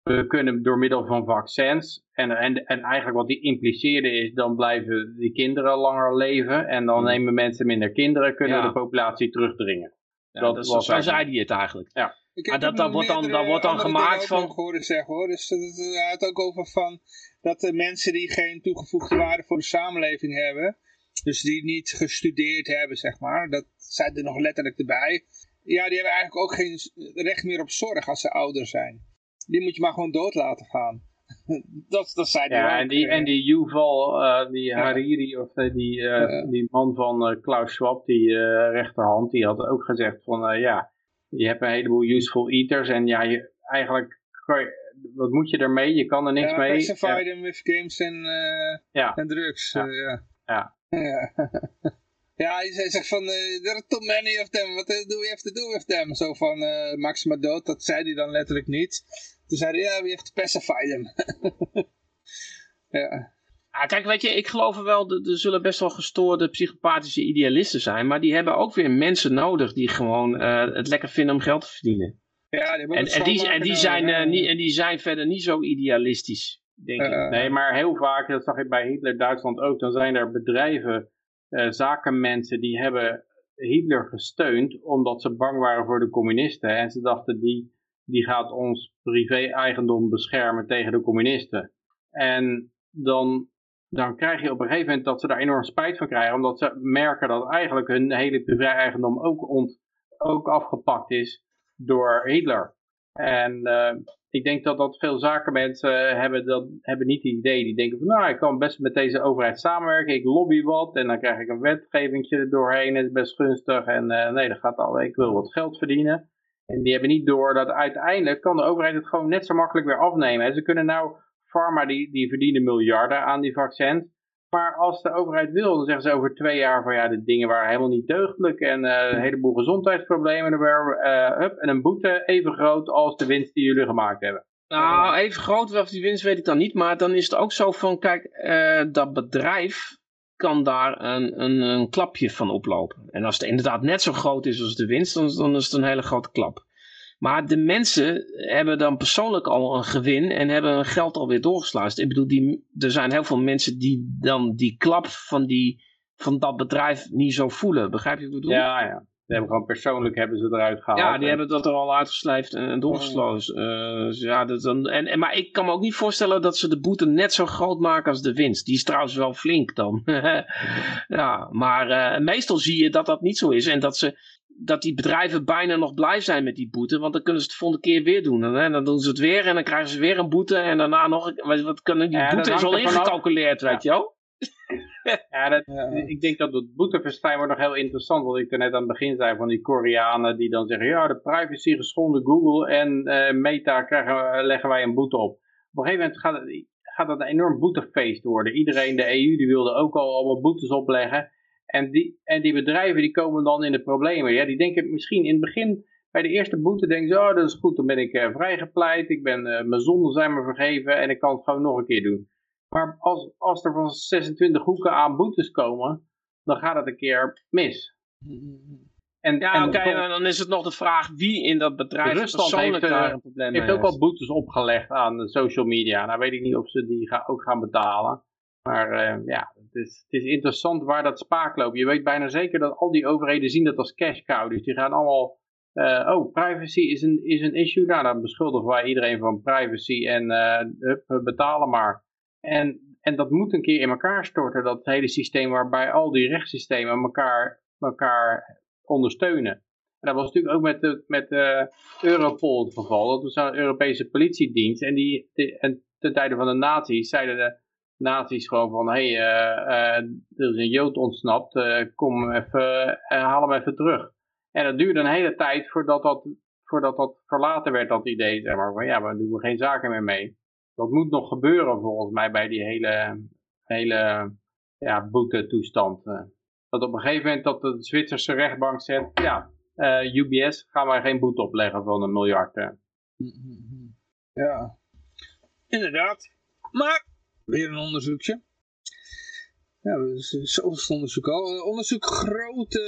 We kunnen door middel van vaccins, en, en, en eigenlijk wat die impliceerde is, dan blijven die kinderen langer leven en dan nemen mensen minder kinderen, kunnen ja. de populatie terugdringen. Ja, dat, dat was zo zei hij het eigenlijk. Ja. Maar dat, dat, wordt dan, dat wordt dan gemaakt van... horen zeggen hoor, dus hij had ook over van dat de mensen die geen toegevoegde waarde voor de samenleving hebben, dus die niet gestudeerd hebben zeg maar, dat zei er nog letterlijk erbij, ja die hebben eigenlijk ook geen recht meer op zorg als ze ouder zijn die moet je maar gewoon dood laten gaan. dat, dat zei die ja, en die, en die Yuval, uh, die Hariri, of uh, die, uh, die man van Klaus Schwab, die rechterhand, die had ook gezegd van, ja, je hebt een heleboel useful eaters en ja, je, eigenlijk, wat moet je ermee? Je kan er niks ja, mee. Ja, them with games en, ja. en drugs. Ja. ja. ja. Hij zegt van, uh, there are too many of them, what do we have to do with them? Zo van, uh, ze maar dood, dat zei hij dan letterlijk niet. Toen zei hij, ja, we have to pacify them. ja. Ah, kijk, weet je, ik geloof er wel, er zullen best wel gestoorde psychopathische idealisten zijn, maar die hebben ook weer mensen nodig die gewoon uh, het lekker vinden om geld te verdienen. Ja, die en, en, die, en, die zijn, uh, niet, en die zijn verder niet zo idealistisch, denk uh, ik. Nee, maar heel vaak, dat zag ik bij Hitler Duitsland ook, dan zijn er bedrijven, zakenmensen die hebben Hitler gesteund omdat ze bang waren voor de communisten en ze dachten die die gaat ons privé-eigendom beschermen tegen de communisten. En dan, dan krijg je op een gegeven moment dat ze daar enorm spijt van krijgen, omdat ze merken dat eigenlijk hun hele privé-eigendom ook, ont, ook afgepakt is door Hitler. En uh, ik denk dat dat veel zakenmensen hebben, dat, hebben niet het idee. Die denken van nou, ik kan best met deze overheid samenwerken. Ik lobby wat en dan krijg ik een wetgeving er doorheen. Het is best gunstig en uh, nee, dat gaat al. Ik wil wat geld verdienen. En die hebben niet door dat uiteindelijk kan de overheid het gewoon net zo makkelijk weer afnemen. En ze kunnen nou, pharma die, die verdienen miljarden aan die vaccins. Maar als de overheid wil, dan zeggen ze over twee jaar van ja, de dingen waren helemaal niet deugdelijk. En uh, een heleboel gezondheidsproblemen. En, uh, hup, en een boete even groot als de winst die jullie gemaakt hebben. Nou, even groot of die winst weet ik dan niet. Maar dan is het ook zo van, kijk, uh, dat bedrijf kan daar een, een, een, klapje van oplopen. En als het inderdaad net zo groot is als de winst, dan, dan is het een hele grote klap. Maar de mensen hebben dan persoonlijk al een gewin en hebben hun geld alweer doorgesluist. Ik bedoel, die, er zijn heel veel mensen die dan die klap van, die, van dat bedrijf niet zo voelen. Begrijp je wat ik bedoel? Ja, ja. Ze hebben gewoon persoonlijk hebben ze eruit gehaald. Ja, die hebben dat er al uitgeslijfd en, en doorgesloten. Uh, dus ja, dat dan, en, en, maar ik kan me ook niet voorstellen dat ze de boete net zo groot maken als de winst. Die is trouwens wel flink dan. ja, maar uh, meestal zie je dat dat niet zo is. En dat, ze, dat die bedrijven bijna nog blij zijn met die boete. Want dan kunnen ze het de volgende keer weer doen. Hè? Dan doen ze het weer en dan krijgen ze weer een boete. En daarna nog... Wat, wat kunnen die ja, boete is al ingecalculeerd, weet je wel? ja, dat, ik denk dat het boetefestijn wordt nog heel interessant. Wat ik er net aan het begin zei van die Koreanen die dan zeggen... Ja, de privacy geschonden Google en uh, Meta krijgen, leggen wij een boete op. Op een gegeven moment gaat, het, gaat dat een enorm boetefeest worden. Iedereen, de EU, die wilde ook al allemaal boetes opleggen. En die, en die bedrijven die komen dan in de problemen. Ja, die denken misschien in het begin bij de eerste boete denken ze, oh dat is goed, dan ben ik uh, vrijgepleit, ik ben, uh, mijn zonden zijn me vergeven en ik kan het gewoon nog een keer doen. Maar als, als er van 26 hoeken aan boetes komen, dan gaat het een keer mis. En, ja, oké, dan is het nog de vraag wie in dat bedrijf Rusland persoonlijk heeft, daar een probleem heeft ook al boetes opgelegd aan de social media. Nou weet ik niet of ze die ga, ook gaan betalen. Maar uh, ja, het is, het is interessant waar dat spaak loopt. Je weet bijna zeker dat al die overheden zien dat als cash cow. Dus die gaan allemaal uh, oh, privacy is een, is een issue. Nou, dan beschuldigen wij iedereen van privacy en we betalen maar. En, en dat moet een keer in elkaar storten, dat hele systeem waarbij al die rechtssystemen elkaar, elkaar ondersteunen. En dat was natuurlijk ook met, de, met de Europol het geval. Dat was een Europese politiedienst. En, die, en ten tijde van de nazi's zeiden de nazi's gewoon van... hé, hey, uh, er is een jood ontsnapt, kom even, haal hem even terug. En dat duurde een hele tijd voordat dat, voordat dat verlaten werd, dat idee. Zeg maar, van ja, we doen geen zaken meer mee. Dat moet nog gebeuren volgens mij bij die hele, hele ja, boete-toestand. Eh. Dat op een gegeven moment dat de Zwitserse rechtbank zegt, ja, eh, UBS gaan wij geen boete opleggen van een miljard. Ja, inderdaad. Maar, weer een onderzoekje. Ja, zoveel onderzoek al. Onderzoek grote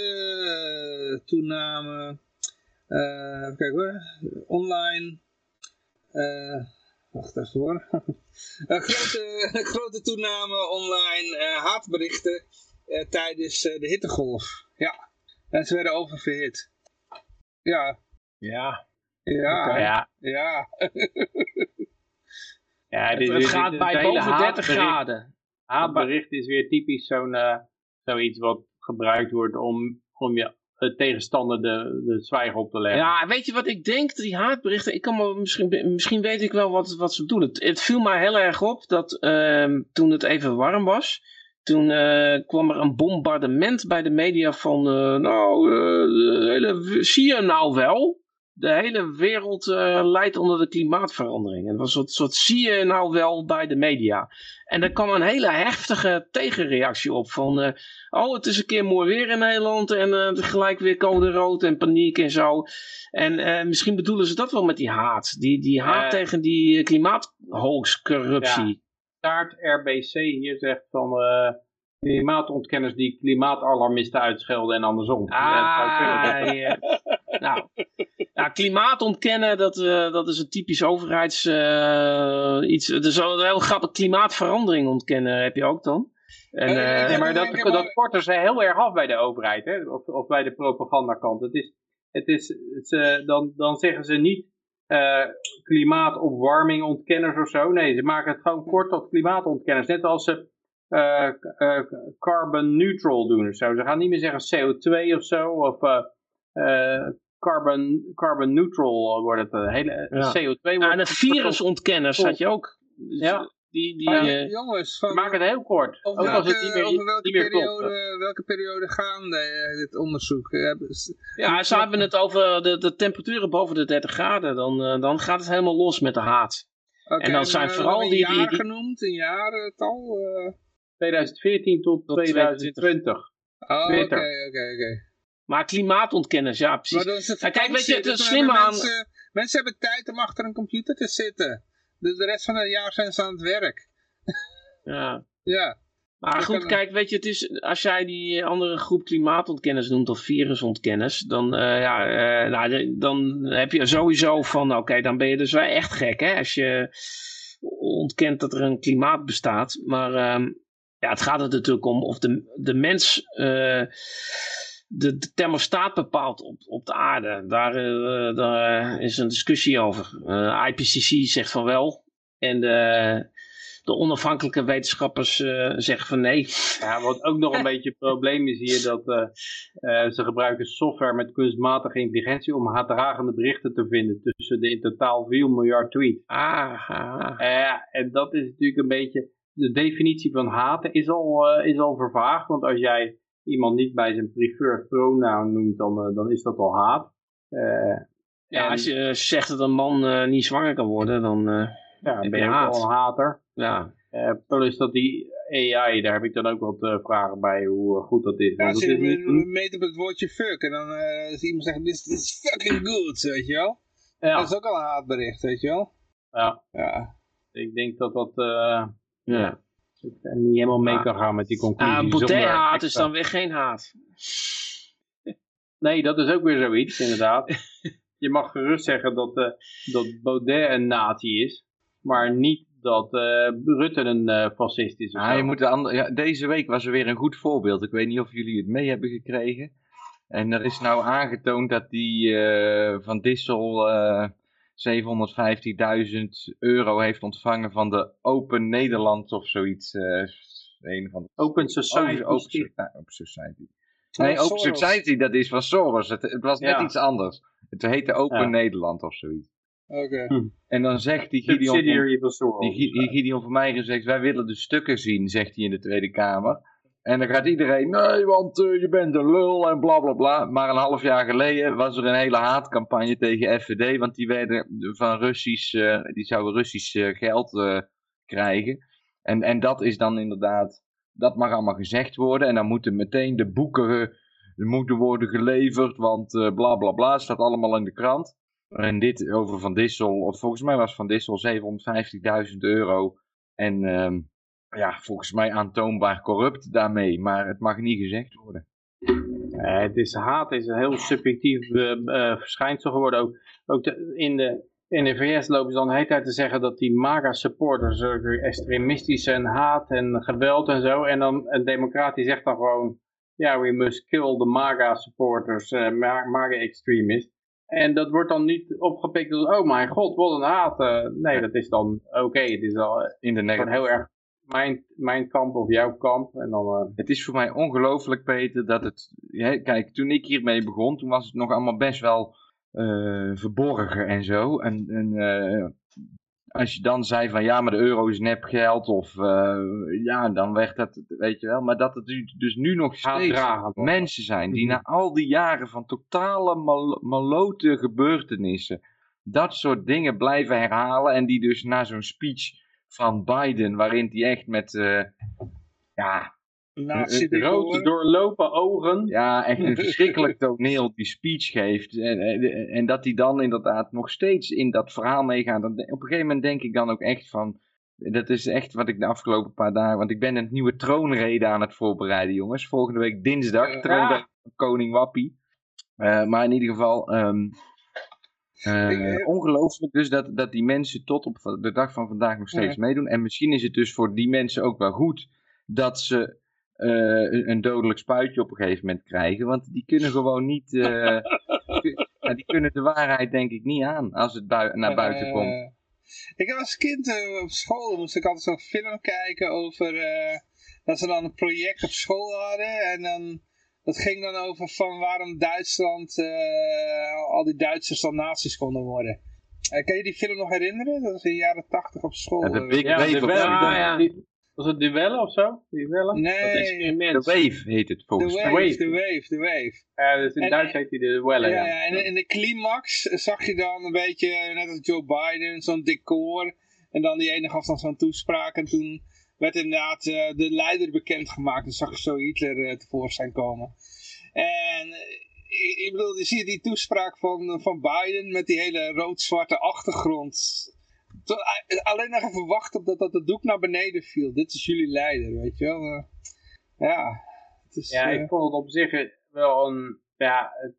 uh, toename. Uh, kijk hoor. Online. Uh, wacht even hoor. uh, grote, grote toename online haatberichten tijdens de hittegolf. Ja. En ze werden oververhit. Ja. Ja. Ja. Ja. Ja. ja dit, het gaat bij boven 30 graden haatbericht is weer typisch zo'n uh, zoiets wat gebruikt wordt om, om je tegenstander de, de zwijgen op te leggen. Ja, weet je wat ik denk? Die haatberichten, ik kan me, misschien, misschien weet ik wel wat, wat ze bedoelen. Het, het viel mij heel erg op dat uh, toen het even warm was, toen uh, kwam er een bombardement bij de media van, uh, nou, hele, zie je nou wel? De hele wereld uh, leidt onder de klimaatverandering. En dat soort, soort zie je nou wel bij de media. En er kwam een hele heftige tegenreactie op van... Uh, oh, het is een keer mooi weer in Nederland en uh, gelijk weer code rood en paniek en zo. En misschien bedoelen ze dat wel met die haat. Die, die haat tegen die klimaathoax-corruptie. Ja. Staart RBC hier zegt van klimaatontkenners die klimaatalarmisten uitschelden en andersom. Ah, ja. Nou, nou, klimaat ontkennen, dat, uh, dat is een typisch overheids uh, iets. Het is een heel grappig klimaatverandering ontkennen heb je ook dan. En, uh, nee, maar dat, dat korten ze heel erg af bij de overheid, hè? Of, of bij de propagandakant. Het is, het is, het, dan, dan zeggen ze niet klimaatopwarming ontkenners of zo. Nee, ze maken het gewoon kort tot klimaatontkenners. Net als ze carbon neutral doen of zo. Ze gaan niet meer zeggen CO2 of zo, of carbon, carbon neutral wordt het. Uh, hele, CO2 wordt ja, en de virusontkenners had je ook. Dus ja. Die, die, uh, jongens, van, maak het heel kort. Over, ook welke, als het niet meer, over welke, niet meer periode, klopt. welke periode gaan uh, dit onderzoek? ja, ze hebben het over de, de temperaturen boven de 30 graden. Dan, uh, dan gaat het helemaal los met de haat. Okay, en dan zijn vooral die, die, die, die... genoemd, een jaartal? 2014 tot 2020. Oh, oké, oké, oké. Maar klimaatontkenners, ja precies. Maar het kijk, weet je, het slim aan... Mensen, mensen, hebben tijd om achter een computer te zitten. De, de rest van het jaar zijn ze aan het werk. Ja. ja. Maar goed, kijk, weet je, het is, als jij die andere groep klimaatontkenners noemt of virusontkenners, dan, uh, ja, uh, nou, dan heb je sowieso van, oké, dan ben je dus wel echt gek, hè, als je ontkent dat er een klimaat bestaat. Maar uh, ja, het gaat er natuurlijk om of de, de mens eh, de, de thermostaat bepaalt op, op de aarde. Daar, uh, daar is een discussie over. Uh, IPCC zegt van wel. En de, de onafhankelijke wetenschappers uh, zeggen van nee. Ja, wat ook nog een beetje het probleem is hier, dat ze gebruiken software met kunstmatige intelligentie om haatdragende berichten te vinden tussen de in totaal 4 miljard tweets. Ah, ah. En dat is natuurlijk een beetje, de definitie van haten is al, is al vervaagd. Want als jij iemand niet bij zijn preferred pronoun noemt, dan, dan is dat al haat. ja, als je zegt dat een man niet zwanger kan worden, dan ja, ben je al een hater. Ja. plus dat die AI, daar heb ik dan ook wat uh, vragen bij hoe goed dat is. Ja, als je niet... meet op het woordje fuck en dan uh, zie iemand zeggen, this, is fucking good, weet je wel. Ja. Dat is ook al een haatbericht, weet je wel. Ja. ja. Ik denk dat dat... Uh, ja. Niet helemaal mee kan gaan met die conclusie. Ah, haat is dan weer geen haat. Nee, dat is ook weer zoiets, inderdaad. je mag gerust zeggen dat, uh, dat Baudet een nazi is, maar niet dat uh, Rutte een uh, fascist is. Ah, je moet de andere, ja, deze week was er weer een goed voorbeeld. Ik weet niet of jullie het mee hebben gekregen. En er is nou aangetoond dat die uh, Van Dissel 750.000 euro heeft ontvangen van de Open Nederland of zoiets. een van de... Open Society. Open, open, Society. Nee, Open Society, dat is van Soros. Het, het was net iets anders. Het heette Open ja. Nederland of zoiets. Hm. En dan zegt die Gideon, van, die Gideon van mij gezegd, wij willen de stukken zien, zegt hij in de Tweede Kamer. En dan gaat iedereen, nee, want uh, je bent een lul en bla bla bla. Maar een half jaar geleden was er een hele haatcampagne tegen FVD, want die werden van Russisch, uh, die zouden Russisch uh, geld krijgen. En, en dat is dan inderdaad, dat mag allemaal gezegd worden. En dan moeten meteen de boeken moeten worden geleverd, want bla bla bla, staat allemaal in de krant. En dit over Van Dissel, volgens mij was Van Dissel 750.000 euro. En uh, ja, volgens mij aantoonbaar corrupt daarmee, maar het mag niet gezegd worden. Uh, het is, haat is een heel subjectief uh, verschijnsel geworden. Ook, ook de, in, de, in de VS lopen ze dan de hele tijd te zeggen dat die MAGA-supporters extremistisch zijn, haat en geweld en zo. En dan een democrat die zegt dan gewoon, ja, we must kill the MAGA-supporters, MAGA-extremists. En dat wordt dan niet opgepikt als, oh mijn god, wat een haat. Nee, dat is dan oké. Het is al eh, in de heel erg mijn, mijn kamp of jouw kamp. En dan, uh... Het is voor mij ongelooflijk, Peter, dat het... kijk, toen ik hiermee begon, toen was het nog allemaal best wel verborgen en zo. En, en als je dan zei van ja, maar de euro is nepgeld of ja, dan werd dat, weet je wel. Maar dat het dus nu nog steeds mensen zijn die mhm. na al die jaren van totale mal malote gebeurtenissen dat soort dingen blijven herhalen en die dus na zo'n speech van Biden, waarin hij echt met, uh, ja, Rood doorlopen ogen. Ja, echt een verschrikkelijk toneel die speech geeft. En, en, en, dat hij dan inderdaad nog steeds in dat verhaal meegaat. Op een gegeven moment denk ik dan ook echt van... Dat is echt wat ik de afgelopen paar dagen... Want ik ben een nieuwe troonrede aan het voorbereiden, jongens. Volgende week dinsdag. Ja. Troonrede van koning Wappie. Uh, maar in ieder geval... Um, uh, ongelooflijk dus dat, dat die mensen tot op de dag van vandaag nog steeds meedoen. En misschien is het dus voor die mensen ook wel goed dat ze uh, een dodelijk spuitje op een gegeven moment krijgen. Want die kunnen gewoon niet, uh, die kunnen de waarheid denk ik niet aan als het bui naar buiten komt. Ik als kind op school, moest ik altijd zo'n film kijken over, dat ze dan een project op school hadden. En dan, dat ging dan over van waarom Duitsland, al die Duitsers dan nazi's konden worden. kan je die film nog herinneren? Dat was in de jaren tachtig op school. Ja, de Big Wave. Ja, ja. Was het duellen of zo? Duellen? Nee. De Wave heet het volgens mij. De Wave, de Wave, de Wave. Ja, dus in en, Duits heet hij de duellen. Ja, ja. En in de climax zag je dan een beetje, net als Joe Biden, zo'n decor. En dan die ene gaf dan zo'n toespraak. En toen werd inderdaad uh, de leider bekendgemaakt. Dan zag je zo Hitler uh, tevoorschijn komen. En ik, ik bedoel, je ziet die toespraak van, van Biden met die hele rood-zwarte achtergrond alleen nog even wachten op dat, dat het doek naar beneden viel. Dit is jullie leider, weet je wel. Uh, ja. Het is, ja, ik eh, vond het op zich wel een, ja, het,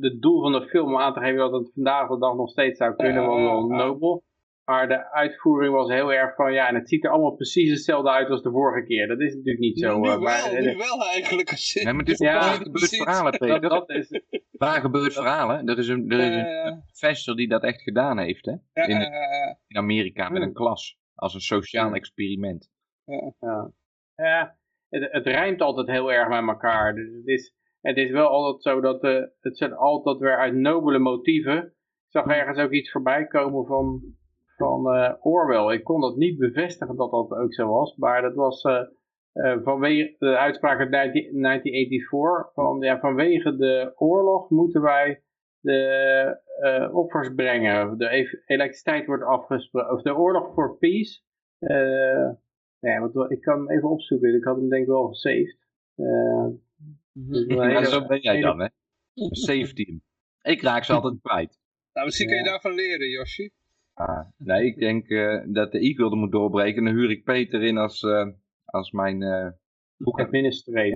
het doel van de film aan te geven dat het vandaag de dag nog steeds zou kunnen, was wel nobel. Maar de uitvoering was heel erg van, ja, en het ziet er allemaal precies hetzelfde uit als de vorige keer. Dat is natuurlijk niet zo. Nu, nu wel, nu wel eigenlijk. Nee, maar het is ja, gebeurd verhalen, Peter. Dat, dat is, Waar gebeurt verhalen? Er is een, er is een professor die dat echt gedaan heeft, hè? In, in Amerika, met een klas. Als een sociaal experiment. Ja, ja. Het, het rijmt altijd heel erg met elkaar. Dus het is, het is wel altijd zo dat uh, het zijn altijd weer uit nobele motieven. Ik zag ergens ook iets voorbij komen van van Orwell. Ik kon dat niet bevestigen dat dat ook zo was, maar dat was vanwege de uitspraak uit 1984, van, ja, vanwege de oorlog moeten wij de uh, offers brengen. De e-, elektriciteit wordt afgesproken, of de oorlog voor peace. Uh, ja, wat, ik kan hem even opzoeken, ik had hem denk ik wel gesaved. Uh, ja, zo ben jij dan, hè? Safety. Ik raak ze altijd kwijt. Nou, misschien ja. kun je daarvan leren, Yoshi. Ah, nee, ik denk uh, dat de e-gulden moet doorbreken. Dan huur ik Peter in als, uh, als mijn... Uh.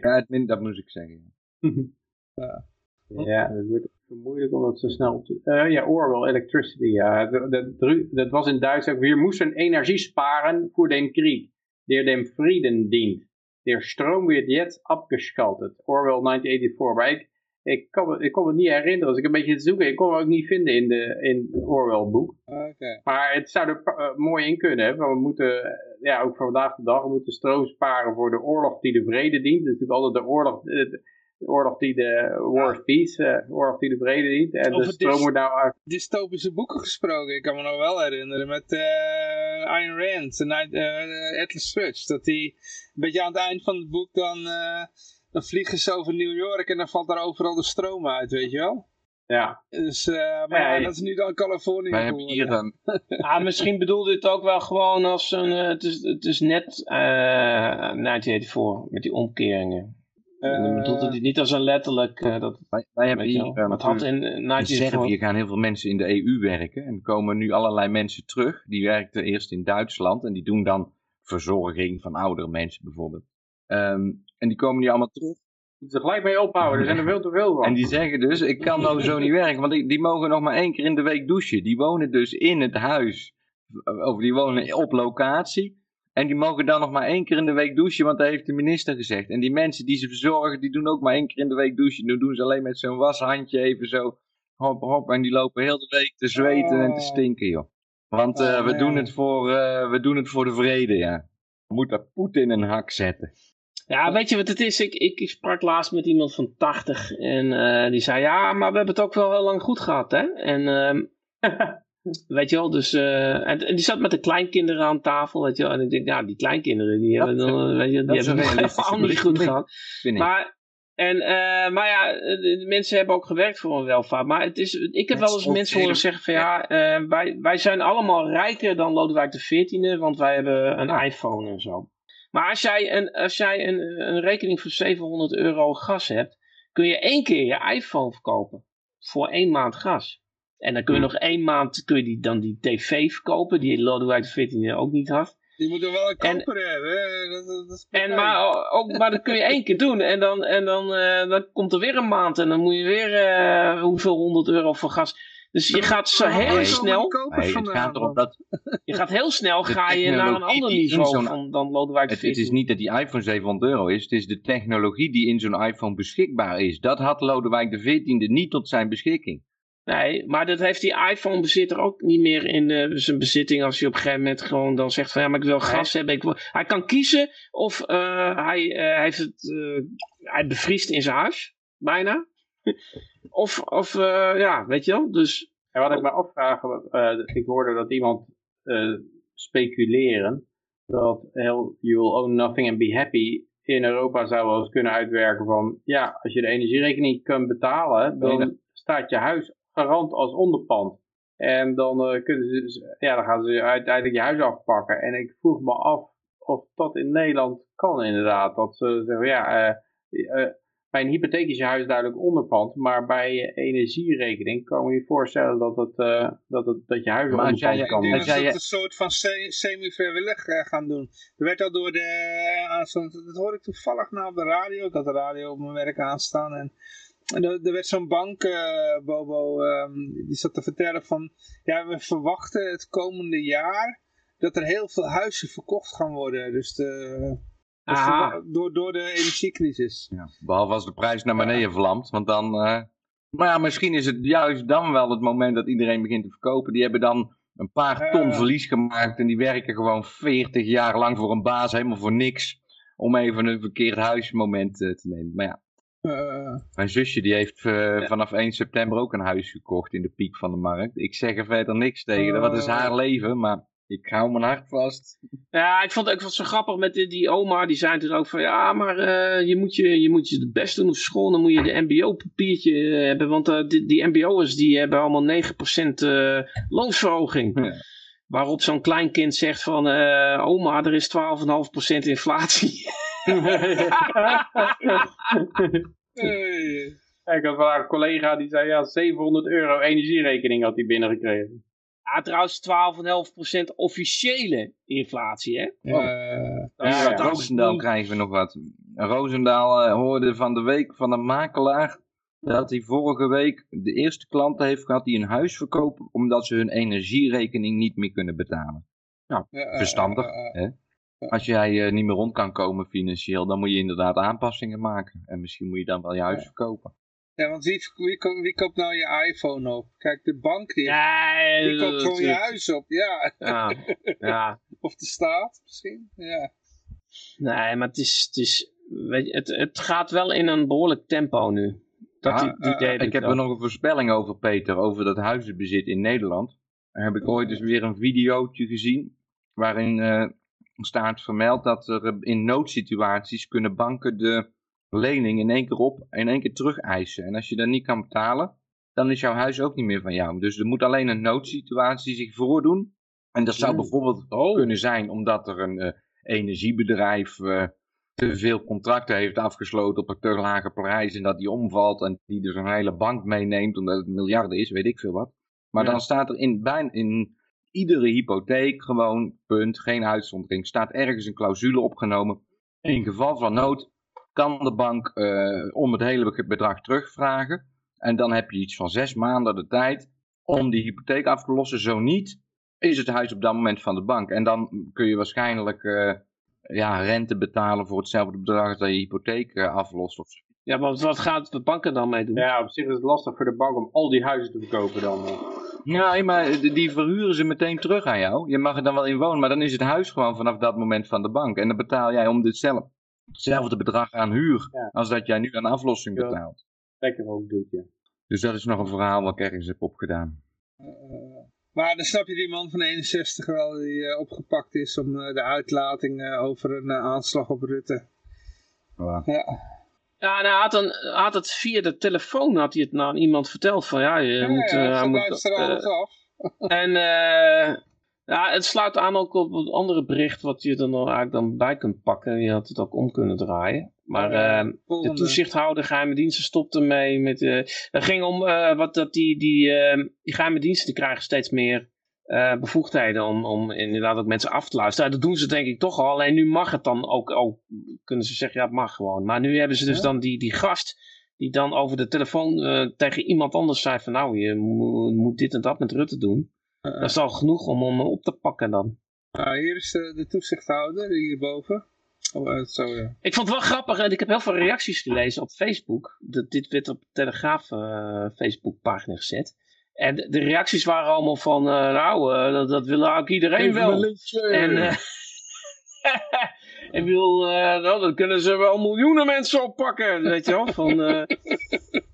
Ja, dat moet ik zeggen. ja. ja, dat wordt moeilijk om dat zo snel te... Uh, ja, Orwell, Electricity, ja. Dat, dat, was in Duits ook. We moesten energie sparen voor de krieg, die dem Frieden dient. Der stroom werd jetzt abgeschaltet. Orwell 1984. Maar ik, ik, kan, ik kon me niet herinneren. Als ik een beetje te zoeken, ik kon het ook niet vinden in de in Orwell boek. Okay. Maar het zou er uh, mooi in kunnen. Hè? we moeten, uh, ja, ook vandaag de dag, we moeten stroom sparen voor de oorlog die de vrede dient. Dat is natuurlijk altijd de oorlog, de, oorlog die de War of Peace, uh, oorlog die de vrede dient. En Over de stroom wordt nou uit. Dystopische boeken gesproken, ik kan me nog wel herinneren, met uh, Ayn Rand en Atlas Shrugged. Dat die een beetje aan het eind van het boek dan, dan vliegen ze over New York en dan valt daar overal de stroom uit, weet je wel. Ja. Dus, uh, maar ja, dat is nu dan Californië. Wij hebben hier dan... ja, misschien bedoelde het ook wel gewoon als een... Uh, het, is, het is net uh, 1984 met die omkeringen. Uh, dan bedoelt het niet als een letterlijk... Uh, dat, wij, wij hebben hier... Uh, het had in, in Servië gaan heel veel mensen in de EU werken. En er komen nu allerlei mensen terug. Die werkten eerst in Duitsland. En die doen dan verzorging van oudere mensen bijvoorbeeld. Um, en die komen nu allemaal terug. Moeten er gelijk mee ophouden, er zijn er veel te veel van. En die zeggen dus, ik kan nou zo niet werken, want die, die mogen nog maar één keer in de week douchen. Die wonen dus in het huis, of die wonen op locatie. En die mogen dan nog maar één keer in de week douchen, want dat heeft de minister gezegd. En die mensen die ze verzorgen, die doen ook maar één keer in de week douchen. Nu doen ze alleen met zo'n washandje even zo, hop hop, en die lopen heel de week te zweten en te oh. stinken, joh. Want uh, we, doen het voor, uh, we doen het voor de vrede, ja. We moeten Poetin een hak zetten. Ja, weet je wat het is? Ik, ik, sprak laatst met iemand van 80 en uh, die zei, ja, maar we hebben het ook wel heel lang goed gehad, hè? En uh, weet je wel, dus, uh, en, en, die zat met de kleinkinderen aan tafel, weet je wel. En ik denk, ja, die kleinkinderen, die hebben, dan, weet je, die hebben het allemaal niet goed gehad. Maar, en, maar ja, de mensen hebben ook gewerkt voor een welvaart. Maar het is, ik heb wel eens mensen horen zeggen van, ja, wij, wij zijn allemaal rijker dan Lodewijk XIV, want wij hebben een iPhone en zo. Maar als jij, een, als jij een, een rekening van 700 euro gas hebt, kun je één keer je iPhone verkopen. Voor één maand gas. En dan kun je hmm. nog één maand kun je die, dan die tv verkopen, die Lodewijk XIV ook niet had. Die moet er wel een koper hebben. Dat, dat en maar, ook, maar dat kun je één keer doen. En dan, en dan, uh, dan komt er weer een maand. En dan moet je weer uh, hoeveel honderd euro voor gas. Dus je gaat zo heel snel. Nee, het gaat erom dat. Je gaat heel snel ga je naar een ander niveau van, dan Lodewijk het, het is niet dat die iPhone 700 euro is. Het is de technologie die in zo'n iPhone beschikbaar is. Dat had Lodewijk XIV niet tot zijn beschikking. Nee, maar dat heeft die iPhone-bezitter ook niet meer in uh, zijn bezitting als hij op een gegeven moment gewoon dan zegt van ja, maar ik wil gas hebben. Ik wil... Hij kan kiezen of uh, hij, uh, heeft het, hij bevriest in zijn huis, bijna. Of, of uh, ja, weet je wel, dus... En wat ik me afvraag, uh, ik hoorde dat iemand uh, speculeren, dat heel, you will own nothing and be happy in Europa zou wel eens kunnen uitwerken van, ja, als je de energierekening kunt betalen, dan staat je huis garant als onderpand. En dan, kunnen ze dus, ja, dan gaan ze uiteindelijk je huis afpakken. En ik vroeg me af of dat in Nederland kan inderdaad. Dat ze zeggen, ja, bij een hypotheek is je huis duidelijk onderpand, maar bij je energierekening kan je je voorstellen dat, het, uh, dat, het, dat je huis maar onderpand jij, kan dat ze een soort van semi-vrijwillig uh, gaan doen. Er werd al door de, uh, dat hoorde ik toevallig nou op de radio, ik had de radio op mijn werk aanstaan en en er, werd zo'n bank, Bobo, um, die zat te vertellen van, ja, we verwachten het komende jaar dat er heel veel huizen verkocht gaan worden. Dus de, door, door de energiecrisis. Ja, behalve als de prijs naar beneden vlamt, want dan... Uh... Maar ja, misschien is het juist dan wel het moment dat iedereen begint te verkopen. Die hebben dan een paar ton verlies gemaakt en die werken gewoon 40 jaar lang voor een baas, helemaal voor niks. Om even een verkeerd huismoment uh, te nemen. Maar ja, Mijn zusje die heeft vanaf 1 september ook een huis gekocht in de piek van de markt. Ik zeg er verder niks tegen. Wat is haar leven, maar ik hou mijn hart vast. Ja, ik vond, ik vond het zo grappig met die, die oma. Die zei toen ook van, ja, maar uh, je, moet je, je moet je het best doen op school. Dan moet je de mbo-papiertje uh, hebben. Want uh, die, die mbo'ers die hebben allemaal 9% loonsverhoging. Ja. Waarop zo'n kleinkind zegt van, oma, er is 12,5% inflatie. Ik had wel een collega die zei, ja, 700 euro energierekening had hij binnengekregen. Ja, trouwens 12,5% officiële inflatie, hè? Oh. ja, ja, Roosendaal krijgen we nog wat. Roosendaal uh, hoorde van de week van een makelaar dat hij vorige week de eerste klanten heeft gehad die een huis verkopen omdat ze hun energierekening niet meer kunnen betalen. Nou, verstandig, hè? Als jij uh, niet meer rond kan komen financieel, dan moet je inderdaad aanpassingen maken. En misschien moet je dan wel je huis verkopen. Ja, want wie, wie, wie, koopt nou je iPhone op? Kijk, de bank die, ja, die koopt gewoon je huis op, ja. ja. ja. of de staat misschien, ja. Nee, maar het is, het, is weet je, het, het gaat wel in een behoorlijk tempo nu. Dat die, die uh, ik heb er nog een voorspelling over, Peter, over dat huizenbezit in Nederland. Daar heb ik ooit eens weer een videootje gezien, waarin uh, staat vermeld dat er in noodsituaties kunnen banken de lening in één keer op, in één keer terug eisen. En als je dat niet kan betalen, dan is jouw huis ook niet meer van jou. Dus er moet alleen een noodsituatie zich voordoen. En dat zou bijvoorbeeld oh. kunnen zijn omdat er een uh, energiebedrijf uh, te veel contracten heeft afgesloten op een te lage prijs en dat die omvalt en die dus een hele bank meeneemt omdat het miljarden is, weet ik veel wat. Maar dan staat er in, bijna, in iedere hypotheek gewoon, punt, geen uitzondering, staat ergens een clausule opgenomen. In geval van nood kan de bank uh, om het hele bedrag terugvragen. En dan heb je iets van zes maanden de tijd om die hypotheek af te lossen. Zo niet, is het huis op dat moment van de bank. En dan kun je waarschijnlijk uh, ja, rente betalen voor hetzelfde bedrag dat je hypotheek uh, aflost. Of zo. Ja, maar wat gaat de banken dan mee doen? Ja, op zich is het lastig voor de bank om al die huizen te verkopen dan. Ja, maar die verhuren ze meteen terug aan jou. Je mag er dan wel in wonen, maar dan is het huis gewoon vanaf dat moment van de bank. En dan betaal jij om dit zelf hetzelfde bedrag aan huur als dat jij nu aan aflossing betaalt. Lekker ook doet, ja. Dus dat is nog een verhaal wat ik ergens heb opgedaan. Uh, maar dan snap je die man van 61 wel die uh, opgepakt is om uh, de uitlating over een aanslag op Rutte. Ja. Ja, nou, hij had, een, had het via de telefoon had hij het aan iemand verteld van ja, je ja, moet... Ja, hij moet alles af. En ja, het sluit aan ook op het andere bericht wat je er dan eigenlijk dan bij kunt pakken. Je had het ook om kunnen draaien. Maar uh, de toezichthouder geheime diensten stopte mee met... Uh, het ging om uh, wat dat die, die, uh, die geheime diensten die krijgen steeds meer bevoegdheden om, om inderdaad ook mensen af te luisteren. Dat doen ze denk ik toch al. Alleen nu mag het dan ook, ook kunnen ze zeggen ja het mag gewoon. Maar nu hebben ze dus dan die, die gast die dan over de telefoon tegen iemand anders zei van nou je moet dit en dat met Rutte doen. Dat is al genoeg om hem op te pakken dan. Uh, hier is de, de toezichthouder, hierboven. Oh, uh, zo, ja. Ik vond het wel grappig en ik heb heel veel reacties gelezen op Facebook. Dat, dit werd op de Telegraaf uh, Facebookpagina gezet. En de, de, reacties waren allemaal van, uh, nou, dat, dat wil ook iedereen wel. En, Ik bedoel, uh, nou, dan kunnen ze wel miljoenen mensen oppakken, weet je wel. Van, uh,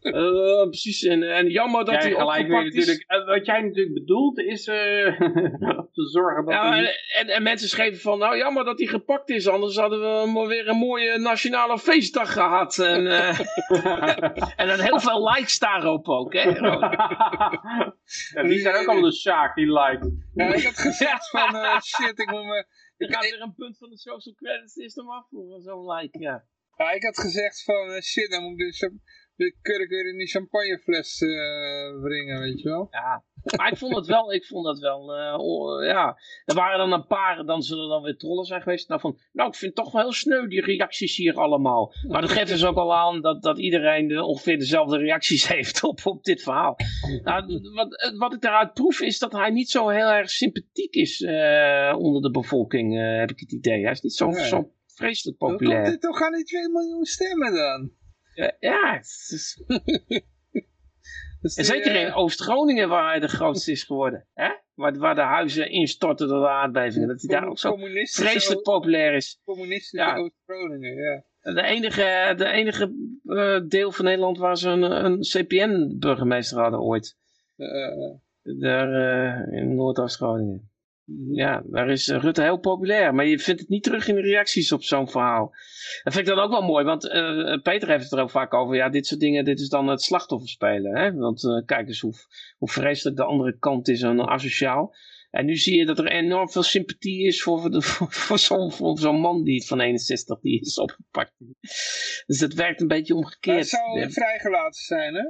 uh, precies, en, en jammer dat hij opgepakt is. Natuurlijk, wat jij natuurlijk bedoelt is te zorgen dat ja, hij... en, en, mensen schreven van, nou jammer dat hij gepakt is, anders hadden we weer een mooie nationale feestdag gehad. En, en dan heel veel likes daarop ook, hè. ja, die zijn ook allemaal de Sjaak, die likes. Ja, ik had gezegd van, shit, ik moet me je gaat er een punt van de social credit system af voor zo'n like, ja. Ja, ik had gezegd van, uh, shit, dan moet ik dus de kurk weer in die champagnefles uh, brengen, weet je wel. Ja, maar ik vond het wel, ik vond dat wel, uh, ja. Er waren dan een paar, dan zullen dan weer trollen zijn geweest. Nou, van, nou, ik vind het toch wel heel sneu, die reacties hier allemaal. Maar dat geeft dus ook al aan dat, dat iedereen de, ongeveer dezelfde reacties heeft op, op dit verhaal. Nou, wat, wat ik daaruit proef is dat hij niet zo heel erg sympathiek is uh, onder de bevolking, heb ik het idee. Hij is niet zo, zo vreselijk populair. Hoe komt dit toch aan die 2 miljoen stemmen dan? Ja, het is... Dus en zeker in Oost-Groningen waar hij de grootste is geworden. Hè? Waar, waar de huizen instorten door de aardbevingen. Dat hij daar ook zo vreselijk populair is. Communistische ja. Oost-Groningen, ja. de enige, de enige deel van Nederland waar ze een, een CPN-burgemeester hadden ooit. Daar in Noordoost-Groningen. Ja, daar is Rutte heel populair. Maar je vindt het niet terug in de reacties op zo'n verhaal. Dat vind ik dan ook wel mooi. Want Peter heeft het er ook vaak over. Ja, dit soort dingen, dit is dan het slachtoffer spelen. Hè? Want kijk eens hoe, hoe vreselijk de andere kant is en asociaal. En nu zie je dat er enorm veel sympathie is voor, de, voor, voor zo'n man die van 61 die is opgepakt. Dus dat werkt een beetje omgekeerd. Het zou vrijgelaten zijn, hè?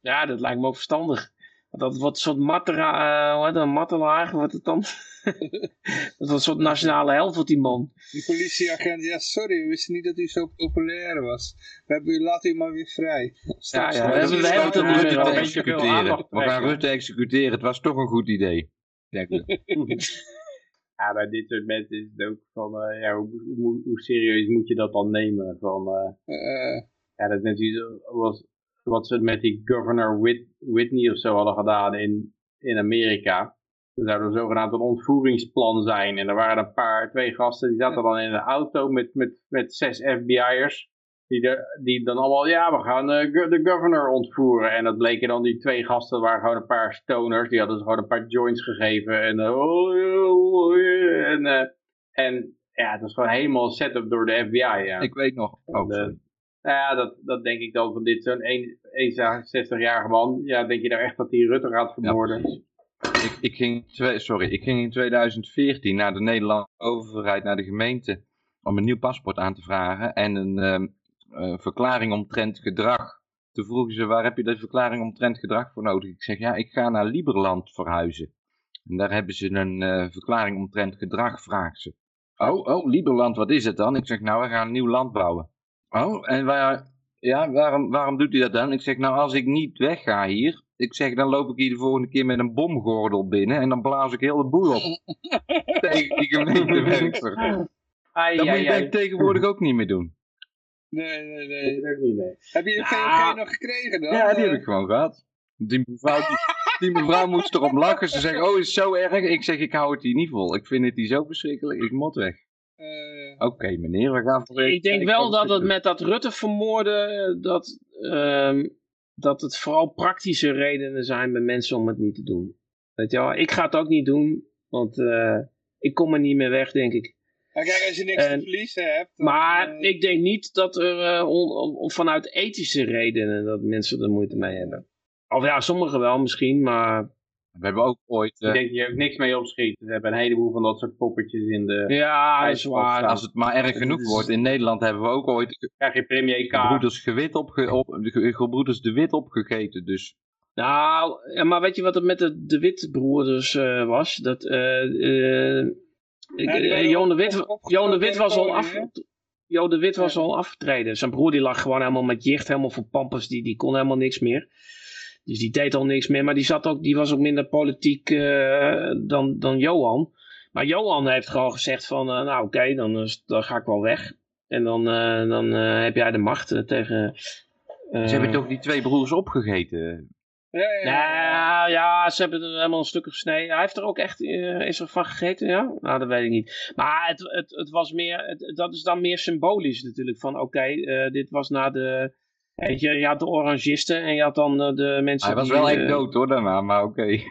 Ja, dat lijkt me ook verstandig. Dat wordt een soort matera, uh, een mattelaar, wat het dan? dat wordt een soort nationale held voor die man. Die politieagent, ja sorry, we wisten niet dat u zo populair was. We hebben u, laten u maar weer vrij. ja, ja, we hebben het Rutte executeren. We gaan Rutte executeren, het was toch een goed idee. ja, bij dit soort mensen is het ook van, uh, ja, hoe, hoe, hoe, serieus moet je dat dan nemen? Van, uh, ja, dat natuurlijk was wat ze met die governor Whit, Whitney of zo hadden gedaan in, in Amerika. Er zou er zogenaamd een ontvoeringsplan zijn. En er waren een paar, twee gasten, die zaten dan in een auto met, met, met zes FBI'ers. Die, de, die dan allemaal, ja, we gaan uh, de governor ontvoeren. En dat bleken dan die twee gasten, waren gewoon een paar stoners. Die hadden ze gewoon een paar joints gegeven. En, uh, en, uh, en ja, het was gewoon helemaal setup door de FBI. Ja. Ik weet nog. Oh, nou ja, dat, dat denk ik dan van dit zo'n 61-jarige man. Ja, denk je nou echt dat die Rutte gaat vermoorden? ik, ik, ging sorry, ik ging in 2014 naar de Nederlandse overheid, naar de gemeente, om een nieuw paspoort aan te vragen. En een, ehm, uh, verklaring omtrent gedrag. Toen vroegen ze, waar heb je de verklaring omtrent gedrag voor nodig? Ik zeg, ja, ik ga naar Liberland verhuizen. En daar hebben ze een uh, verklaring omtrent gedrag, vraagt ze. Oh, oh, Liberland, wat is het dan? Ik zeg, nou, we gaan een nieuw land bouwen. Oh, en waar, ja, waarom, waarom doet u dat dan? Ik zeg, nou, als ik niet wegga hier, ik zeg, dan loop ik hier de volgende keer met een bomgordel binnen en dan blaas ik heel de boel op. Tegen die gemeentewerkster. Dat moet je tegenwoordig ook niet meer doen. Nee, nee, nee. Dat niet, nee. Heb je de VOG nog gekregen dan? Ja, die heb ik gewoon gehad. Die mevrouw, die, mevrouw moest erop lachen. Ze zegt, oh, is het zo erg? Ik zeg, ik hou het hier niet vol. Ik vind het hier zo verschrikkelijk. Ik mot weg. Uh, Oké, meneer, we gaan voor Ik denk wel dat het met dat Rutte vermoorden, dat, uh, dat het vooral praktische redenen zijn bij mensen om het niet te doen. Weet je wel, ik ga het ook niet doen, want uh, ik kom er niet meer weg, denk ik. Maar kijk, als je niks te verliezen hebt... maar eh, ik denk niet dat er uh, vanuit ethische redenen dat mensen er moeite mee hebben. Of ja, sommigen wel misschien, maar... We hebben ook ooit... Uh, ik denk je ook niks mee opschieten. We hebben een heleboel van dat soort poppetjes in de... Ja, dat is waar. Als het maar erg genoeg wordt. In Nederland hebben we ook ooit... Krijg je premier K. Gebroeders, gewit opge, op, gebroeders de Wit opgegeten, dus... Nou, maar weet je wat er met de, de Witbroeders uh, was? Dat... Uh, eh, Johan de Wit, Johan de Wit was al af... Jo de Wit was al afgetreden. Zijn broer die lag gewoon helemaal met jicht, helemaal voor pampers. Die, die kon helemaal niks meer. Dus die deed al niks meer. Maar die, zat ook, die was ook minder politiek uh, dan, dan Johan. Maar Johan heeft gewoon gezegd van... Uh, nou oké, dan, dan ga ik wel weg. En dan, uh, dan heb jij de macht tegen... Ze hebben toch die twee broers opgegeten? Ja, ja, ja. ze hebben er helemaal een stuk gesneden. Hij heeft er ook echt, uh, is er van gegeten, ja? Nou, dat weet ik niet. Maar het, het, het was meer, het, dat is dan meer symbolisch natuurlijk. Van oké, okay, uh, dit was na de, je, je had de orangisten en je had dan uh, de mensen Hij was die, wel echt dood hoor daarna, maar oké. Okay.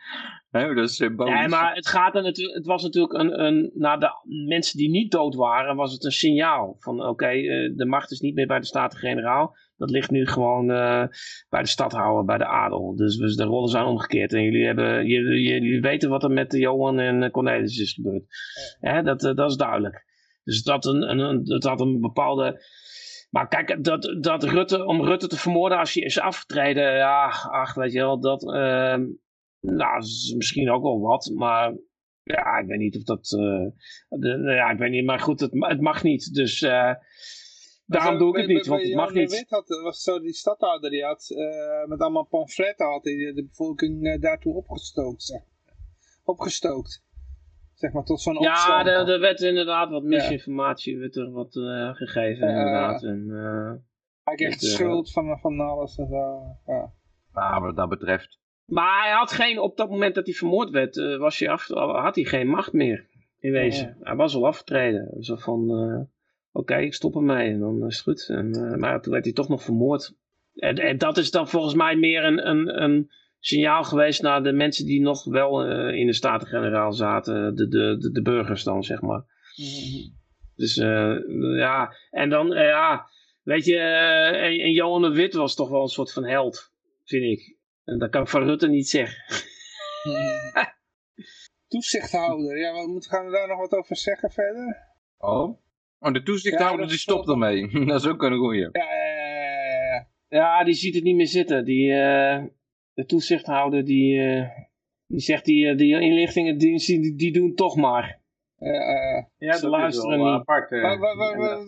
nee, dat is symbolisch. Ja, maar het, gaat er natuurlijk, het was natuurlijk een, een, naar de mensen die niet dood waren, was het een signaal. Van oké, okay, de macht is niet meer bij de Staten-Generaal dat ligt nu gewoon uh, bij de stadhouder, bij de adel. Dus, dus de rollen zijn omgekeerd. En jullie, hebben, jullie, jullie weten wat er met Johan en Cornelis is gebeurd. Ja. dat, eh, dat is duidelijk. Dus dat, een, een, dat had een bepaalde... Maar kijk, dat, dat Rutte, om Rutte te vermoorden als hij is afgetreden, ja, ach, weet je wel, dat, uh, nou, is misschien ook wel wat, maar ja, ik weet niet of dat, uh, de, ja, ik weet niet, maar goed, het, het mag niet, dus uh, Daarom doe ik het niet, want het mag niet. Wit had, was zo die stadhouder die had uh, met allemaal pamfletten had hij de bevolking daartoe opgestookt. Opgestookt. Zeg maar tot zo'n Ja, er werd inderdaad wat misinformatie ja. werd er wat uh, gegeven inderdaad. En, hij kreeg de schuld van, van alles en zo. Ja. Nou, wat dat betreft. Maar hij had geen, op dat moment dat hij vermoord werd, was hij af, had hij geen macht meer. In wezen. Hij was al afgetreden. Zo van oké, ik stop ermee en dan is het goed. En, maar toen werd hij toch nog vermoord. En, en, dat is dan volgens mij meer een, een, een signaal geweest naar de mensen die nog wel in de Staten-Generaal zaten. De, de, de, de, burgers dan, zeg maar. Mhm. Dus ja, en dan, ja, weet je, en, en Johan de Wit was toch wel een soort van held, vind ik. En dat kan ik van Rutte niet zeggen. Toezichthouder, ja, wat gaan we daar nog wat over zeggen verder? Oh, oh de toezichthouder die stopt ermee. dat is ook een goeie. Ja, ja, ja, ja. die ziet het niet meer zitten. Die, uh, de toezichthouder die, uh, die zegt die, uh, die inlichtingendiensten die, die doen toch maar. ja, Ze luisteren niet. Apart,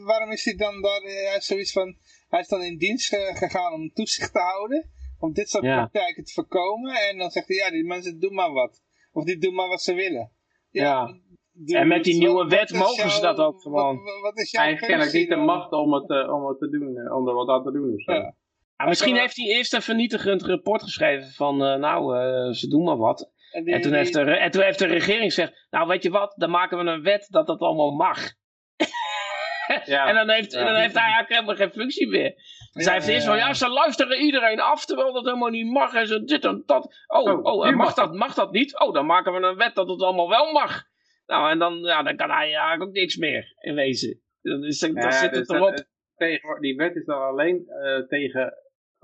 waarom is hij dan daar, hij zoiets van, hij is dan in dienst gegaan om toezicht te houden? om dit soort praktijken te voorkomen. En dan zegt hij, ja, die mensen doen maar wat. Of die doen maar wat ze willen. Ja. en met die nieuwe wet mogen ze dat ook gewoon. Wat, wat is jouw Hij heeft niet de macht om het, uh, om het te doen, eh, om er wat aan te doen of zo. Ja. Misschien heeft hij eerst een vernietigend rapport geschreven van, uh, nou, uh, ze doen maar wat. En, en, toen heeft de, en toen heeft de regering gezegd, nou weet je wat, dan maken we een wet dat dat allemaal mag. Ja. en dan heeft, dan heeft hij eigenlijk helemaal geen functie meer. Dus hij heeft eerst van, ja, ze luisteren iedereen af, terwijl dat helemaal niet mag. En ze dit en dat. Oh, oh, oh mag, dat, mag dat niet? Oh, dan maken we een wet dat het allemaal wel mag. Nou, en dan, ja, dan kan hij eigenlijk ook niks meer, in wezen. Dan, is, dan zit het dus erop. Tegen, die wet is dan alleen uh, tegen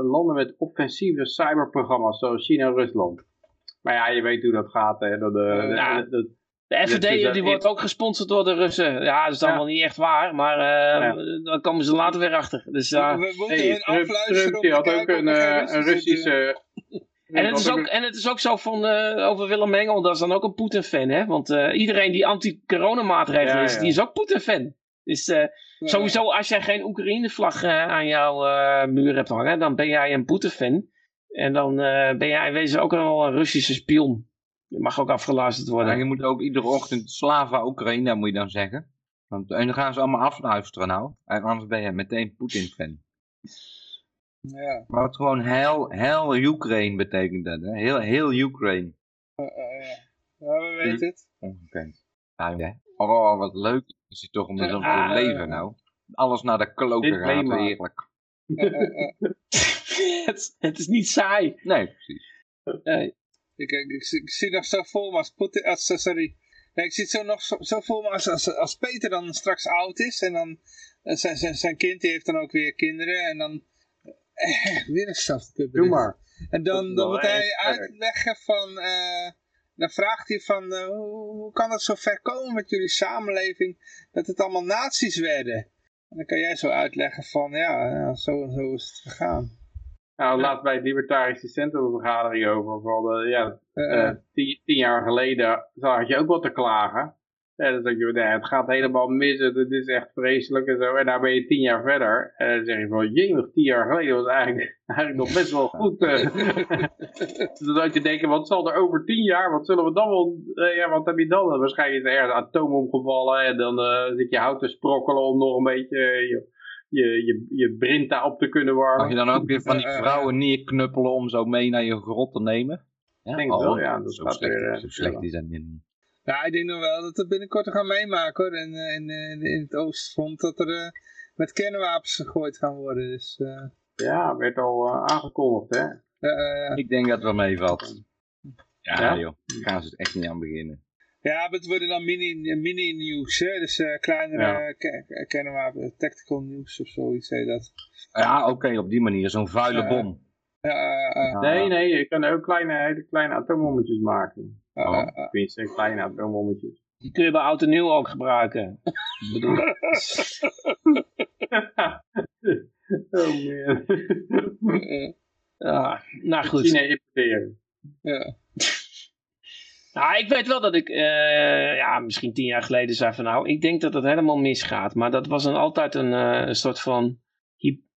landen met offensieve cyberprogramma's, zoals China en Rusland. Maar ja, je weet hoe dat gaat. Hè. Dat, uh, ja. dat, de FVD die wordt ook gesponsord door de Russen. Ja, dat is allemaal niet echt waar, maar uh, dan komen ze later weer achter. Dus, uh, we, moeten hey, Trump, Trump die had ook een, een Russische... En het, is ook, en het is ook zo van, uh, over Willem Engel, dat is dan ook een Poetin-fan, hè? Want uh, iedereen die anti-coronamaatregelen is, die is ook Poetin-fan. Dus sowieso, als jij geen Oekraïne-vlag aan jouw muur hebt hangen, dan ben jij een Poetin-fan. En dan ben jij in wezen ook wel een Russische spion. Je mag ook afgeluisterd worden. Ja, je moet ook iedere ochtend Slava Oekraïne, moet je dan zeggen. Want, en dan gaan ze allemaal afluisteren nou. En anders ben je meteen Poetin-fan. Ja. Maar het gewoon heel, heel Ukraine betekent dat, hè? Heel, heel Ukraine. Uh, uh, ja. we weten het. Ongekend. Ja, oh, wat leuk is het toch om zo te leven nou. Alles naar de kloten gaat, heerlijk. het, het is niet saai. Nee, precies. Nee. Ik, ik, ik, zie nog zo vol als, als sorry. ik zie het zo nog zo, zo vol als, als, als Peter dan straks oud is. En dan eh, zijn, zijn, zijn kind die heeft dan ook weer kinderen. En dan eh, weer een zelfde Doe maar. En dan, dan moet hij uitleggen van... Uh, dan vraagt hij van, uh, hoe kan het zo ver komen met jullie samenleving, dat het allemaal nazi's werden? En dan kan jij zo uitleggen van, ja, zo en zo is het gegaan. Nou, laat bij het Libertarische Centrumvergadering over. Vooral ja, uh, tien, tien, jaar geleden had je ook wat te klagen. Ja, dan zeg je, nee, het gaat helemaal mis, het is echt vreselijk en zo. En daar ben je tien jaar verder. En dan zeg je van, jee, nog tien jaar geleden was eigenlijk, eigenlijk nog best wel goed. dus dan je denken, wat zal er over tien jaar, wat zullen we dan wel, ja, wat heb je dan? Waarschijnlijk is er ergens atoom omgevallen en dan zit je hout te sprokkelen om nog een beetje je, je, je brinta op te kunnen warmen. Mag je dan ook weer van die vrouwen neerknuppelen om zo mee naar je grot te nemen? Ja, ik denk oh, wel, ja. Dat zo slecht, weer, zo slecht is dat niet. Ja, ik denk nog wel dat we binnenkort gaan meemaken hoor. In, in, in, in het oostfront dat er uh, met kernwapens gegooid gaan worden. Dus, uh... Ja, werd al uh, aangekondigd hè. ik denk dat het wel meevalt. Ja, ja? joh, daar gaan ze het echt niet aan beginnen. Ja, het worden dan mini-nieuws, mini hè? dus uh, kleinere ja. kernwapen, tactical nieuws of zoiets heet dat. Ja, oké, op die manier, zo'n vuile bom. Nee, nee, je kan ook kleine, hele kleine atoombommetjes maken. Oh. Tenminste, kleine atoombommetjes. Die kun je bij oud en nieuw ook gebruiken. bedoel. oh man. ja, nou goed. China importeren. Ja. Nou, ik weet wel dat ik, uh, ja, misschien tien jaar geleden zei van nou, ik denk dat het helemaal misgaat. Maar dat was dan altijd een, uh, een soort van,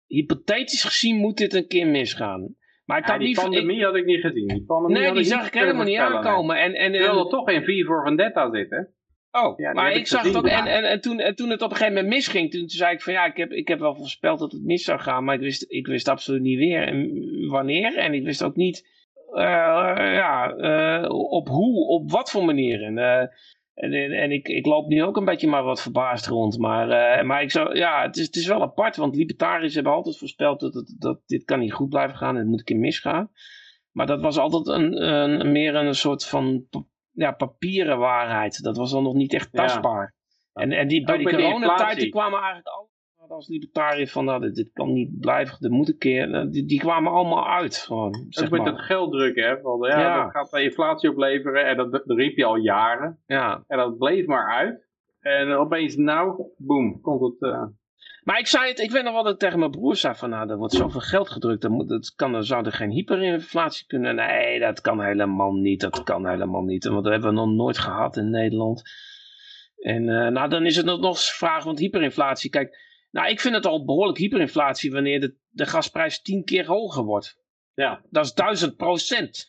hypothetisch gezien moet dit een keer misgaan. Maar ik ja, die pandemie had ik niet gezien. Die pandemie nee, die zag ik helemaal niet aankomen. En, en, en, er toch geen vier voor Vendetta zitten. Oh, ja, maar ik, zag het ook, en, en, en, toen, en toen het op een gegeven moment misging, toen, toen zei ik van ja, ik heb, ik heb wel voorspeld dat het mis zou gaan, maar ik wist, ik wist absoluut niet weer en wanneer. En ik wist ook niet uh, ja, uh, op hoe, op wat voor manier. En, uh, En, en ik, ik loop nu ook een beetje maar wat verbaasd rond. Maar, uh, maar ik zou, ja, het is, het is wel apart, want libertariërs hebben altijd voorspeld dat, dat, dat dit kan niet goed blijven gaan en het moet een keer misgaan. Maar dat was altijd een, een, meer een soort van ja, papieren waarheid. Dat was dan nog niet echt tastbaar. En, en die, bij die coronatijd die kwamen eigenlijk al als libertariër van nou, dit, kan niet blijven, dit moet een keer. Nou, die, die kwamen allemaal uit. Gewoon, zeg met maar. het gelddruk, hè. Ja, ja. dat gaat de inflatie opleveren en dat, dat riep je al jaren. Ja. En dat bleef maar uit. En opeens nou, boem, komt het... Uh... Maar ik zei het, ik weet nog wat ik tegen mijn broer zei van nou, er wordt zoveel geld gedrukt, dan, moet, dat kan, dan zou er geen hyperinflatie kunnen. Nee, dat kan helemaal niet, dat kan helemaal niet. Want dat hebben we nog nooit gehad in Nederland. En uh, nou, dan is het nog, nog eens vraag, want hyperinflatie, kijk, nou, ik vind het al behoorlijk hyperinflatie wanneer de, de gasprijs tien keer hoger wordt. Ja. Dat is duizend procent.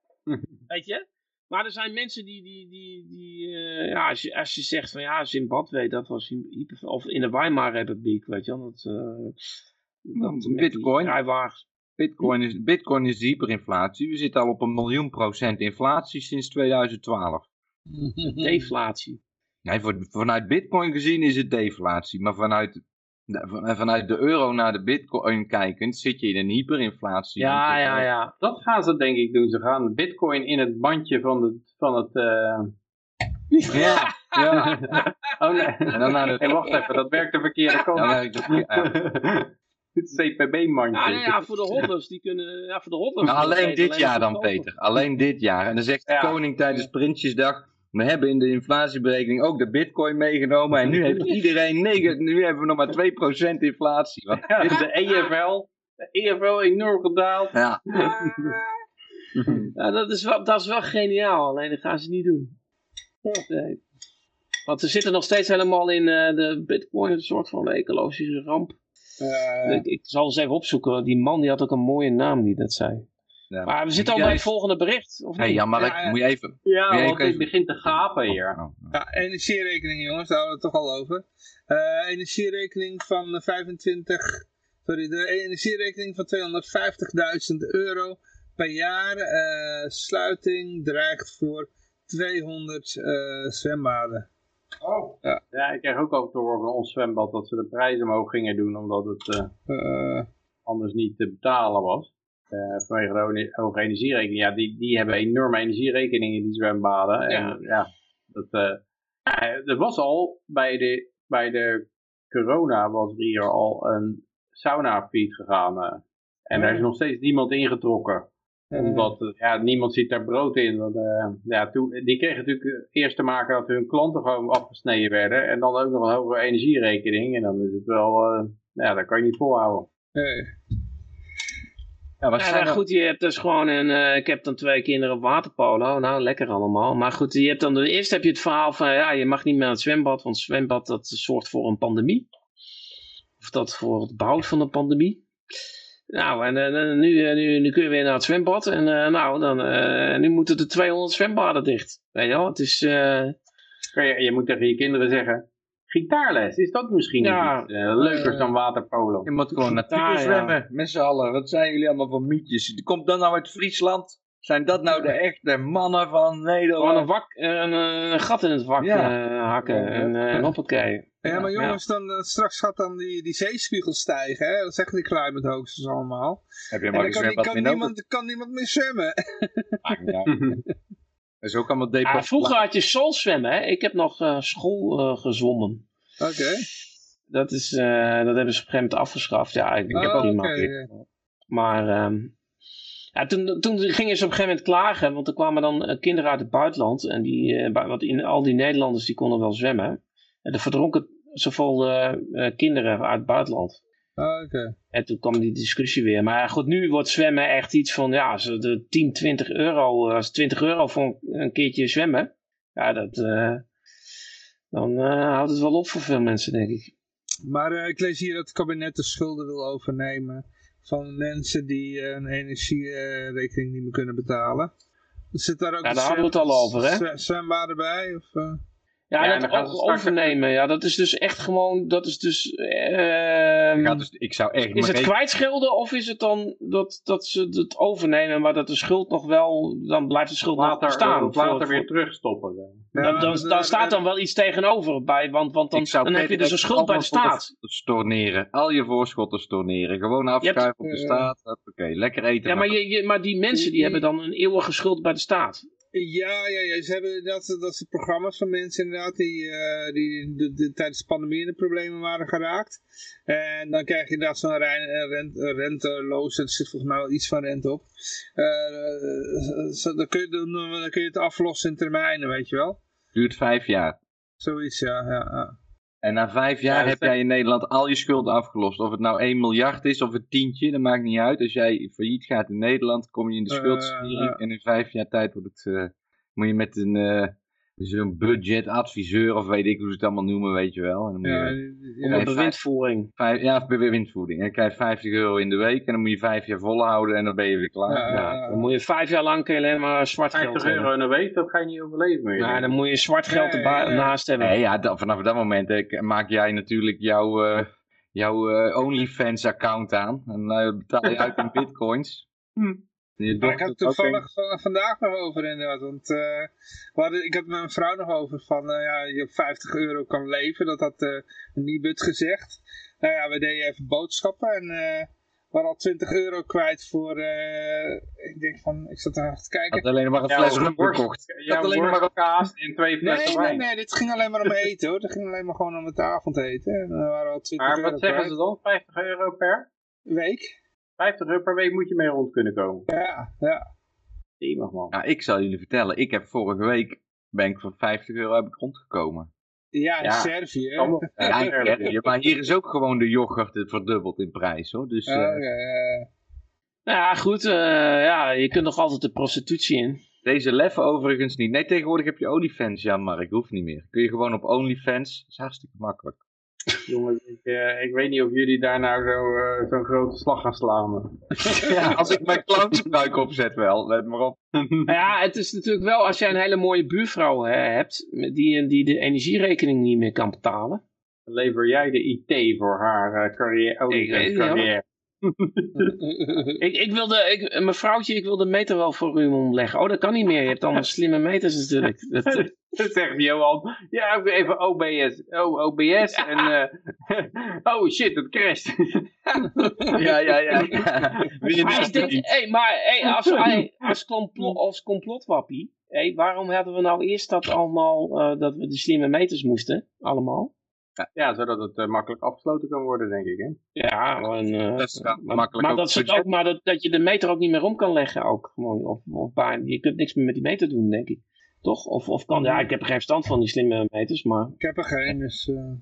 Weet je? Maar er zijn mensen die, die, die, die uh, ja, als je, als je zegt van ja, Zimbabwe, dat was hyper, of in de Weimar-republiek, weet je wel, dat, uh, dat Bitcoin, Bitcoin is, Bitcoin is hyperinflatie. We zitten al op een miljoen procent inflatie sinds 2012. Deflatie. Nee, voor, vanuit bitcoin gezien is het deflatie. Maar vanuit, vanuit de euro naar de bitcoin kijkend zit je in een hyperinflatie. Ja, ja, ja. Dat gaan ze denk ik doen. Ze gaan bitcoin in het bandje van, de, van het... Uh... Ja, ja. oh nee. En dan naar de... hey, wacht even, dat werkt de verkeerde kant. Ja, werkt de verkeerde Het CPB-mandje. Ja, ja, voor de hodders, die kunnen, ja, voor de hodders. Nou, alleen dit alleen jaar dan, Peter. Alleen dit jaar. En dan zegt de ja. koning tijdens Prinsjesdag, we hebben in de inflatieberekening ook de bitcoin meegenomen. En nu heeft iedereen, negen, nu hebben we nog maar 2% inflatie. Want ja, de EFL, de EFL enorm gedaald. Ja. ja dat, is wel, dat is wel geniaal, alleen dat gaan ze niet doen. Nee. Want ze zitten nog steeds helemaal in uh, de bitcoin, een soort van ecologische ramp. Uh, ik, ik, zal eens even opzoeken, die man die had ook een mooie naam die dat zei. Ja. Maar we zitten al bij het volgende bericht, of hey, niet? ja, maar ja, ik, moet je even... Ja, moet je want het begint te gapen hier. Oh, oh, oh. Ja, energierekening jongens, daar hadden we het toch al over. Uh, energierekening van 25... Sorry, de energierekening van 250.000 euro per jaar. Uh, sluiting dreigt voor 200 uh, zwembaden. Oh, ja. ja, ik kreeg ook over te horen van ons zwembad dat ze de prijzen omhoog gingen doen omdat het anders niet te betalen was. Uh, vanwege de hoge energierekening. Ja, die, die hebben enorme energierekeningen, die zwembaden. Ja. En ja, dat, uh, ja, dat was al bij de, bij de corona was er hier al een sauna feed gegaan. Uh, en daar is nog steeds niemand ingetrokken. Omdat ja, niemand ziet daar brood in. Want, ja, toen, die kregen natuurlijk eerst te maken dat hun klanten gewoon afgesneden werden. En dan ook nog een hogere energierekening. En dan is het wel, ja, dat kan je niet volhouden. Nee. Ja, ja nou, goed, je hebt dus gewoon een, uh, ik heb dan twee kinderen waterpolo, nou lekker allemaal. Maar goed, je hebt dan, eerst heb je het verhaal van, ja, je mag niet meer naar het zwembad, want het zwembad dat zorgt voor een pandemie. Of dat voor het behoud van een pandemie. Nou, en uh, nu, nu, nu kun je weer naar het zwembad en uh, nou, dan, nu moeten de 200 zwembaden dicht. Weet je wel, het is... Je, je moet tegen je kinderen zeggen, Gitaarles, is dat misschien ja, niet, uh, leuker uh, dan waterpolo? Je moet gewoon natuurlijk zwemmen, ja. met z'n allen. Wat zijn jullie allemaal voor mietjes? Komt dat nou uit Friesland? Zijn dat nou de echte mannen van Nederland? Gewoon een, wak, een, een gat in het wak ja. uh, hakken en, en hoppakee. Ja, maar jongens, dan, straks gaat dan die, die zeespiegel stijgen, hè? Dat zeggen die climate hoaxers allemaal. Heb je maar en dan kan, kan, niemand, kan niemand meer zwemmen. Dat is ook allemaal ah, Vroeger had je schoolzwemmen, hè? Ik heb nog uh, school uh, gezwommen. Oké. Okay. Dat, is, uh, dat hebben ze op een gegeven moment afgeschaft. Ja, ik, ik heb prima. okay. Maar um, ja, toen, toen gingen ze op een gegeven moment klagen, want er kwamen dan kinderen uit het buitenland. En die, want in, al die Nederlanders die konden wel zwemmen. En er verdronken zoveel kinderen uit het buitenland. Oh, okay. En toen kwam die discussie weer. Maar goed, nu wordt zwemmen echt iets van, ja, de 10, 20 euro, als 20 euro voor een keertje zwemmen, ja, dat, uh, dan uh, houdt het wel op voor veel mensen, denk ik. Maar uh, ik lees hier dat het kabinet de schulden wil overnemen van mensen die een energierekening niet meer kunnen betalen. Zit daar ook ja, daar hadden we het al over, hè? Zwembaden bij? Of, Ja, dat ook overnemen. Ja, dat is dus echt gewoon, dat is dus... Uh, dus ik zou echt is het kwijtschelden of is het dan dat, dat ze het overnemen, maar dat de schuld nog wel, dan blijft de schuld nog bestaan. Later weer terugstoppen. Dan, dan, dan, dan staat dan wel iets tegenover bij, want, want dan, dan heb je dus een schuld bij de staat. Storneren, al je voorschotten storneren, gewoon afschuiven op de staat. Oké, lekker eten. Ja, maar, je, je, maar die mensen die hebben dan een eeuwige schuld bij de staat. Ja, ja, ja, ze hebben dat, dat ze programma's van mensen inderdaad die, uh, die de, de, tijdens de pandemie in de problemen waren geraakt. En dan krijg je inderdaad zo'n rente, renteloos, er zit volgens mij wel iets van rente op. Uh, dan, kun je, dan, dan kun je het aflossen in termijnen, weet je wel. Duurt vijf jaar. Zoiets, ja. ja, ja. En na vijf jaar heb jij in Nederland al je schulden afgelost. Of het nou 1 miljard is of een tientje, dat maakt niet uit. Als jij failliet gaat in Nederland, kom je in de uh, schuldsanering. en in vijf jaar tijd wordt het, uh, moet je met een, zo'n budgetadviseur of weet ik hoe ze het allemaal noemen, weet je wel. En dan moet ja, je, bewindvoering. Vijf, ja, bewindvoering. En dan krijg je 50 euro in de week en dan moet je vijf jaar volhouden en dan ben je weer klaar. Ja, dan moet je vijf jaar lang alleen maar zwart 50 geld 50 euro in de week, dat ga je niet overleven meer. Ja, dan moet je zwart geld ernaast hebben. Nee, ja, vanaf dat moment maak jij natuurlijk jouw, uh, jouw uh, OnlyFans account aan en uh, betaal je uit in bitcoins. Hm. Maar ik had het toevallig vandaag nog over inderdaad, want uh, we hadden, ik had met mijn vrouw nog over van, uh, ja, je op 50 euro kan leven, dat had uh, Nibud gezegd. Nou ja, we deden even boodschappen en we waren al 20 euro kwijt voor, ik denk van, ik zat daar te kijken. Had alleen maar een fles rum gekocht. Je had alleen maar een kaas in twee flessen nee, Nee, nee, dit ging alleen maar om eten hoor, dit ging alleen maar gewoon om het avondeten. En we waren al 20 maar wat zeggen ze dan, 50 euro per? Week. 50 euro per week moet je mee rond kunnen komen. Ja, ja. Stevig man. Ja, ik zal jullie vertellen, ik heb vorige week, ben ik voor 50 euro heb ik rondgekomen. Ja, in ja. Servië. Ja, Servië. Maar hier is ook gewoon de yoghurt verdubbeld in prijs hoor. Dus, uh, uh, ja, ja, goed. Uh, ja, je kunt nog altijd de prostitutie in. Deze leffen overigens niet. Nee, tegenwoordig heb je OnlyFans, ja Mark, hoeft niet meer. Kun je gewoon op OnlyFans, dat is hartstikke makkelijk. Jongens, ik, uh, ik weet niet of jullie daar nou zo'n uh, zo grote slag gaan slaan. ja, als ik mijn clownsbruik opzet wel, let maar op. ja, het is natuurlijk wel, als jij een hele mooie buurvrouw hè, hebt, die, die de energierekening niet meer kan betalen. Dan lever jij de IT voor haar uh, carrière. Oh, ik, carrière. ik, ik wilde, ik, mevrouwtje, ik wil de meter wel voor u omleggen. Oh, dat kan niet meer. Je hebt allemaal slimme meters natuurlijk. Dat zegt Johan. Ja, even OBS. Oh, OBS. En, uh, oh shit, het crasht. ja, ja, ja. Maar, denk, hey, maar hey, als, hey, als, complot, als complotwappie, hey, waarom hadden we nou eerst dat allemaal, uh, dat we de slimme meters moesten, allemaal? Ja, zodat het uh, makkelijk afgesloten kan worden, denk ik. Hè? Ja, en, uh, dat is maar, makkelijk maar, dat, is ook, maar dat, dat je de meter ook niet meer om kan leggen. Ook, gewoon, of, of, je kunt niks meer met die meter doen, denk ik. Toch? Of, of kan, ja, ik heb er geen verstand van, die slimme meters, maar... Ik heb er geen, dus... Uh...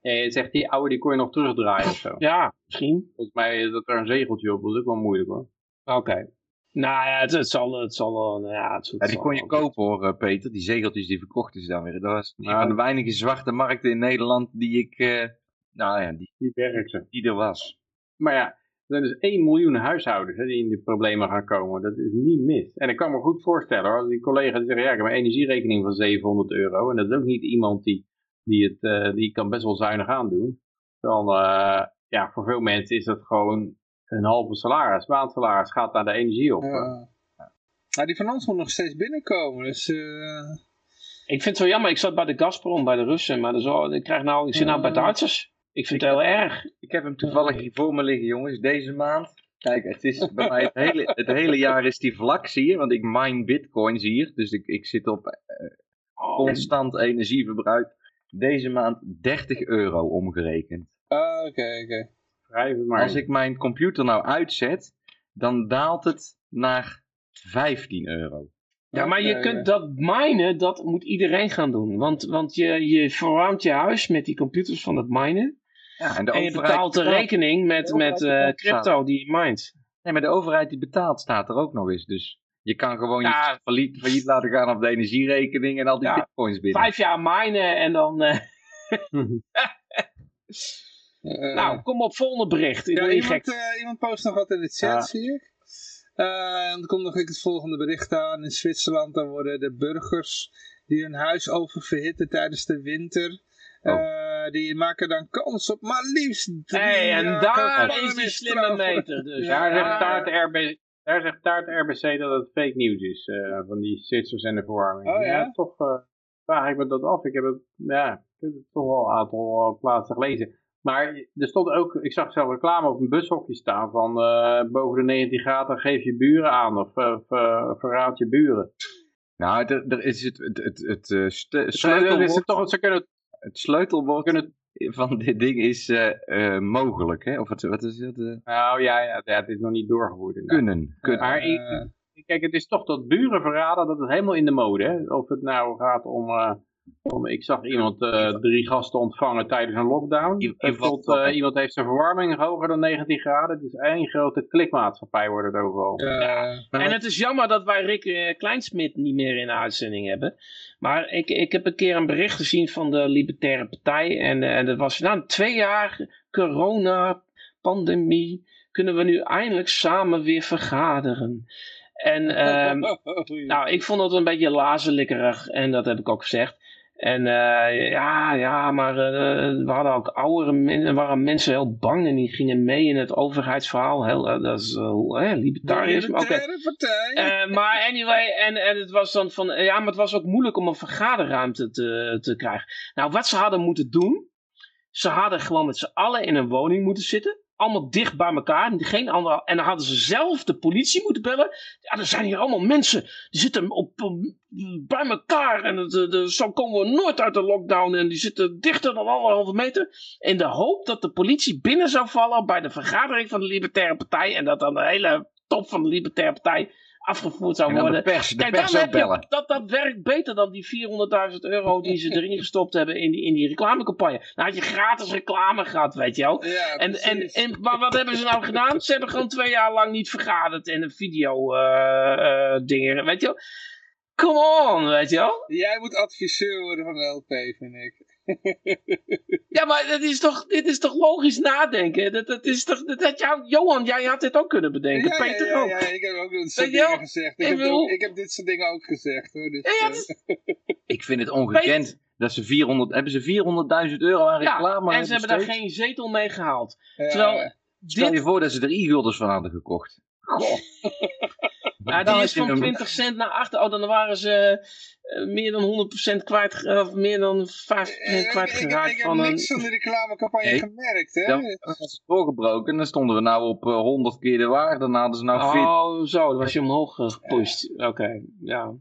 Nee, het zegt die oude, die kon je nog terugdraaien of zo. Ja, misschien. Volgens mij is dat er een zegeltje op, dat is ook wel moeilijk hoor. Oké. Nou ja, het, het, zal, het zal, nou ja, het, ja, die kon je kopen hoor, eh, Peter. Die zegeltjes, die verkochten ze dan weer. Dat was maar de weinige zwarte markten in Nederland die ik, uh, nou ja, die, die werkte. Die er was. Maar ja, er zijn dus 1 miljoen huishoudens hè, die in de problemen gaan komen. Dat is niet mis. En ik kan me goed voorstellen hoor, die collega's die zeggen, ja, ik heb een energierekening van 700 euro. En dat is ook niet iemand die, die het, uh, die kan best wel zuinig aandoen. Dan, uh, ja, voor veel mensen is dat gewoon een halve salaris, maandsalaris gaat naar de energie op. Ja. Nou, die van ons moet nog steeds binnenkomen, dus... Uh... Ik vind het zo jammer, ik zat bij de Gazprom, bij de Russen, maar zo, ik, krijg nou, ik zit nou bij Duitsers. Ik vind het heel erg. Ik heb hem toevallig hier voor me liggen, jongens, deze maand. Kijk, het is bij mij het hele, het hele jaar is die vlak, zie je, want ik mine bitcoins hier, dus ik, ik zit op uh, constant energieverbruik. Deze maand 30 euro omgerekend. Ah, oké, oké. Als ik mijn computer nou uitzet, dan daalt het naar 15 euro. Ja, maar je kunt dat minen, dat moet iedereen gaan doen. Want, want je, je verwarmt je huis met die computers van het minen. Ja, en, de en je betaalt de rekening met, met uh, crypto die je mint. Nee, maar de overheid die betaalt staat er ook nog eens. Dus je kan gewoon ja, je failliet, failliet, laten gaan op de energierekening en al die bitcoins binnen. Vijf jaar minen en dan... Uh... Uh, nou, kom op, volgende bericht. Ja, iemand, uh, iemand post nog wat in de chat, zie ik. Uh, dan komt nog ik het volgende bericht aan. In Zwitserland dan worden de burgers die hun huis oververhitten tijdens de winter. Oh. Die maken dan kans op maar liefst drie hey, en daar is die slimme meter dus. Daar zegt Taart RBC, daar zegt Taart RBC dat het fake nieuws is, van die Zwitsers en de verwarming. Oh ja? toch vraag ik me dat af. Ik heb het, ja, ik heb het toch wel een aantal plaatsen gelezen. Maar er stond ook, ik zag zelf reclame op een bushokje staan van uh, boven de 19 graden geef je buren aan of verraad je buren. Nou, er, is het, het, het, het uh, sleutelwoord, is het, toch, ze kunnen het sleutelwoord kunnen, van dit ding is mogelijk, hè? Of wat, wat is het? Nou ja, ja, ja, het is nog niet doorgevoerd. Kunnen, kunnen. Maar ik, kijk, het is toch dat buren verraden, dat is helemaal in de mode, hè? Of het nou gaat om ik zag iemand uh, drie gasten ontvangen tijdens een lockdown. I uh, iemand heeft zijn verwarming hoger dan 19 graden. Het is één grote klikmaatschappij wordt het overal. Ja. En het is jammer dat wij Rick uh, Kleinsmit niet meer in de uitzending hebben. Maar ik, ik heb een keer een bericht gezien van de Libertaire Partij. En, en dat was na nou, twee jaar corona, pandemie. Kunnen we nu eindelijk samen weer vergaderen. En um, nou, ik vond dat een beetje lazelikkerig. En dat heb ik ook gezegd. En uh, ja, ja, maar uh, we hadden ook oudere mensen, waren mensen heel bang en die gingen mee in het overheidsverhaal. Heel, uh, dat is uh, libertarisme. Okay. maar anyway, en, en het was dan van, ja, maar het was ook moeilijk om een vergaderruimte te, te krijgen. Nou, wat ze hadden moeten doen, ze hadden gewoon met z'n allen in een woning moeten zitten allemaal dicht bij elkaar. Geen andere, en dan hadden ze zelf de politie moeten bellen. Ja, er zijn hier allemaal mensen. Die zitten op, bij elkaar. En de, zo komen we nooit uit de lockdown. En die zitten dichter dan anderhalve meter. In de hoop dat de politie binnen zou vallen bij de vergadering van de Libertaire Partij. En dat dan de hele top van de Libertaire Partij afgevoerd zou worden. De pers, de Kijk, pers dan bellen. Je, dat, dat werkt beter dan die 400.000 euro die ze erin gestopt hebben in die, in die reclamecampagne. Nou had je gratis reclame gehad, weet je wel. Ja, en, en, en, maar wat hebben ze nou gedaan? Ze hebben gewoon twee jaar lang niet vergaderd in een video uh, uh, dingen, weet je wel. Come on, weet je wel. Jij moet adviseur worden van de LP, vind ik. ja, maar dat is toch, dit is toch logisch nadenken? Dat, dat is toch, dat jou, Johan, jij had dit ook kunnen bedenken. Ja, Peter ja, ook. Ja, ik heb ook dit soort dingen gezegd. Ik, ik, heb ook, ik, heb dit soort dingen ook gezegd. Hoor, dus, ik vind het ongekend. Dat ze 400, hebben ze 400.000 euro aan reclame Ja, en ze hebben daar geen zetel mee gehaald. Terwijl, Stel je voor dat ze er e-gulders van hadden gekocht. Goh. Ja, die is van 20 cent naar achter. Oh, dan waren ze uh, meer dan 100% kwijt, of meer dan 5% kwijt geraakt. Ik, ik, ik heb niks van de reclamecampagne gemerkt, hè? Dan was het doorgebroken, dan stonden we nou op uh, 100 keer de waarde, dan hadden ze nou Oh, zo, dan was je omhoog gepusht. Oké, okay, ja.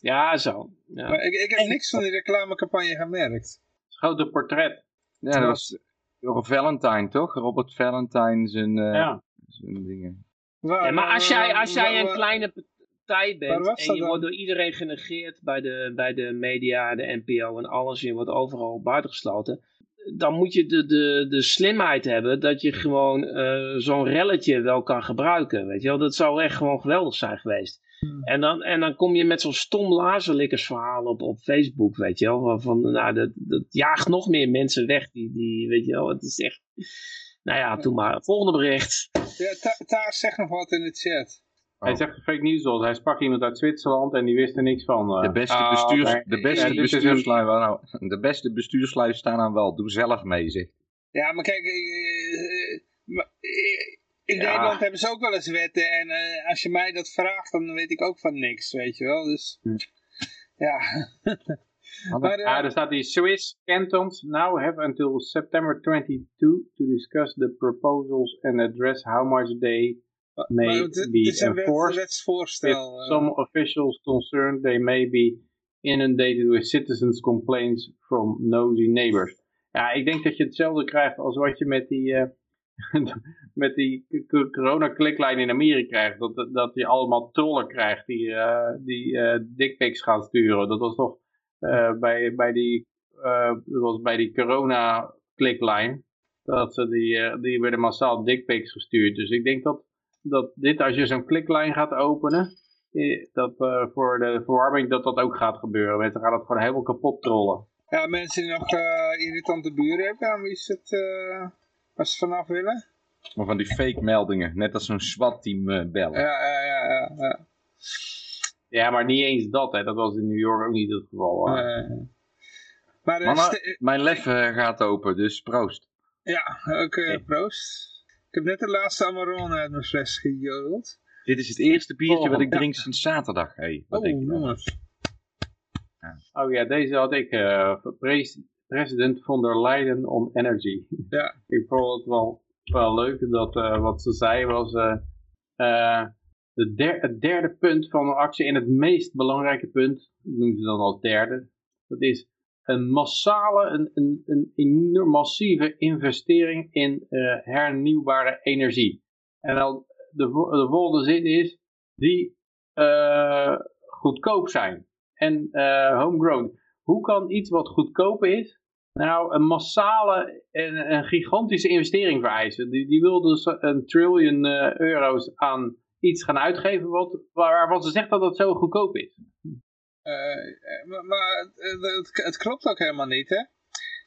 Ja, zo. Ja. Maar ik, ik heb niks van die reclamecampagne gemerkt. Grote portret. Ja, dat was Robert Valentine, toch? Robert Valentine zijn, uh, ja. zijn dingen. Waar, ja, maar als jij, als jij een kleine partij bent en je wordt door iedereen genegeerd bij de, bij de media, de NPO en alles, je wordt overal buitengesloten, dan moet je de, de, de slimheid hebben dat je gewoon uh, zo'n relletje wel kan gebruiken. Weet je wel? Dat zou echt gewoon geweldig zijn geweest. Hmm. En, dan, en dan kom je met zo'n stom lazerlikkersverhaal op, op Facebook, weet je wel. Van, nou, dat, dat jaagt nog meer mensen weg. Die, die, weet je wel, het is echt... Nou ja, toen maar. Volgende bericht. Ja, Taar zegt nog wat in de chat. Hij zegt fake news zoals hij sprak iemand uit Zwitserland en die wist er niks van. Uh. De beste, ah, bestuurs, de beste ja, bestuurslui, nou, de beste bestuurslui staan aan wel. Doe zelf mee, zeg. Ja, maar kijk, in ja. Nederland hebben ze ook wel eens wetten en uh, als je mij dat vraagt, dan weet ik ook van niks, weet je wel. Dus, hm. ja. maar, uh, ah, er staat die Swiss cantons now have until September 22 to discuss the proposals and address how much they may be enforced. Wetsvoorstel. If some officials concerned they may be inundated with citizens complaints from nosy neighbors. Ja, ik denk dat je hetzelfde krijgt als wat je met die, uh, met die corona-kliklijn in Amerika krijgt. Dat, dat je allemaal trollen krijgt die, uh, die uh, dickpics gaan sturen. Dat was toch bij, bij die, dat was bij die corona-kliklijn. Dat ze die, die werden massaal dickpics gestuurd. Dus ik denk dat dat dit, als je zo'n kliklijn gaat openen, eh, dat uh, voor de verwarming, dat dat ook gaat gebeuren. Mensen gaan het gewoon helemaal kapot trollen. Ja, mensen die nog uh, irritante buren hebben, dan wie is het, uh, als ze vanaf willen? Maar van die fake meldingen, net als zo'n SWAT-team bellen. Ja, ja, ja, ja. Ja, maar niet eens dat, hè. Dat was in New York ook niet het geval. maar mijn lef gaat open, dus proost. Ja, oké, proost. Ik heb net de laatste Amarone uit mijn fles gejodeld. Dit is het eerste biertje oh, wat ik drink sinds zaterdag. Hey, wat oh, jongens. Ja. Oh ja, deze had ik. Uh, president von der Leyen on Energy. Ja. ik vond het wel, wel leuk dat uh, wat ze zei was... Uh, het derde punt van de actie en het meest belangrijke punt, noemen ze dan als derde, dat is een massale, een, een, een enorm massieve investering in uh, hernieuwbare energie. En dan de, de volgende zin is, die uh, goedkoop zijn en uh, homegrown. Hoe kan iets wat goedkoop is, nou een massale en een gigantische investering vereisen? Die, die wil dus een trillion euro's aan iets gaan uitgeven wat, waarvan ze zegt dat het zo goedkoop is. Uh, maar, maar het, het, klopt ook helemaal niet, hè?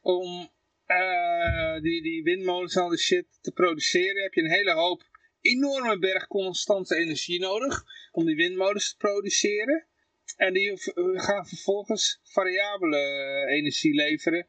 Om uh, die, die windmolens en al die shit te produceren heb je een hele hoop enorme berg constante energie nodig om die windmolens te produceren. En die gaan vervolgens variabele energie leveren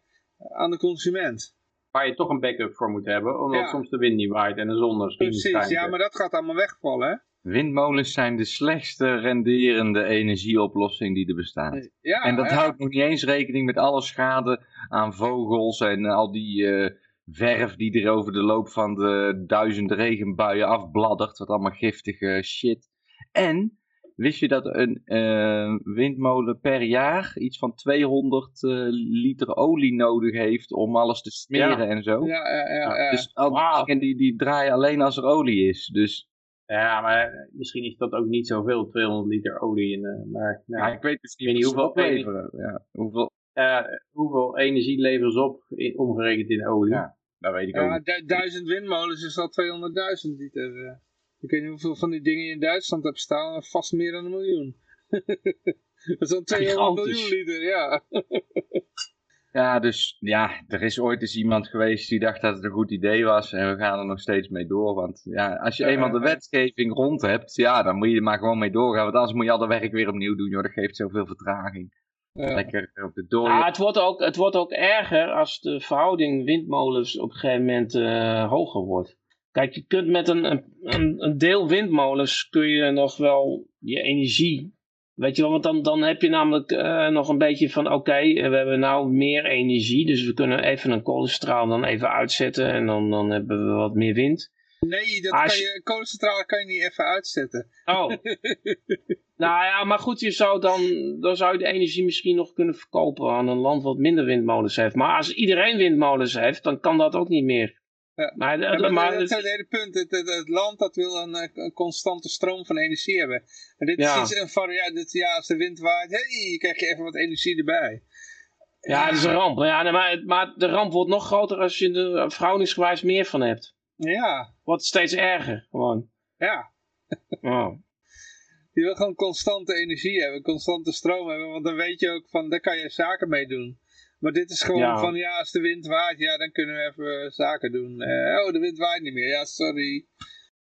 aan de consument. Waar je toch een backup voor moet hebben, omdat soms de wind niet waait en de zon er Precies, ja, maar dat gaat allemaal wegvallen, hè? Windmolens zijn de slechtste renderende energieoplossing die er bestaat. Ja, en dat houdt nog niet eens rekening met alle schade aan vogels en al die uh, verf die er over de loop van de duizend regenbuien afbladdert. Wat allemaal giftige shit. En wist je dat een uh, windmolen per jaar iets van 200 uh, eh, liter olie nodig heeft om alles te smeren en zo? Ja, ja, ja. Dus al die dingen die, die draaien alleen als er olie is. Dus ja, maar misschien is dat ook niet zoveel, 200 liter olie. In, uh, maar nou, ja, ik weet dus niet, hoeveel, opleveren. Ja, hoeveel... Uh, hoeveel energie leveren ze op, in, omgerekend in olie? Ja, dat weet ik ook du duizend windmolens is al 200.000 liter. Uh. Ik weet niet hoeveel van die dingen je in Duitsland hebt staan, vast meer dan een miljoen. dat is dan 200 miljoen liter, ja. Ja, dus ja, er is ooit eens iemand geweest die dacht dat het een goed idee was en we gaan er nog steeds mee door. Want ja, als je eenmaal de wetgeving rond hebt, ja, dan moet je er maar gewoon mee doorgaan. Want anders moet je al dat werk weer opnieuw doen, joh. Dat geeft zoveel vertraging. Lekker op de door. Ja, het, wordt ook, het wordt ook erger als de verhouding windmolens op een gegeven moment uh, hoger wordt. Kijk, je kunt met een, een, een deel windmolens kun je nog wel je energie Weet je wel, want dan, dan heb je namelijk uh, nog een beetje van oké, okay, we hebben nou meer energie, dus we kunnen even een kolencentraal dan even uitzetten en dan, dan hebben we wat meer wind. Nee, dat kan je, kolencentrale kan je niet even uitzetten. Oh. nou ja, maar goed, je zou dan, dan zou je de energie misschien nog kunnen verkopen aan een land wat minder windmolens heeft. Maar als iedereen windmolens heeft, dan kan dat ook niet meer. Ja. Maar, maar, dat is het hele punt. Het, het, land dat wil een, een, constante stroom van energie hebben. En dit is iets een variant. Ja, als de wind waait, hey, krijg je even wat energie erbij. Ja, dat is een ramp. Ja, maar, maar de ramp wordt nog groter als je er verhoudingsgewijs meer van hebt. Ja. Wordt steeds erger, gewoon. Ja. Oh. Je wil gewoon constante energie hebben, constante stroom hebben, want dan weet je ook van, daar kan je zaken mee doen. Maar dit is gewoon van, ja, als de wind waait, ja, dan kunnen we even zaken doen. Uh, oh, de wind waait niet meer, ja, sorry.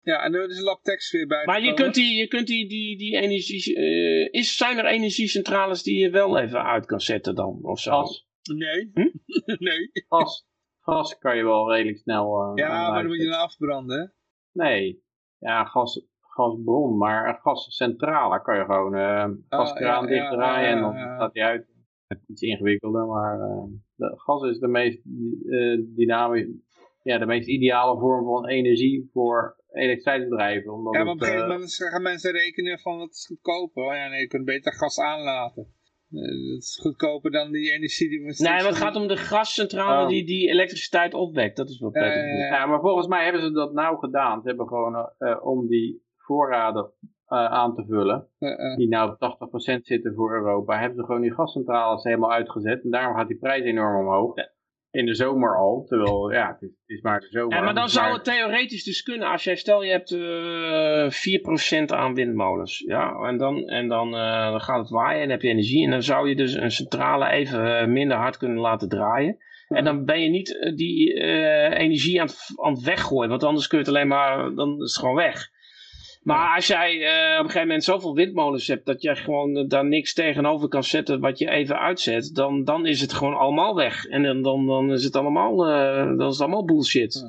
Ja, en er is labtekst weer bij. Maar je kunt die, je kunt die, die, die energie, uh, is, zijn er energiecentrales die je wel even uit kan zetten dan, of zo? Gas. Nee. Hm? nee. Gas. Gas kan je wel redelijk snel... Uh, ja, maar dan moet je dan afbranden? Nee. Ja, gas, gasbron, maar een gascentrale kan je gewoon uh, gaskraan oh, ja, dichtdraaien en dan gaat hij uit iets ingewikkelder, maar uh, de gas is de meest uh, dynamisch, ja, de meest ideale vorm van energie voor elektriciteitsbedrijven. Omdat ja, maar op een gegeven moment gaan mensen rekenen van wat is goedkoper. Oh ja, nee, je kunt beter gas aanlaten. dat is goedkoper dan die energie die we Nee, maar het gaat om de gascentrale oh. die die elektriciteit opwekt. Dat is wat prettig. ja, maar volgens mij hebben ze dat nou gedaan. Ze hebben gewoon uh, om die voorraden uh, aan te vullen, die nou op 80% zitten voor Europa, hebben ze gewoon die gascentrales helemaal uitgezet. En daarom gaat die prijs enorm omhoog. In de zomer al, terwijl ja, het is, het is maar de zomer. Ja, maar dan zou het theoretisch dus kunnen, als jij stel je hebt uh, 4% aan windmolens, ja, en dan, en dan, uh, dan gaat het waaien en heb je energie en dan zou je dus een centrale even minder hard kunnen laten draaien. En dan ben je niet die energie aan het, aan het weggooien, want anders kun je het alleen maar, dan is het gewoon weg. Maar als jij uh, op een gegeven moment zoveel windmolens hebt dat je gewoon daar niks tegenover kan zetten wat je even uitzet, dan, dan is het gewoon allemaal weg. En dan, dan, dan is het allemaal, uh, dan is het allemaal bullshit.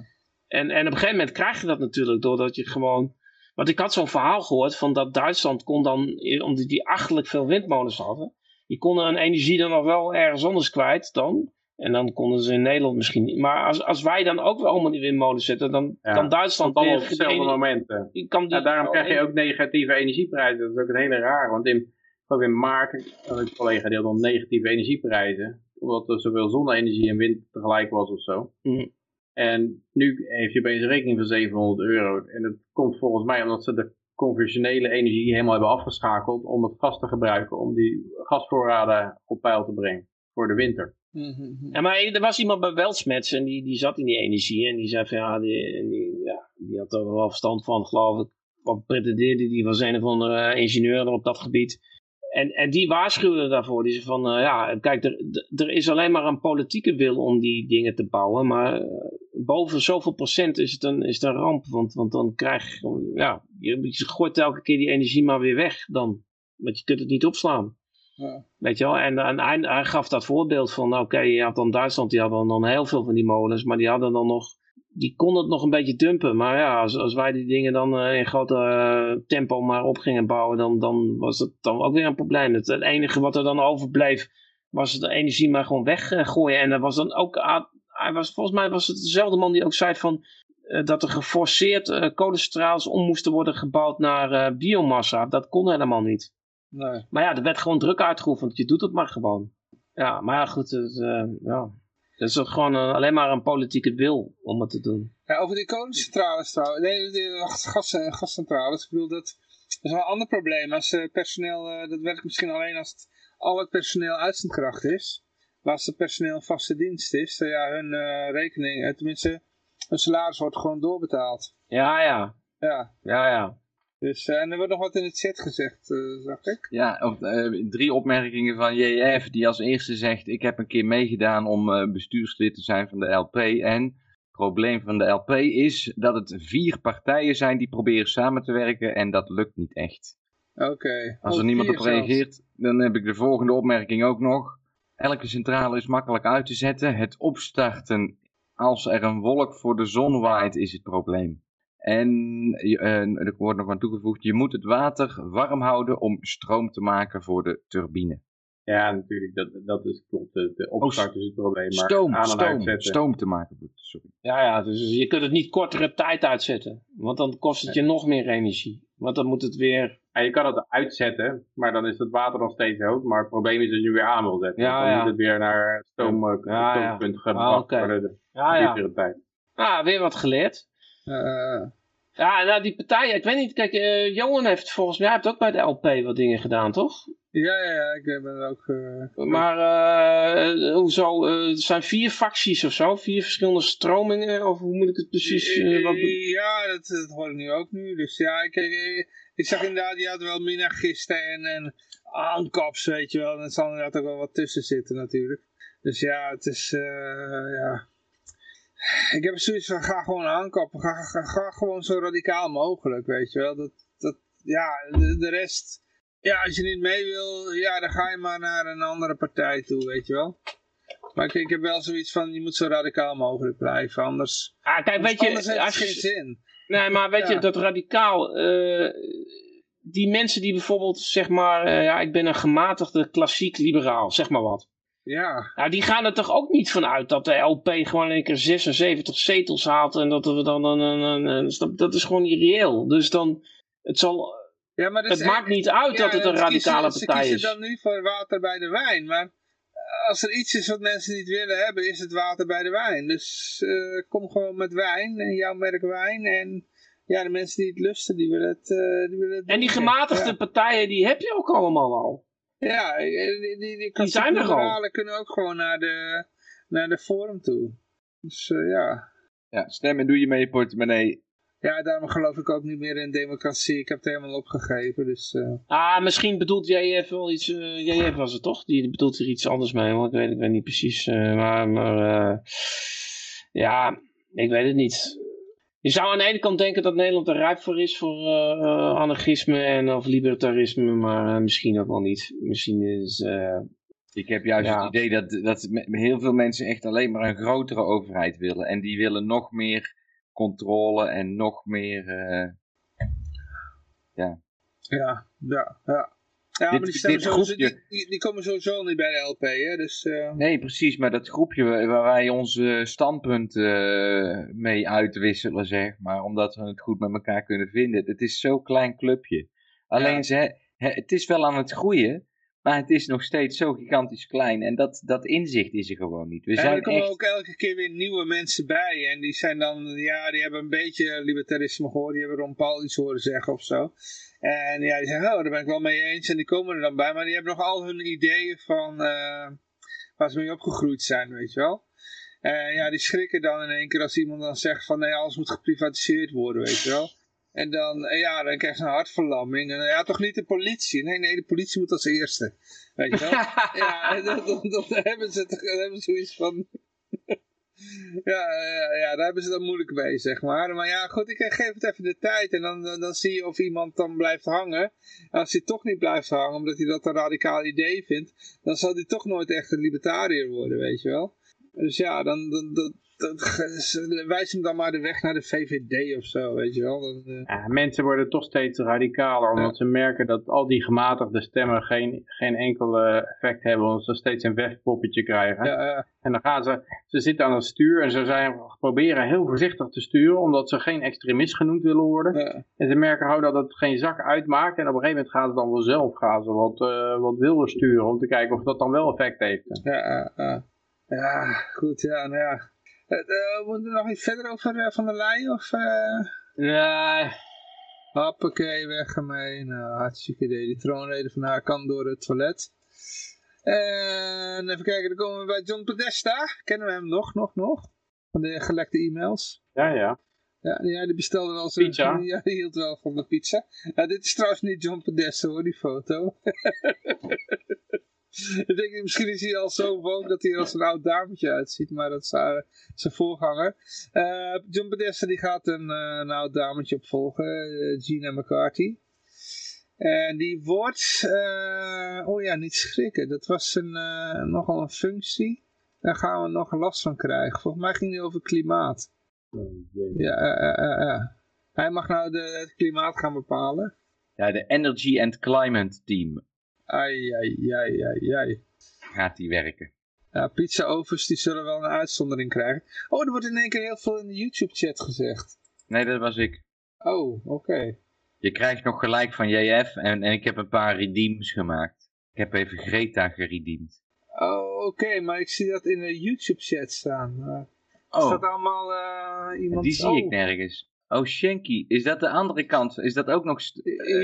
En, en op een gegeven moment krijg je dat natuurlijk doordat je gewoon... Want ik had zo'n verhaal gehoord van dat Duitsland kon dan, omdat die achterlijk veel windmolens hadden, die konden hun energie dan nog wel ergens anders kwijt dan. En dan konden ze in Nederland misschien niet. Maar als, als wij dan ook wel allemaal die windmolens zetten, dan kan Duitsland weer... op dezelfde momenten. Kan die, daarom krijg je ook negatieve energieprijzen. Dat is ook een hele raar. Want in, in maart had een collega die had dan negatieve energieprijzen. Omdat er zoveel zonne-energie en wind tegelijk was of zo. Mhm. En nu heeft je opeens een rekening van 700 euro. En dat komt volgens mij omdat ze de conventionele energie helemaal hebben afgeschakeld om het gas te gebruiken. Om die gasvoorraden op peil te brengen voor de winter. Mm maar er was iemand bij Weltsmets en die, die zat in die energie en die zei van ja, die, ja, die had er wel verstand van, geloof ik. Wat pretendeerde die was een of andere ingenieur op dat gebied. En, en die waarschuwde daarvoor. Die zei van, uh, ja, kijk, er, er is alleen maar een politieke wil om die dingen te bouwen. Maar uh, boven zoveel procent is het een, is het een ramp. Want, want dan krijg je, ja, je, je gooit elke keer die energie maar weer weg dan. Want je kunt het niet opslaan. Ja. Weet je wel? En, en hij, hij, gaf dat voorbeeld van, oké, je had dan Duitsland, die hadden dan heel veel van die molens, maar die hadden dan nog, die konden het nog een beetje dumpen. Maar ja, als, als wij die dingen dan uh, in grote uh, tempo maar op gingen bouwen, dan, dan was het dan ook weer een probleem. Het, enige wat er dan overbleef, was de energie maar gewoon weggooien. En dat was dan ook, hij was, volgens mij was het dezelfde man die ook zei van, uh, dat er geforceerd kolencentrales om moesten worden gebouwd naar biomassa. Dat kon helemaal niet. Nee. Maar ja, er werd gewoon druk uitgeoefend. Je doet het maar gewoon. Ja, maar ja, goed. Het, uh, ja. Het is gewoon uh, alleen maar een politieke wil om het te doen. Ja, over die kolencentrales trouwens. Nee, de gas, gascentrales. Ik bedoel, dat, is wel een ander probleem. Als uh, personeel, dat werkt misschien alleen als het, al het personeel uitzendkracht is. Maar als het personeel vaste dienst is, dan ja, hun rekening, tenminste, hun salaris wordt gewoon doorbetaald. Ja, ja. Ja. Ja, ja. Dus, uh, en er wordt nog wat in de chat gezegd, uh, zag ik. Ja, of, uh, drie opmerkingen van JF die als eerste zegt... ik heb een keer meegedaan om bestuurslid te zijn van de LP... en het probleem van de LP is dat het vier partijen zijn die proberen samen te werken... en dat lukt niet echt. Oké. Als er niemand op reageert, dan heb ik de volgende opmerking ook nog. Elke centrale is makkelijk uit te zetten. Het opstarten als er een wolk voor de zon waait is het probleem. En uh, er wordt nog aan toegevoegd, je moet het water warm houden om stroom te maken voor de turbine. Ja, natuurlijk, dat, dat is klopt. De, de opstart is het probleem. Maar stoom, aan stoom, stoom te maken. Sorry. Ja, ja, dus je kunt het niet kortere tijd uitzetten. Want dan kost het je nog meer energie. Want dan moet het weer... Ja, je kan het uitzetten, maar dan is het water nog steeds hoog. Maar het probleem is dat je weer aan wil zetten. Ja, dan ja. moet het weer naar stoom, ja, stoompunt ja. gebracht ah, okay. worden. Ja, ja. tijd. Ah, weer wat geleerd. Uh, ja, nou die partijen, ik weet niet, kijk, uh, Johan heeft volgens mij, heeft ook bij de LP wat dingen gedaan, toch? Ja, ja, ja, ik ben er ook... Maar hoezo, er zijn vier facties of zo, vier verschillende stromingen, of hoe moet ik het precies... wat... Ja, dat, dat hoor ik nu ook nu, dus ja, ik, ik, zag inderdaad, die hadden wel minagisten en, en aankaps, weet je wel, en er zal inderdaad ook wel wat tussen zitten natuurlijk. Dus ja, het is, ja ik heb zoiets van, ga gewoon aankappen. Ga, ga, ga, gewoon zo radicaal mogelijk, weet je wel. Dat, dat, ja, de, de, rest... Ja, als je niet mee wil, ja, dan ga je maar naar een andere partij toe, weet je wel. Maar ik, ik heb wel zoiets van, je moet zo radicaal mogelijk blijven, anders... Ah, kijk, weet je... Anders heeft geen zin. Nee, maar weet je, dat radicaal... Uh, die mensen die bijvoorbeeld, zeg maar... Uh, ja, ik ben een gematigde klassiek liberaal, zeg maar wat. Ja. Nou, die gaan er toch ook niet van uit dat de LP gewoon een keer 76 zetels haalt en dat we dan een, een, een, dat is gewoon niet reëel. Dus dan, het zal, ja, maar het maakt niet uit dat het een radicale partij is. Ze kiezen dan nu voor water bij de wijn, maar als er iets is wat mensen niet willen hebben, is het water bij de wijn. Dus uh, kom gewoon met wijn en jouw merk wijn en ja, de mensen die het lusten, die willen het, uh, die willen het En die gematigde partijen, die heb je ook allemaal al. Ja, die, die, die, die zijn er al. kunnen ook gewoon naar de, naar de forum toe. Dus uh, ja. Ja, stemmen doe je met je portemonnee. Ja, daarom geloof ik ook niet meer in democratie. Ik heb het helemaal opgegeven, dus... Uh... Ah, misschien bedoelt JF wel iets... Uh, JF was het toch? Die bedoelt er iets anders mee, want ik weet, ik weet niet precies. maar, maar ja, ik weet het niet. Je zou aan de ene kant denken dat Nederland er rijp voor is voor uh, anarchisme en of libertarisme, maar misschien ook wel niet. Misschien is... Ik heb juist het idee dat, dat heel veel mensen echt alleen maar een grotere overheid willen. En die willen nog meer controle en nog meer... ja. Ja, ja, ja. Ja, maar die, stemmen die, die, komen sowieso niet bij de LP, hè? Dus, uh... Nee, precies, maar dat groepje waar wij onze standpunten uh, mee uitwisselen, zeg maar, omdat we het goed met elkaar kunnen vinden. Het is zo'n klein clubje. Alleen, ja. ze, het is wel aan het groeien, maar het is nog steeds zo gigantisch klein. En dat, dat inzicht is er gewoon niet. We ja, zijn er komen ook elke keer weer nieuwe mensen bij. En die zijn dan, ja, die hebben een beetje libertarisme gehoord. Die hebben Ron Paul iets horen zeggen of zo. En ja, die zeggen, oh, daar ben ik wel mee eens. En die komen er dan bij. Maar die hebben nog al hun ideeën van uh, waar ze mee opgegroeid zijn, weet je wel. En ja, die schrikken dan in één keer als iemand dan zegt van nee, alles moet geprivatiseerd worden, weet je wel. En dan, ja, dan krijg je een hartverlamming. En ja, toch niet de politie. Nee, nee, de politie moet als eerste. Weet je wel? ja, dan, dan, dan, hebben ze toch, dan hebben ze zoiets van... ja, ja, daar hebben ze dan moeilijk mee, zeg maar. Maar ja, goed, ik geef het even de tijd en dan, dan, zie je of iemand dan blijft hangen. En als hij toch niet blijft hangen, omdat hij dat een radicaal idee vindt, dan zal hij toch nooit echt een libertariër worden, weet je wel. Dus ja, dan, dan, wijs hem dan maar de weg naar de VVD of zo, weet je wel. Dat, uh... ja, mensen worden toch steeds radicaler, omdat ze merken dat al die gematigde stemmen geen, geen enkel effect hebben, omdat ze steeds een wegpoppetje krijgen. Ja, en dan gaan ze, ze zitten aan het stuur en ze zijn, proberen heel voorzichtig te sturen, omdat ze geen extremist genoemd willen worden. En ze merken gewoon dat het geen zak uitmaakt en op een gegeven moment gaan ze dan wel zelf gaan ze wat, uh, wat wilder sturen, om te kijken of dat dan wel effect heeft. Ja, ja goed, ja, nou ja. Uh, moeten we nog iets verder over uh, Van der Leyen? Of, uh... Nee. Hoppakee, weg ermee. Nou, hartstikke idee. Die troonrede van haar kan door het toilet. En even kijken, dan komen we bij John Podesta. Kennen we hem nog, nog, nog? Van de gelekte e-mails. Ja, ja. Ja, ja, die bestelde wel zo'n... Pizza. Ja, die hield wel van de pizza. Ja, dit is trouwens niet John Podesta hoor, die foto. ik denk, misschien is hij al zo woon dat hij als een oud dametje uitziet, maar dat is uh, zijn voorganger. Uh, John Podesta die gaat een, uh, een oud dametje opvolgen, Gina McCarthy. En die wordt, oh ja, niet schrikken, dat was een, nogal een functie. Daar gaan we nog last van krijgen. Volgens mij ging die over klimaat. Ja, hij mag nou de, het klimaat gaan bepalen. Ja, de Energy and Climate Team. Ai, ai, ai, ai, ai. Gaat die werken? Ja, pizza-ovens die zullen wel een uitzondering krijgen. Oh, er wordt in één keer heel veel in de YouTube-chat gezegd. Nee, dat was ik. Oh, oké. Je krijgt nog gelijk van JF en, en ik heb een paar redeems gemaakt. Ik heb even Greta geredeemd. Oh, oké, maar ik zie dat in de YouTube-chat staan. Uh, oh. Is dat allemaal uh, iemand... Die zie ik oh. nergens. Oh, Shanky. Is dat de andere kant? Is dat ook nog...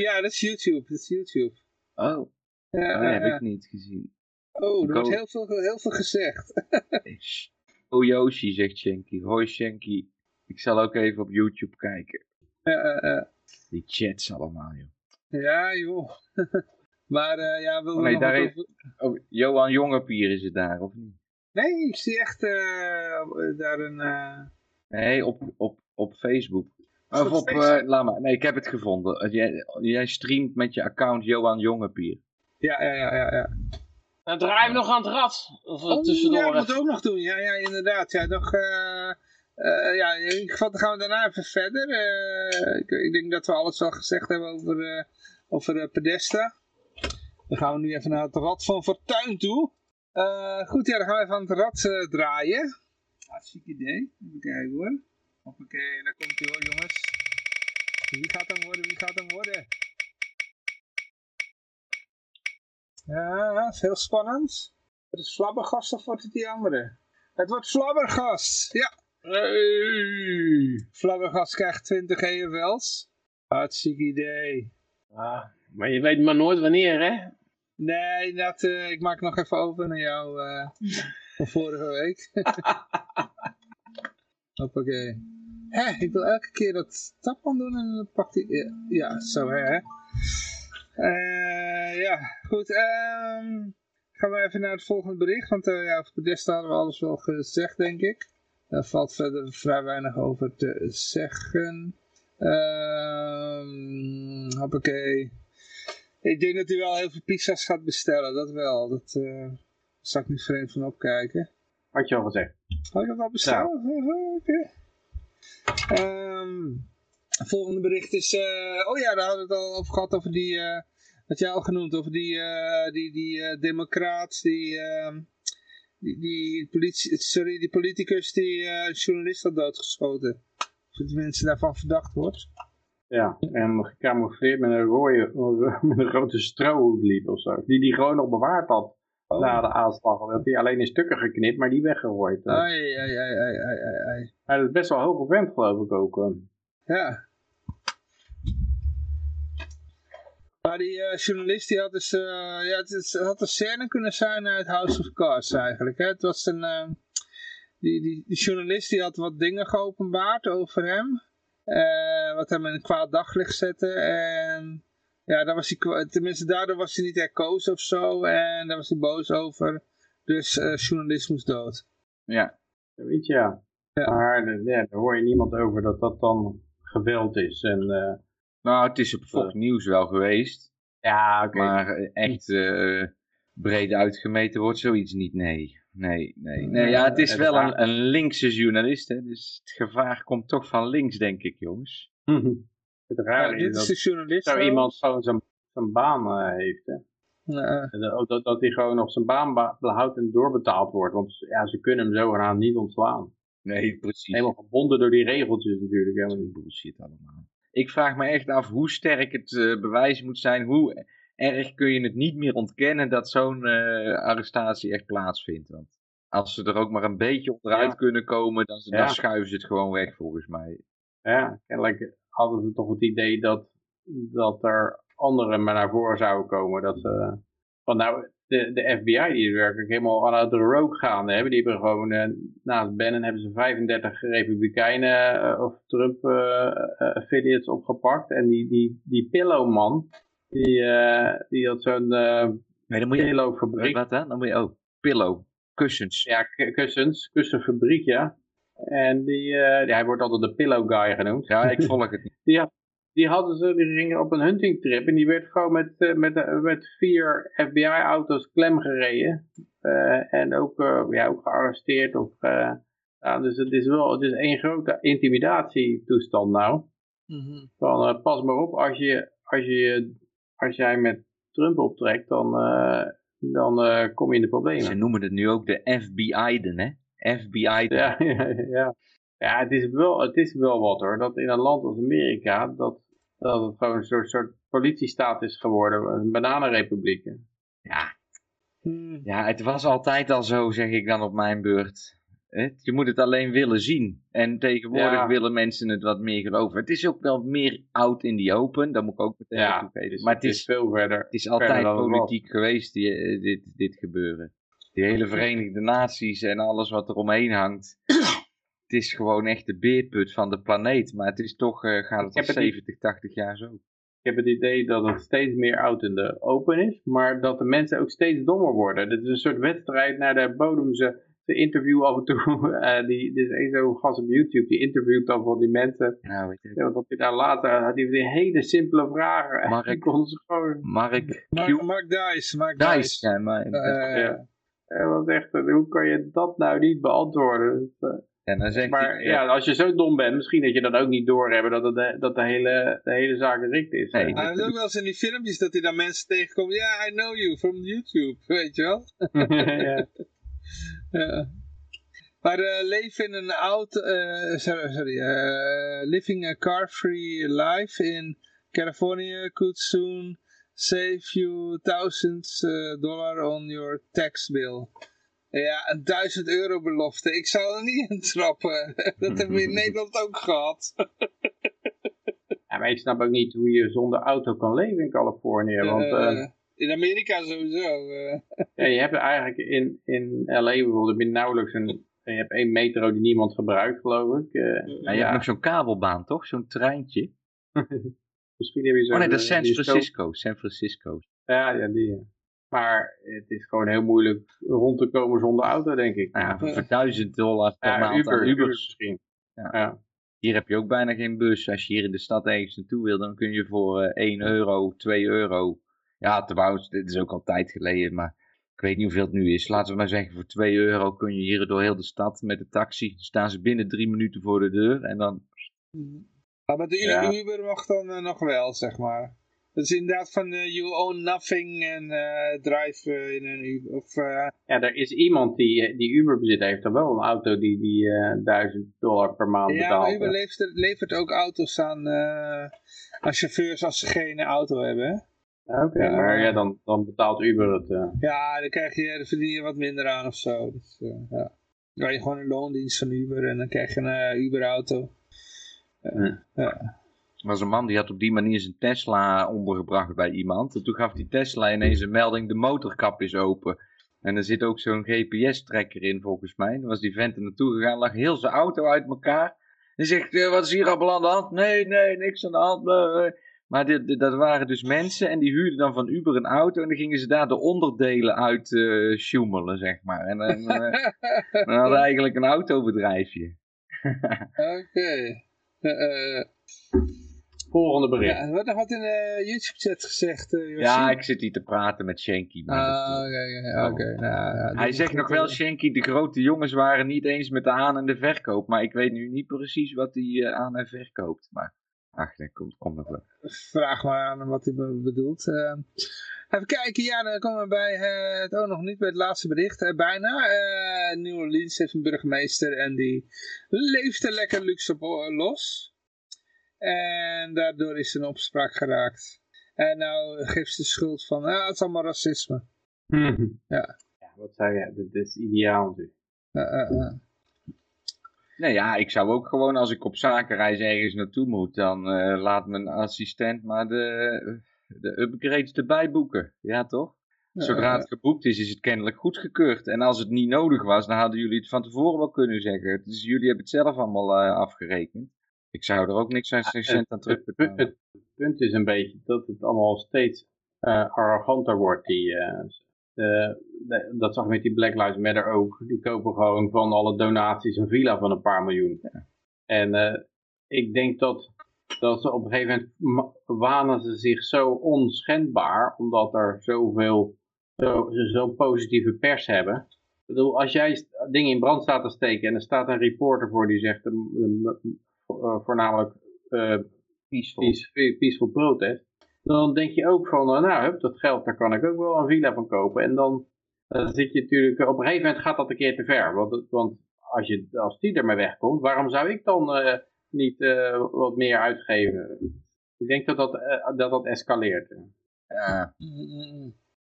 ja, dat is YouTube. Dat is YouTube. Oh. Ja, oh, heb ik niet gezien. Oh, er wordt heel veel, heel veel gezegd. oh Yoshi, zegt Shanky. Hoi Shanky. Ik zal ook even op YouTube kijken. Uh, Die chats allemaal, joh. Ja, joh. maar uh, ja, wil oh, nee, daar heeft... over... oh, Johan Jongepier is het daar, of niet? Nee, ik zie echt uh, daar een... Nee, op, op, op Facebook. Of op, laat maar. Nee, ik heb het gevonden. Jij, jij streamt met je account Johan Jongepier. Ja, ja, ja, ja. ja. Dan draaien we nog aan het rad. Of oh, tussendoor. Ja, dat moeten we ook nog doen. Ja, ja inderdaad. Ja, nog, uh, uh, ja, in ieder geval gaan we daarna even verder. Uh, ik, ik, denk dat we alles al gezegd hebben over, over Pedesta. Dan gaan we nu even naar het rad van Fortuin toe. goed, ja, dan gaan we even aan het rad draaien. Hartstikke idee. Even kijken hoor. Hoppakee, daar komt hij hoor jongens. Wie gaat dan worden, wie gaat dan worden? Ja, het is heel spannend. Het is Flabbergast of wordt het die andere? Het wordt Flabbergast, ja. Hey. Flabbergast krijgt 20 EFL's. Hartstikke idee. Ah, maar je weet maar nooit wanneer, hè? Nee, dat, uh, ik maak nog even over naar jou uh, van vorige week. Hoppakee. Hé, ik wil elke keer dat tapman doen en dan pakt hij... Ja, ja, zo hè. Uh, ja, goed. Um, gaan we even naar het volgende bericht. Want uh, ja, over Podesta hadden we alles wel gezegd, denk ik. Daar valt verder vrij weinig over te zeggen. Um, hoppakee. Ik denk dat hij wel heel veel pizza's gaat bestellen, dat wel. Dat uh, zal ik niet vreemd van opkijken. Had je al gezegd. Had ik dat al besteld? Ja. Oké. Okay. Um, volgende bericht is... Uh, oh ja, daar hadden we het al over gehad, over die... Uh, wat jij al genoemd, over die, uh, die, die democraat, die... Ehm, die, die, politie, sorry, die politicus die een journalist had doodgeschoten. Of de mensen daarvan verdacht wordt. Ja, en gecamoufleerd met een rode, met een grote strohoed liep of zo. Die die gewoon nog bewaard had oh. na de aanslag. Dat hij alleen in stukken geknipt, maar die weggegooid. Ai, ai, ai, ai, ai, ai. Hij is best wel hoog vent geloof ik ook. Eh. Ja. Maar die uh, journalist die had dus, uh, ja, het, had een scène kunnen zijn uit House of Cards eigenlijk. Hè? Het was een, uh, die, die, die journalist die had wat dingen geopenbaard over hem. Uh, wat hem in een kwaad daglicht zette. En ja, daar was hij, tenminste daardoor was hij niet herkozen of zo. En daar was hij boos over. Dus uh, journalismus dood. Ja, weet je ja. ja. Maar ja, daar hoor je niemand over dat dat dan geweld is. En, uh, nou, het is op Fox Nieuws wel geweest. Ja, oké. Maar echt breed uitgemeten wordt zoiets niet, nee. Nee, nee, nee. Ja, het is wel een, een linkse journalist, hè, dus het gevaar komt toch van links, denk ik, jongens. het raar dit is de journalist. Iemand gewoon zijn, zijn baan uh, heeft, hè? Ja. Dat, dat hij gewoon nog zijn baan behoudt en doorbetaald wordt. Want ja, ze kunnen hem zogenaamd niet ontslaan. Nee, precies. Helemaal gebonden door die regeltjes natuurlijk. Helemaal niet bullshit allemaal. Ik vraag me echt af hoe sterk het uh, bewijs moet zijn. Hoe erg kun je het niet meer ontkennen dat zo'n uh, arrestatie echt plaatsvindt. Want als ze er ook maar een beetje onderuit kunnen komen, dan, dan, schuiven ze het gewoon weg volgens mij. Ja, kennelijk hadden ze toch het idee dat, dat er anderen maar naar voren zouden komen. Dat ze, van nou, de, de FBI die is werkelijk helemaal aan de rook gaande hebben. Die hebben gewoon, uh, naast Bannon hebben ze 35 republikeinen uh, of Trump affiliates opgepakt. En die, die, die Pillowman, die, uh, die had zo'n uh, nee, dan moet je, pillowfabriek. Wat dan? Dan moet je ook, oh, pillow, kussens. Ja, kussens, kussenfabriek, ja. En die, uh, hij wordt altijd de pillow guy genoemd. Ja, ik volg het niet. die, die hadden ze, die gingen op een huntingtrip en die werd gewoon met, met, met vier FBI-auto's klemgereden. en ook, ja, ook gearresteerd. Of, ja, dus het is wel, het is één grote intimidatietoestand nou. Mm -hmm. Van, pas maar op, als je, als je als jij met Trump optrekt, dan, uh, dan uh, kom je in de problemen. Ze noemen het nu ook de FBI-den, hè? FBI. -den. Ja, ja, ja. Ja het, is wel, het is wel wat hoor. Dat in een land als Amerika, dat, dat het gewoon een soort, soort politiestaat is geworden. Een bananenrepubliek. Ja. Hmm. ja, het was altijd al zo, zeg ik dan op mijn beurt. Je moet het alleen willen zien. En tegenwoordig willen mensen het wat meer geloven. Het is ook wel meer oud in die open, dat moet ik ook meteen ja, toegeven. Maar het is, veel verder. Het is altijd politiek geweest, die, eh, dit, dit gebeuren. Die hele Verenigde Naties en alles wat er omheen hangt. Het is gewoon echt de beerput van de planeet. Maar het is toch, uh, gaat het al 70, 80 jaar zo. Ik heb het idee dat het steeds meer oud in de open is, maar dat de mensen ook steeds dommer worden. Het is een soort wedstrijd naar de bodemse de interview af en toe, uh, die, dit is één zo'n gast op YouTube, die interviewt dan van die mensen. Nou, weet je. Ja, dat hij daar later had die hele simpele vragen. Mark, die kon ze gewoon... Mark, Mark, Mark Dice. Mark Dice. Dice. Ja, maar, uh, ja. ja. was echt, hoe kan je dat nou niet beantwoorden? Ja, dan zeg maar ja, als je zo dom bent, misschien dat je dan ook niet doorhebben dat, het de, dat de, hele, de hele zaak richt is. Nee, hij heeft ook wel eens in die filmpjes dat hij dan mensen tegenkomt. Ja, yeah, I know you from YouTube, weet je wel. ja. Ja. Maar uh, leven in een oud, uh, sorry, sorry uh, living a car-free life in California could soon save you thousands dollar on your tax bill. Ja, een duizend euro belofte. Ik zou er niet in trappen. Dat hebben we in Nederland ook gehad. ja, maar ik snap ook niet hoe je zonder auto kan leven in Californië. Want in Amerika sowieso. Uh. Ja, je hebt eigenlijk in, in LA bijvoorbeeld heb nauwelijks een... Je hebt één metro die niemand gebruikt, geloof ik. Uh, ja, je hebt nog zo'n kabelbaan, toch? Zo'n treintje. Misschien heb je zo'n... Oh nee, dat is San Francisco. San Francisco. Ja, ja, die. Maar het is gewoon heel moeilijk rond te komen zonder auto, denk ik. Ja, voor 1000 dollar per maand Uber, Uber misschien. Ja. Hier heb je ook bijna geen bus. Als je hier in de stad ergens naartoe wil, dan kun je voor uh, 1 euro, 2 euro. Ja, trouwens, dit is ook al tijd geleden, maar ik weet niet hoeveel het nu is. Laten we maar zeggen, voor 2 euro kun je hier door heel de stad met de taxi. Dan staan ze binnen drie minuten voor de deur en dan... Maar met de Uber mag dan uh, nog wel, zeg maar. Dat is inderdaad van uh, you own nothing en uh, drive uh, in een Uber. Of, Ja, er is iemand die, die Uber bezit, heeft dan wel een auto die, die 1000 dollar per maand betaalt. Ja, maar Uber levert, levert ook auto's aan, aan chauffeurs als ze geen auto hebben. Oké, maar ja, dan, dan betaalt Uber het. Ja, dan, krijg je, dan verdien je wat minder aan of zo. Dus, ja. Dan je gewoon een loondienst van Uber en dan krijg je een Uber-auto. ja was een man die had op die manier zijn Tesla ondergebracht bij iemand. En toen gaf die Tesla ineens een melding, de motorkap is open. En er zit ook zo'n GPS-trekker in volgens mij. Dan was die vent er naartoe gegaan, lag heel zijn auto uit elkaar. En zegt, eh, wat is hier allemaal aan de hand? Nee, nee, niks aan de hand. Maar dit, dat waren dus mensen en die huurden dan van Uber een auto. En dan gingen ze daar de onderdelen uit uh, sjoemelen, zeg maar. En uh, dan hadden eigenlijk een autobedrijfje. Oké. Okay volgende bericht. Ja, wat had in de YouTube-chat gezegd? Uh, ja, ik zit hier te praten met Shanky. Ah, oké, oké. Nou, Hij zegt nog wel, Shanky, de grote jongens waren niet eens met de aan- en de verkoop. Maar ik weet nu niet precies wat hij uh, aan- en verkoopt. Maar ach, dat komt, komt nog wel. Vraag maar aan hem wat hij bedoelt. Uh, even kijken, ja, dan komen we bij het ook nog niet bij het laatste bericht. bijna. New Orleans heeft een burgemeester en die leeft er lekker luxe los. En daardoor is een opspraak geraakt. En nou geeft ze de schuld van, ah, het is allemaal racisme. Ja. ja. Wat zei je? Dit is ideaal natuurlijk. Uh, uh, Nee, ja, ik zou ook gewoon als ik op zakenreis ergens naartoe moet, dan uh, laat mijn assistent maar de, de upgrades erbij boeken. Ja, toch? Zodra het geboekt is, is het kennelijk goedgekeurd. En als het niet nodig was, dan hadden jullie het van tevoren wel kunnen zeggen. Dus jullie hebben het zelf allemaal afgerekend. Ik zou er ook niks aan cent aan terugbetalen. Het, het, punt is een beetje dat het allemaal steeds uh, arroganter wordt. Die, uh, de, dat zag met die Black Lives Matter ook. Die kopen gewoon van alle donaties een villa van een paar miljoen. Ja. En uh, ik denk dat, dat ze op een gegeven moment wanen ze zich zo onschendbaar. Omdat er zoveel, zo, zo positieve pers hebben. Ik bedoel, als jij dingen in brand staat te steken en er staat een reporter voor die zegt... Eh, voornamelijk uh, peaceful. peaceful protest, dan denk je ook van, uh, nou, hup, dat geld, daar kan ik ook wel een villa van kopen. En dan uh, zit je natuurlijk, op een gegeven moment gaat dat een keer te ver. Want, want als, je, als die ermee wegkomt, waarom zou ik dan niet wat meer uitgeven? Ik denk dat dat, dat, dat escaleert. Ja.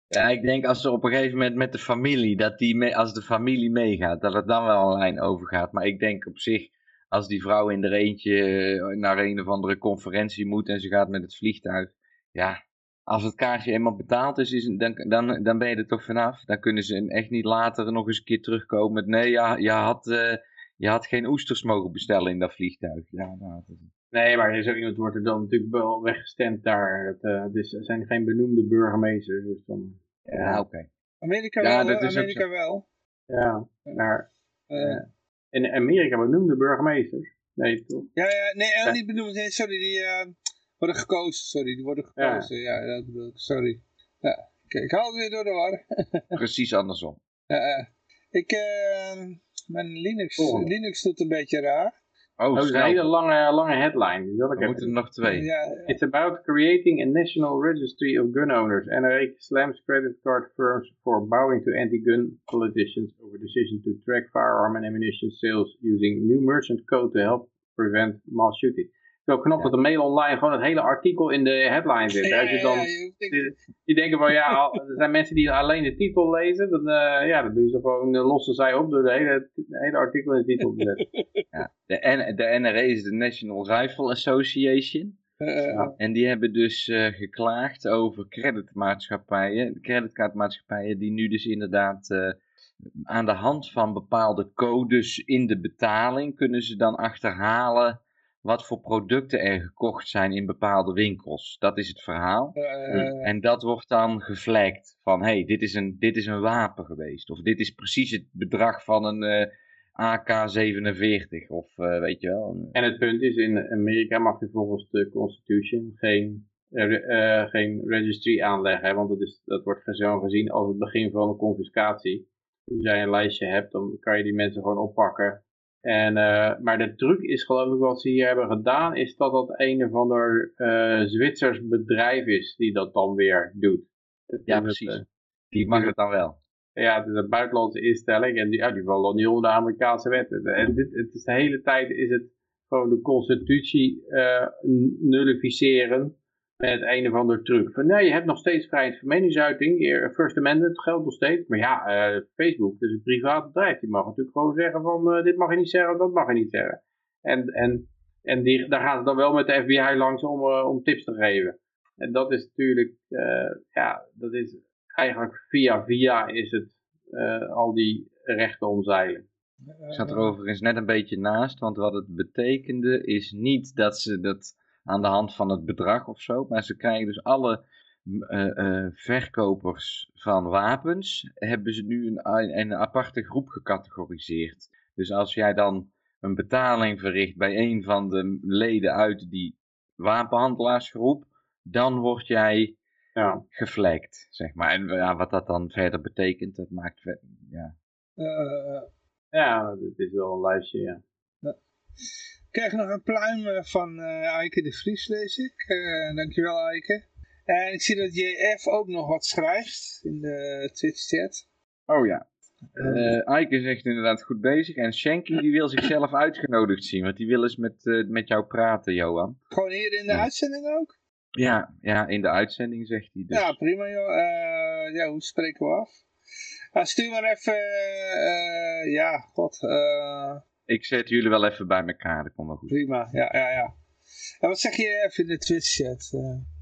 ja, ik denk als er op een gegeven moment met de familie, dat die mee, als de familie meegaat, dat het dan wel een lijn overgaat. Maar ik denk op zich, als die vrouw in er eentje eh, naar een of andere conferentie moet en ze gaat met het vliegtuig. Ja, als het kaartje eenmaal betaald is, is dan, dan, dan ben je er toch vanaf. Dan kunnen ze echt niet later nog eens een keer terugkomen met nee, ja, je, had, uh, je had geen oesters mogen bestellen in dat vliegtuig. Ja, nou, dat... Nee, maar zo iemand wordt er dan natuurlijk wel weggestemd daar. Het, uh, dus er zijn geen benoemde burgemeesters. Dus dan, ja, oké. Okay. Amerika ja, wel, dat is Amerika wel. Ja, maar... Uh, in Amerika benoemde burgemeesters. Nee, toch? Ja, ja nee, ja. niet benoemd. Nee, sorry, die uh, worden gekozen. Sorry, die worden gekozen. Ja, ja dat bedoel ik. Sorry. Ja, okay, ik haal het weer door de war. Precies andersom. Ja, ik, uh, mijn Linux, oh. Linux doet een beetje raar. Oh, dat is een hele lange, lange headline. Die We moeten er nog twee. Ja, It's about creating a national registry of gun owners. NRA slams credit card firms for bowing to anti-gun politicians over decision to track firearm and ammunition sales using new merchant code to help prevent mass shooting zo knap dat de mail online gewoon het hele artikel in de headline zit. Als je dan, die, denken van ja, er zijn mensen die alleen de titel lezen, dan, uh, ja, dan doen ze gewoon, uh, lossen zij op door de hele, hele artikel in de titel te zetten. Ja, de, N, de NRA is de National Rifle Association. Uh, en die hebben dus geklaagd over creditmaatschappijen, creditcardmaatschappijen die nu dus inderdaad aan de hand van bepaalde codes in de betaling kunnen ze dan achterhalen wat voor producten er gekocht zijn in bepaalde winkels. Dat is het verhaal. Uh, en dat wordt dan geflagd van, hé, hey, dit, is een, dit is een wapen geweest. Of dit is precies het bedrag van een uh, AK-47, of uh, weet je wel. En het punt is, in Amerika mag je volgens de Constitution geen, geen registry aanleggen, want dat, is, dat wordt zo gezien als het begin van een confiscatie. Als jij een lijstje hebt, dan kan je die mensen gewoon oppakken en, uh, maar de truc is geloof ik wat ze hier hebben gedaan, is dat dat een of ander uh, Zwitsers bedrijf is die dat dan weer doet. Ja, precies. Het, uh, die mag het dan wel. Ja, het is een buitenlandse instelling en die, ja, die valt dan niet onder de Amerikaanse wetten. En dit, het is de hele tijd is het gewoon de constitutie nullificeren met een of ander truc. Van nee, je hebt nog steeds vrijheid van meningsuiting. First Amendment geldt nog steeds. Maar ja, uh, Facebook is een privaat bedrijf. Die mag natuurlijk gewoon zeggen van uh, dit mag je niet zeggen, dat mag je niet zeggen. En, en, en die, daar gaan ze dan wel met de FBI langs om, om tips te geven. En dat is natuurlijk, ja, dat is eigenlijk via via is het al die rechten omzeilen. Ik zat er overigens net een beetje naast, want wat het betekende is niet dat ze dat aan de hand van het bedrag of zo. Maar ze krijgen dus alle uh, uh, verkopers van wapens, hebben ze nu een, een aparte groep gecategoriseerd. Dus als jij dan een betaling verricht bij een van de leden uit die wapenhandelaarsgroep, dan word jij ja. geflagd, zeg maar. En ja, wat dat dan verder betekent, dat maakt... Ja, uh, ja dit is wel een lijstje, ja. Ik krijg nog een pluim eh, van uh, Eike de Vries, lees ik. Uh, dankjewel, Eike. En ik zie dat JF ook nog wat schrijft in de Twitch-chat. Oh ja. Uh, Eike zegt inderdaad goed bezig. En Shanky die wil zichzelf uitgenodigd zien. Want die wil eens met, uh, met jou praten, Johan. Gewoon hier in de ja. uitzending ook? Ja, ja, in de uitzending zegt hij dus. Ja, prima joh. Uh, ja, hoe spreken we af? Uh, stuur maar even, ja, god, ik zet jullie wel even bij elkaar, dat komt wel goed. Prima, ja, ja, ja. En wat zeg je even in de Twitch-chat? Uh...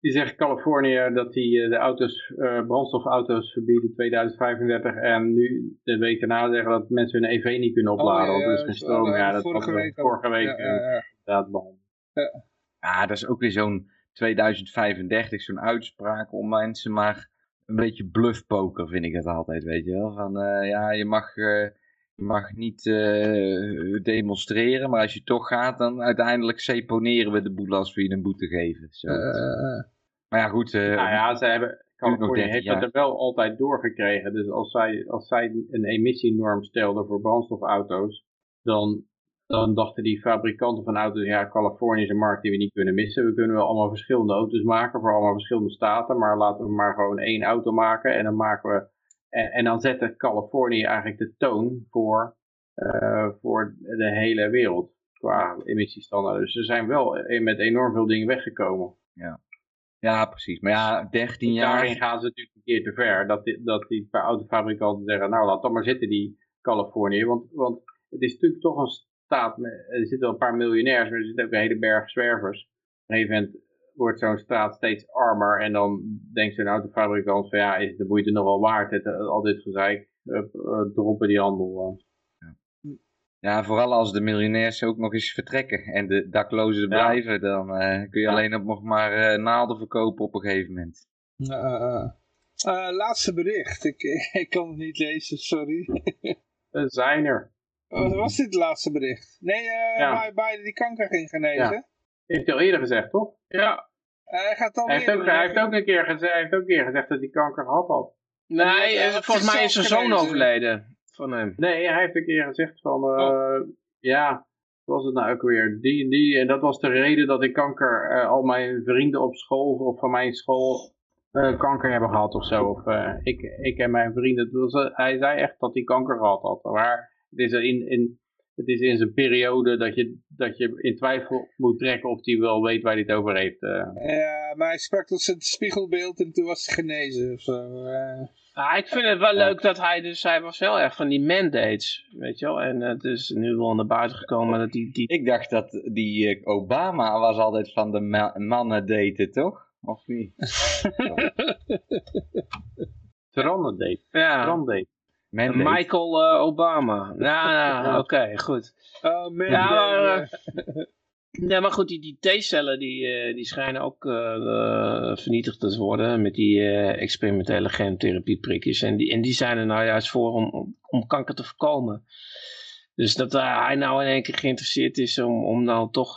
Die zegt Californië dat die de auto's, uh, brandstofauto's verbieden 2035 en nu de week daarna zeggen dat mensen hun EV niet kunnen opladen, oh, ja, want er is geen stroom. Ja, dat vorige week, vorige week ja, ja, ja. Ja. ja, dat is ook weer zo'n 2035, zo'n uitspraak om mensen maar een beetje bluffpoker vind ik het altijd, weet je wel. Van uh, ja, je mag... Uh, je mag niet uh, demonstreren, maar als je toch gaat, dan uiteindelijk seponeren we de boel als we je een boete geven. Zo. Uh, maar ja, goed. Uh, nou ja, ze hebben, Californië heeft dat er wel altijd doorgekregen. Dus als zij, als zij een emissienorm stelden voor brandstofauto's, dan, dan dachten die fabrikanten van auto's, ja, Californië is een markt die we niet kunnen missen. We kunnen wel allemaal verschillende auto's maken voor allemaal verschillende staten, maar laten we maar gewoon één auto maken en dan maken we en, en dan zette Californië eigenlijk de toon voor, uh, voor de hele wereld qua emissiestandaarden. Dus er zijn wel met enorm veel dingen weggekomen. Ja, ja precies. Maar ja, 13 jaar... Daarin gaan ze natuurlijk een keer te ver. Dat die, dat die autofabrikanten zeggen, nou laat dan maar zitten die Californië. Want, want het is natuurlijk toch een staat, met, er zitten wel een paar miljonairs, maar er zitten ook een hele berg zwervers. Op een gegeven moment wordt zo'n straat steeds armer en dan denkt zo'n autofabrikant van ja, is de moeite nog wel waard, het, eh, al dit gezeik, uh, droppen die handel. Ja. ja. vooral als de miljonairs ook nog eens vertrekken en de daklozen blijven, dan kun je alleen nog maar naalden verkopen op een gegeven moment. laatste bericht, ik, ik kan het niet lezen, sorry. zijn er. Oh, was dit het laatste bericht? Nee, Biden die kanker ging genezen? Heeft hij al eerder gezegd, toch? Ja. Hij, gaat hij, heeft ook, hij heeft ook een keer gezegd, hij heeft ook een keer gezegd dat hij kanker gehad had. Nee, uh, volgens mij is zijn zoon overleden van hem. Nee, hij heeft een keer gezegd van, uh, oh. ja, was het nou ook weer? Die en die, en dat was de reden dat ik kanker, uh, al mijn vrienden op school of van mijn school kanker hebben gehad of zo. Of ik, ik en mijn vrienden, was, hij zei echt dat hij kanker gehad had. Maar het is in, in, het is in zijn periode dat je, dat je in twijfel moet trekken of hij wel weet waar hij het over heeft. Uh. Ja, maar hij sprak tot zijn spiegelbeeld en toen was hij genezen of zo. Uh. Ja, ik vind het wel leuk dat hij dus, hij was wel echt van die mandates, weet je wel. En het is nu wel naar buiten gekomen dat die... die... Ik dacht dat die uh, Obama was altijd van de ma mannen daten, toch? Of niet? Veranderd date. Ja. date. Michael Obama. Nou, oké, goed. Oh, man. Ja, maar, Nee, maar goed, die, die T-cellen die, uh, die schijnen ook uh, vernietigd te worden met die uh, experimentele gentherapieprikjes. En die, en die zijn er nou juist voor om, om kanker te voorkomen. Dus dat hij nou in één keer geïnteresseerd is om, om nou toch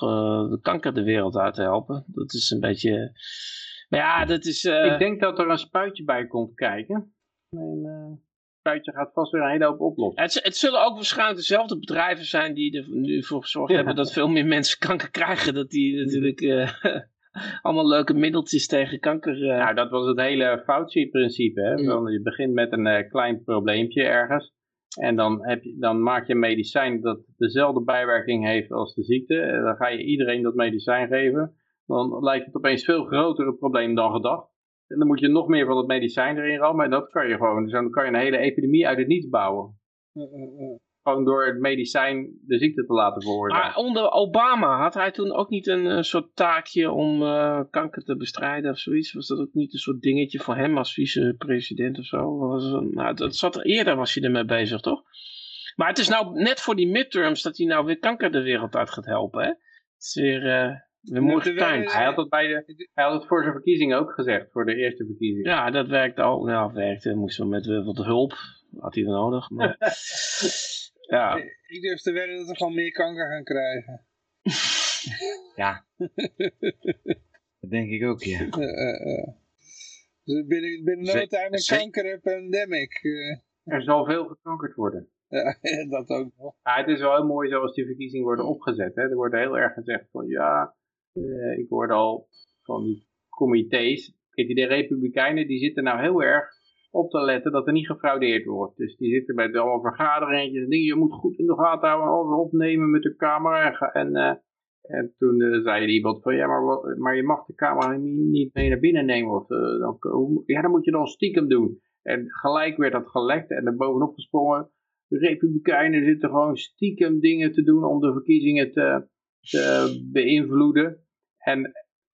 de kanker de wereld uit te helpen. Dat is een beetje... Maar ja, dat is... Ik denk dat er een spuitje bij komt kijken. En, spuitje gaat vast weer een hele hoop oplossen. Het, het zullen ook waarschijnlijk dezelfde bedrijven zijn die er nu voor gezorgd hebben dat veel meer mensen kanker krijgen. Dat die natuurlijk uh, allemaal leuke middeltjes tegen kanker... Uh... Nou, dat was het hele Fauci-principe. Hè? Mm. Je begint met een uh, klein probleempje ergens. En dan, heb je, dan maak je een medicijn dat dezelfde bijwerking heeft als de ziekte. Dan ga je iedereen dat medicijn geven. Dan lijkt het opeens veel groter probleem dan gedacht. En dan moet je nog meer van het medicijn erin rammen. En dat kan je gewoon. Dus dan kan je een hele epidemie uit het niets bouwen. Gewoon door het medicijn de ziekte te laten veroorzaken. Maar onder Obama had hij toen ook niet een, soort taakje om uh, kanker te bestrijden of zoiets? Was dat ook niet een soort dingetje voor hem als vice-president of zo? Was, nou, dat zat er, eerder was hij ermee bezig, toch? Maar het is nou net voor die midterms dat hij nou weer kanker de wereld uit gaat helpen, hè? Het is weer... Uh, we moeten Hij had, het bij de, hij had het voor zijn verkiezingen ook gezegd, voor de eerste verkiezingen. Ja, dat werkte ook. Nou, werkte. Moest wel met wat hulp. Had hij dan nodig. Maar... ja. Ik durf te wedden dat we gewoon meer kanker gaan krijgen. ja. dat denk ik ook, ja. Uh. Dus binnen, binnen no time een kankerpandemic. Er zal veel gekankerd worden. Ja, dat ook nog. Ja, het is wel heel mooi zoals die verkiezingen worden opgezet. Hè. Er wordt heel erg gezegd van ja, uh, ik hoorde al van die comité's. Die republikeinen die zitten nou heel erg op te letten dat er niet gefraudeerd wordt. Dus die zitten bij allemaal vergaderingen en dingen. Je moet goed in de gaten houden, alles opnemen met de camera. En, uh, en toen uh, zei iemand van ja, maar, maar je mag de camera niet mee naar binnen nemen. Of, dan, ja, dan moet je dan stiekem doen. En gelijk werd dat gelekt en er bovenop gesprongen. De republikeinen zitten gewoon stiekem dingen te doen om de verkiezingen te, te beïnvloeden. En,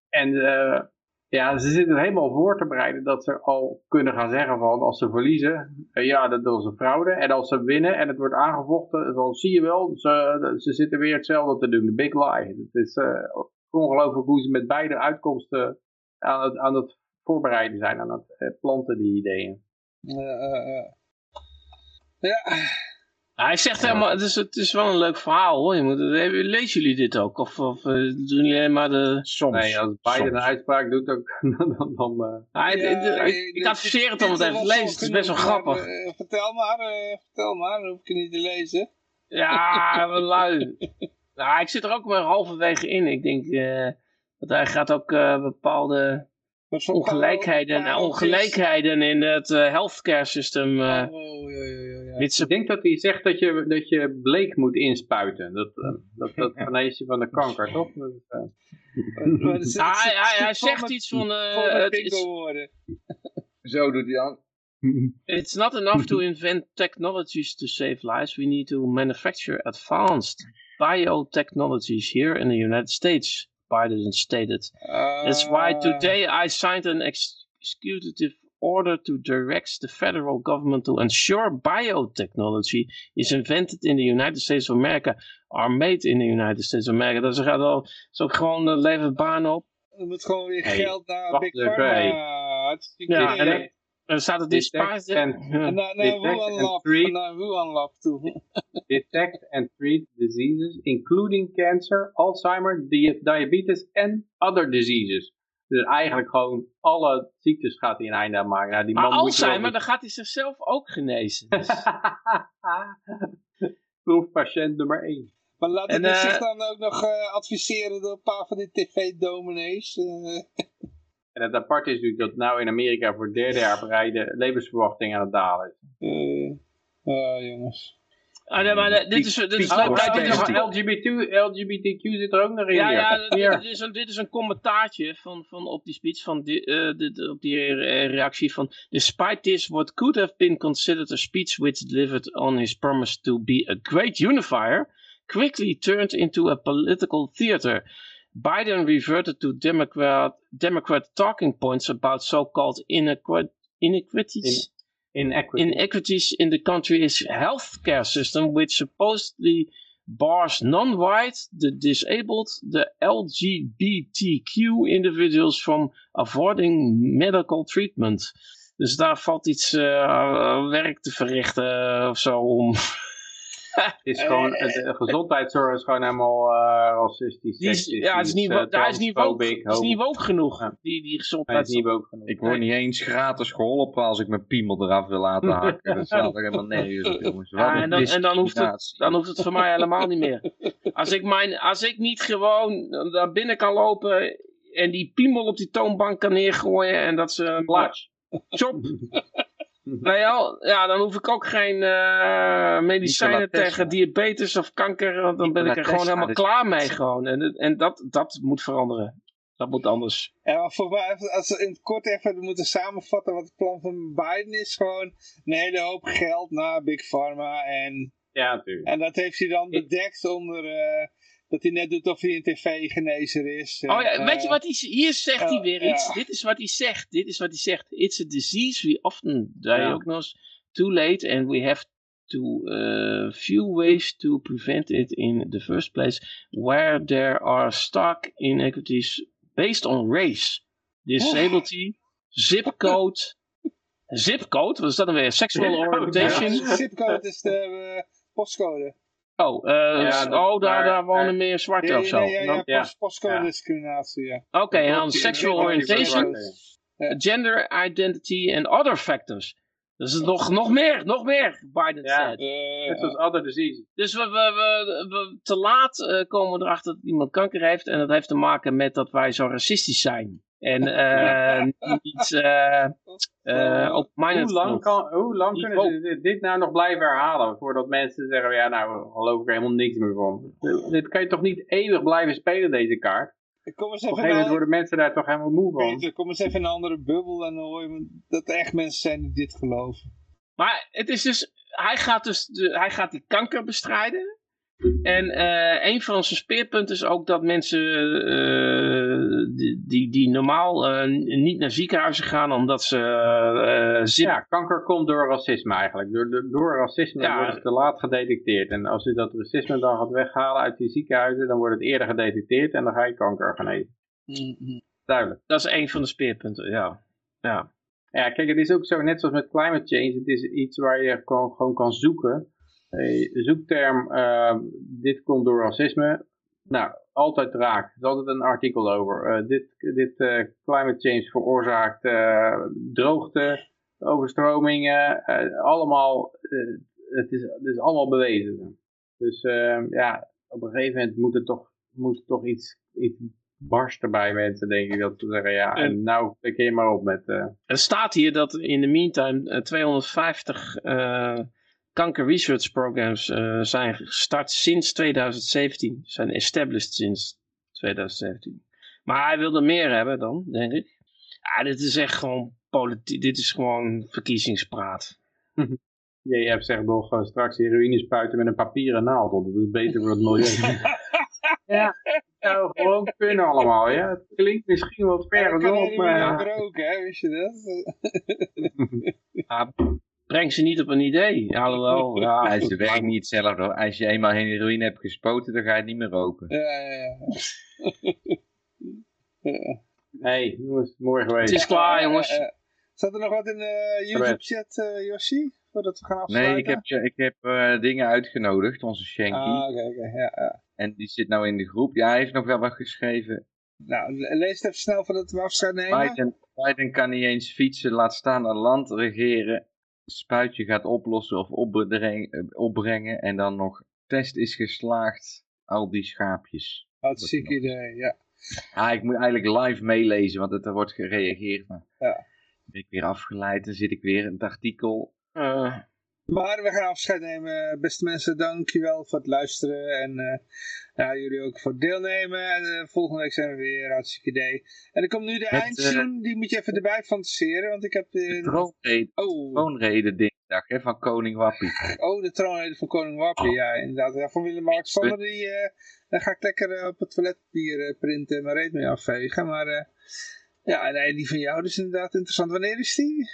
en uh, ja, ze zitten helemaal voor te bereiden dat ze al kunnen gaan zeggen van als ze verliezen, uh, ja, dat was een fraude. En als ze winnen en het wordt aangevochten, dan zie je wel, ze, ze zitten weer hetzelfde te doen, de big lie. Het is uh, ongelooflijk hoe ze met beide uitkomsten aan het, aan het voorbereiden zijn, aan het planten die ideeën. ja, hij zegt helemaal, het is, het is wel een leuk verhaal hoor. Je moet, lezen jullie dit ook? Of, of uh, doen jullie alleen maar de... Soms. Nee, als Biden een uitspraak doet, dan... dan, dan uh... ja, ik adviseer het om het even te lezen, het is best wel grappig. Uh, vertel maar, vertel maar, dan hoef ik je niet te lezen. Ja, wat lui. nou, ik zit er ook maar halverwege in. Ik denk, dat hij gaat ook bepaalde ongelijkheden, ongelijkheden in het healthcare system... Oh, ja, ja, ja. Ik denk dat hij zegt dat je, dat je bleek moet inspuiten. Dat, uh, dat, dat je van de kanker, toch? Dat, uh... hij, hij, hij zegt iets van... Uh, Zo doet hij aan. It's not enough to invent technologies to save lives. We need to manufacture advanced biotechnologies here in the United States. Biden stated. That's why today I signed an executive order to direct the federal government to ensure biotechnology is invented in the United States of America are made in the United States of America. Dus er gaat al, ook gewoon uh, levert banen op. Er moet gewoon weer hey, geld naar Big Pharma. Ja, en er staat het dispaars. En naar Wuhan Lab toe. Detect and treat diseases including cancer, Alzheimer, diabetes and other diseases. Dus eigenlijk gewoon alle ziektes gaat hij een einde aan maken. Nou, die maar man Alzheimer, dan gaat hij zichzelf ook genezen. Dus. Proefpatiënt nummer 1. Maar laat hij uh, zich dan ook nog uh, adviseren door een paar van die tv-dominees? En het apart is natuurlijk dat nou in Amerika voor het derde jaar de levensverwachting aan het dalen is. Uh, jongens. Ah, nee, maar dit is, dit is LGBT, LGBTQ zit er ook nog in. Ja, ja dit, is een, dit is een commentaartje van, van op die speech, van die, uh, dit, op die reactie van Despite this, what could have been considered a speech which delivered on his promise to be a great unifier, quickly turned into a political theater. Biden reverted to Democrat, Democrat talking points about so-called inequities. inequities in the country's healthcare system, which supposedly bars non-white, the disabled, the LGBTQ individuals from avoiding medical treatment. Dus daar valt iets uh, werk te verrichten of zo om is gewoon, eh, de gezondheidszorg is gewoon helemaal uh, racistisch. ja, het is niet, uh, daar is niet woke, is niet woke genoeg, ja. die, die gezondheidszorg. Niet genoeg. Ik word niet eens gratis geholpen als ik mijn piemel eraf wil laten haken. dat slaat er helemaal nergens op, jongens. Ja, en dan, en dan, hoeft het, dan hoeft het voor mij helemaal niet meer. Als ik, mijn, als ik niet gewoon daar binnen kan lopen en die piemel op die toonbank kan neergooien en dat ze... Plaats. Chop. Nou ja, ja, dan hoef ik ook geen uh, medicijnen tegen diabetes of kanker. Want dan ben ik er gewoon helemaal klaar mee. Gewoon. En, en dat, dat moet veranderen. Dat moet anders. Ja, voor mij, als we in het kort even moeten samenvatten wat het plan van Biden is, gewoon een hele hoop geld naar Big Pharma. En, ja, natuurlijk. En dat heeft hij dan bedekt onder uh, dat hij net doet of hij een tv-genezer is. Oh ja, weet je wat hij hier zegt hij weer iets. Dit is wat hij zegt. Dit is wat hij zegt. It's a disease we often diagnose too late and we have to uh, few ways to prevent it in the first place where there are stark inequities based on race, disability, zip code. Zip code, wat is dat dan weer? Sexual orientation. Zip code is de uh, postcode. Oh, uh, ja, oh daar, daar wonen meer zwarte of zo. Ja, ja, ja, postcode discriminatie, ja. Oké, okay, en dan sexual orientation, gender identity and other factors. Dus nog, nog meer, nog meer, Biden ja, said. Net als other diseases. Dus we, we, we, we te laat uh, komen we erachter dat iemand kanker heeft. En dat heeft te maken met dat wij zo racistisch zijn. En uh, niet uh, uh, op hoe lang, kan, hoe lang kunnen ze dit, nou nog blijven herhalen? Voordat mensen zeggen, ja nou geloof ik er helemaal niks meer van. Dit kan je toch niet eeuwig blijven spelen, deze kaart? Kom eens even Op een gegeven moment worden mensen daar toch helemaal moe van. Peter, kom eens even in een andere bubbel en dan hoor je dat er echt mensen zijn die dit geloven. Maar het is dus, hij gaat dus, de, hij gaat die kanker bestrijden. En uh, een van onze speerpunten is ook dat mensen uh, die, die, die, normaal uh, niet naar ziekenhuizen gaan omdat ze. Ja, kanker komt door racisme eigenlijk. Door, door racisme ja. wordt het te laat gedetecteerd. En als je dat racisme dan gaat weghalen uit die ziekenhuizen, dan wordt het eerder gedetecteerd en dan ga je kanker genezen. Mm -hmm. Duidelijk. Dat is een van de speerpunten, ja. ja. Ja, kijk, het is ook zo, net zoals met climate change, het is iets waar je gewoon, gewoon kan zoeken zoekterm, uh, dit komt door racisme. Nou, altijd raak. Er is altijd een artikel over. Uh, dit dit uh, climate change veroorzaakt droogte, overstromingen. allemaal, het, is, het is allemaal bewezen. Dus ja, op een gegeven moment moet er toch, moet er toch iets, iets barsten bij mensen, denk ik. Dat ze zeggen, ja, en, nou, ik je maar op met... Er staat hier dat in de meantime 250 kanker research programs uh, zijn gestart sinds 2017. Zijn established sinds 2017. Maar hij wilde meer hebben dan, denk ik. Ja, dit is echt gewoon politiek. Dit is gewoon verkiezingspraat. Je hebt zegt nog uh, straks heroïne spuiten met een papieren naald. Dat is beter voor het milieu. ja, zou gewoon kunnen allemaal. Ja. Het klinkt misschien wat ver genoeg, maar... Ja, roken, hè? Wist je dat? breng ze niet op een idee. Alhoewel, ja. Hij ze werkt niet zelf hoor. Als je eenmaal heroïne hebt gespoten, dan ga je niet meer roken. Ja, ja, ja. hey, jongens, mooi geweest. Het is klaar, jongens. Zat er nog wat in de YouTube-chat, uh, Yoshi? Voordat we gaan afsluiten? Nee, ik heb, ik heb uh, dingen uitgenodigd, onze Shanky. Ah, oké, oké, ja, ja. En die zit nou in de groep. Ja, hij heeft nog wel wat geschreven. Nou, lees het even snel voordat we afscheid nemen. Biden, Biden kan niet eens fietsen, laat staan een land regeren spuitje gaat oplossen of opbrengen, en dan nog test is geslaagd, al die schaapjes. Hartstikke idee, ja. Ah, ik moet eigenlijk live meelezen, want er wordt gereageerd. Maar ja. ben ik weer afgeleid, dan zit ik weer in het artikel. Uh, maar we gaan afscheid nemen. Beste mensen, dankjewel voor het luisteren. En uh, ja, jullie ook voor het deelnemen. En uh, volgende week zijn we weer. Hartstikke idee. En dan komt nu de Met, eindzin. Die moet je even erbij fantaseren. Want ik heb... de troonrede, oh. troonrede dinsdag hè, van koning Wappie. Oh, de troonrede van koning Wappie. Ja, inderdaad. Ja, van Willem-Alexander. Die, dan ga ik lekker op het toiletpapier printen en mijn reet mee afvegen. Maar ja, nee, die van jou is inderdaad interessant. Wanneer is die?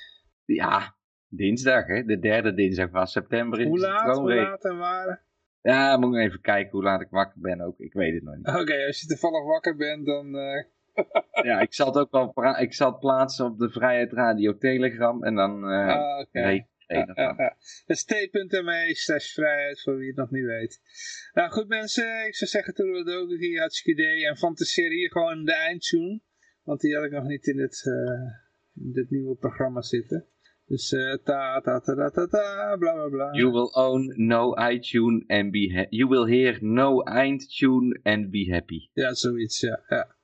Ja, dinsdag, hè? de derde dinsdag van september. Hoe laat, hoe laat en waar? Ja, moet ik even kijken hoe laat ik wakker ben ook. Ik weet het nog niet. Oké, als je toevallig wakker bent, dan... Uh... ja, ik zal het ook wel ik zal het plaatsen op de Vrijheid Radio Telegram en dan uh, ah, okay. Ja, ja, ja. Dus t.me slash vrijheid, voor wie het nog niet weet. Nou goed mensen, ik zou zeggen toen we het ook hier hartstikke idee. En fantaseer hier gewoon de eindtune. Want die had ik nog niet in het, uh, in dit nieuwe programma zitten. Dus uh, ta ta ta ta ta ta bla bla bla. You will own no iTunes and be happy. You will hear no iTunes and be happy. Ja, zoiets, ja. ja.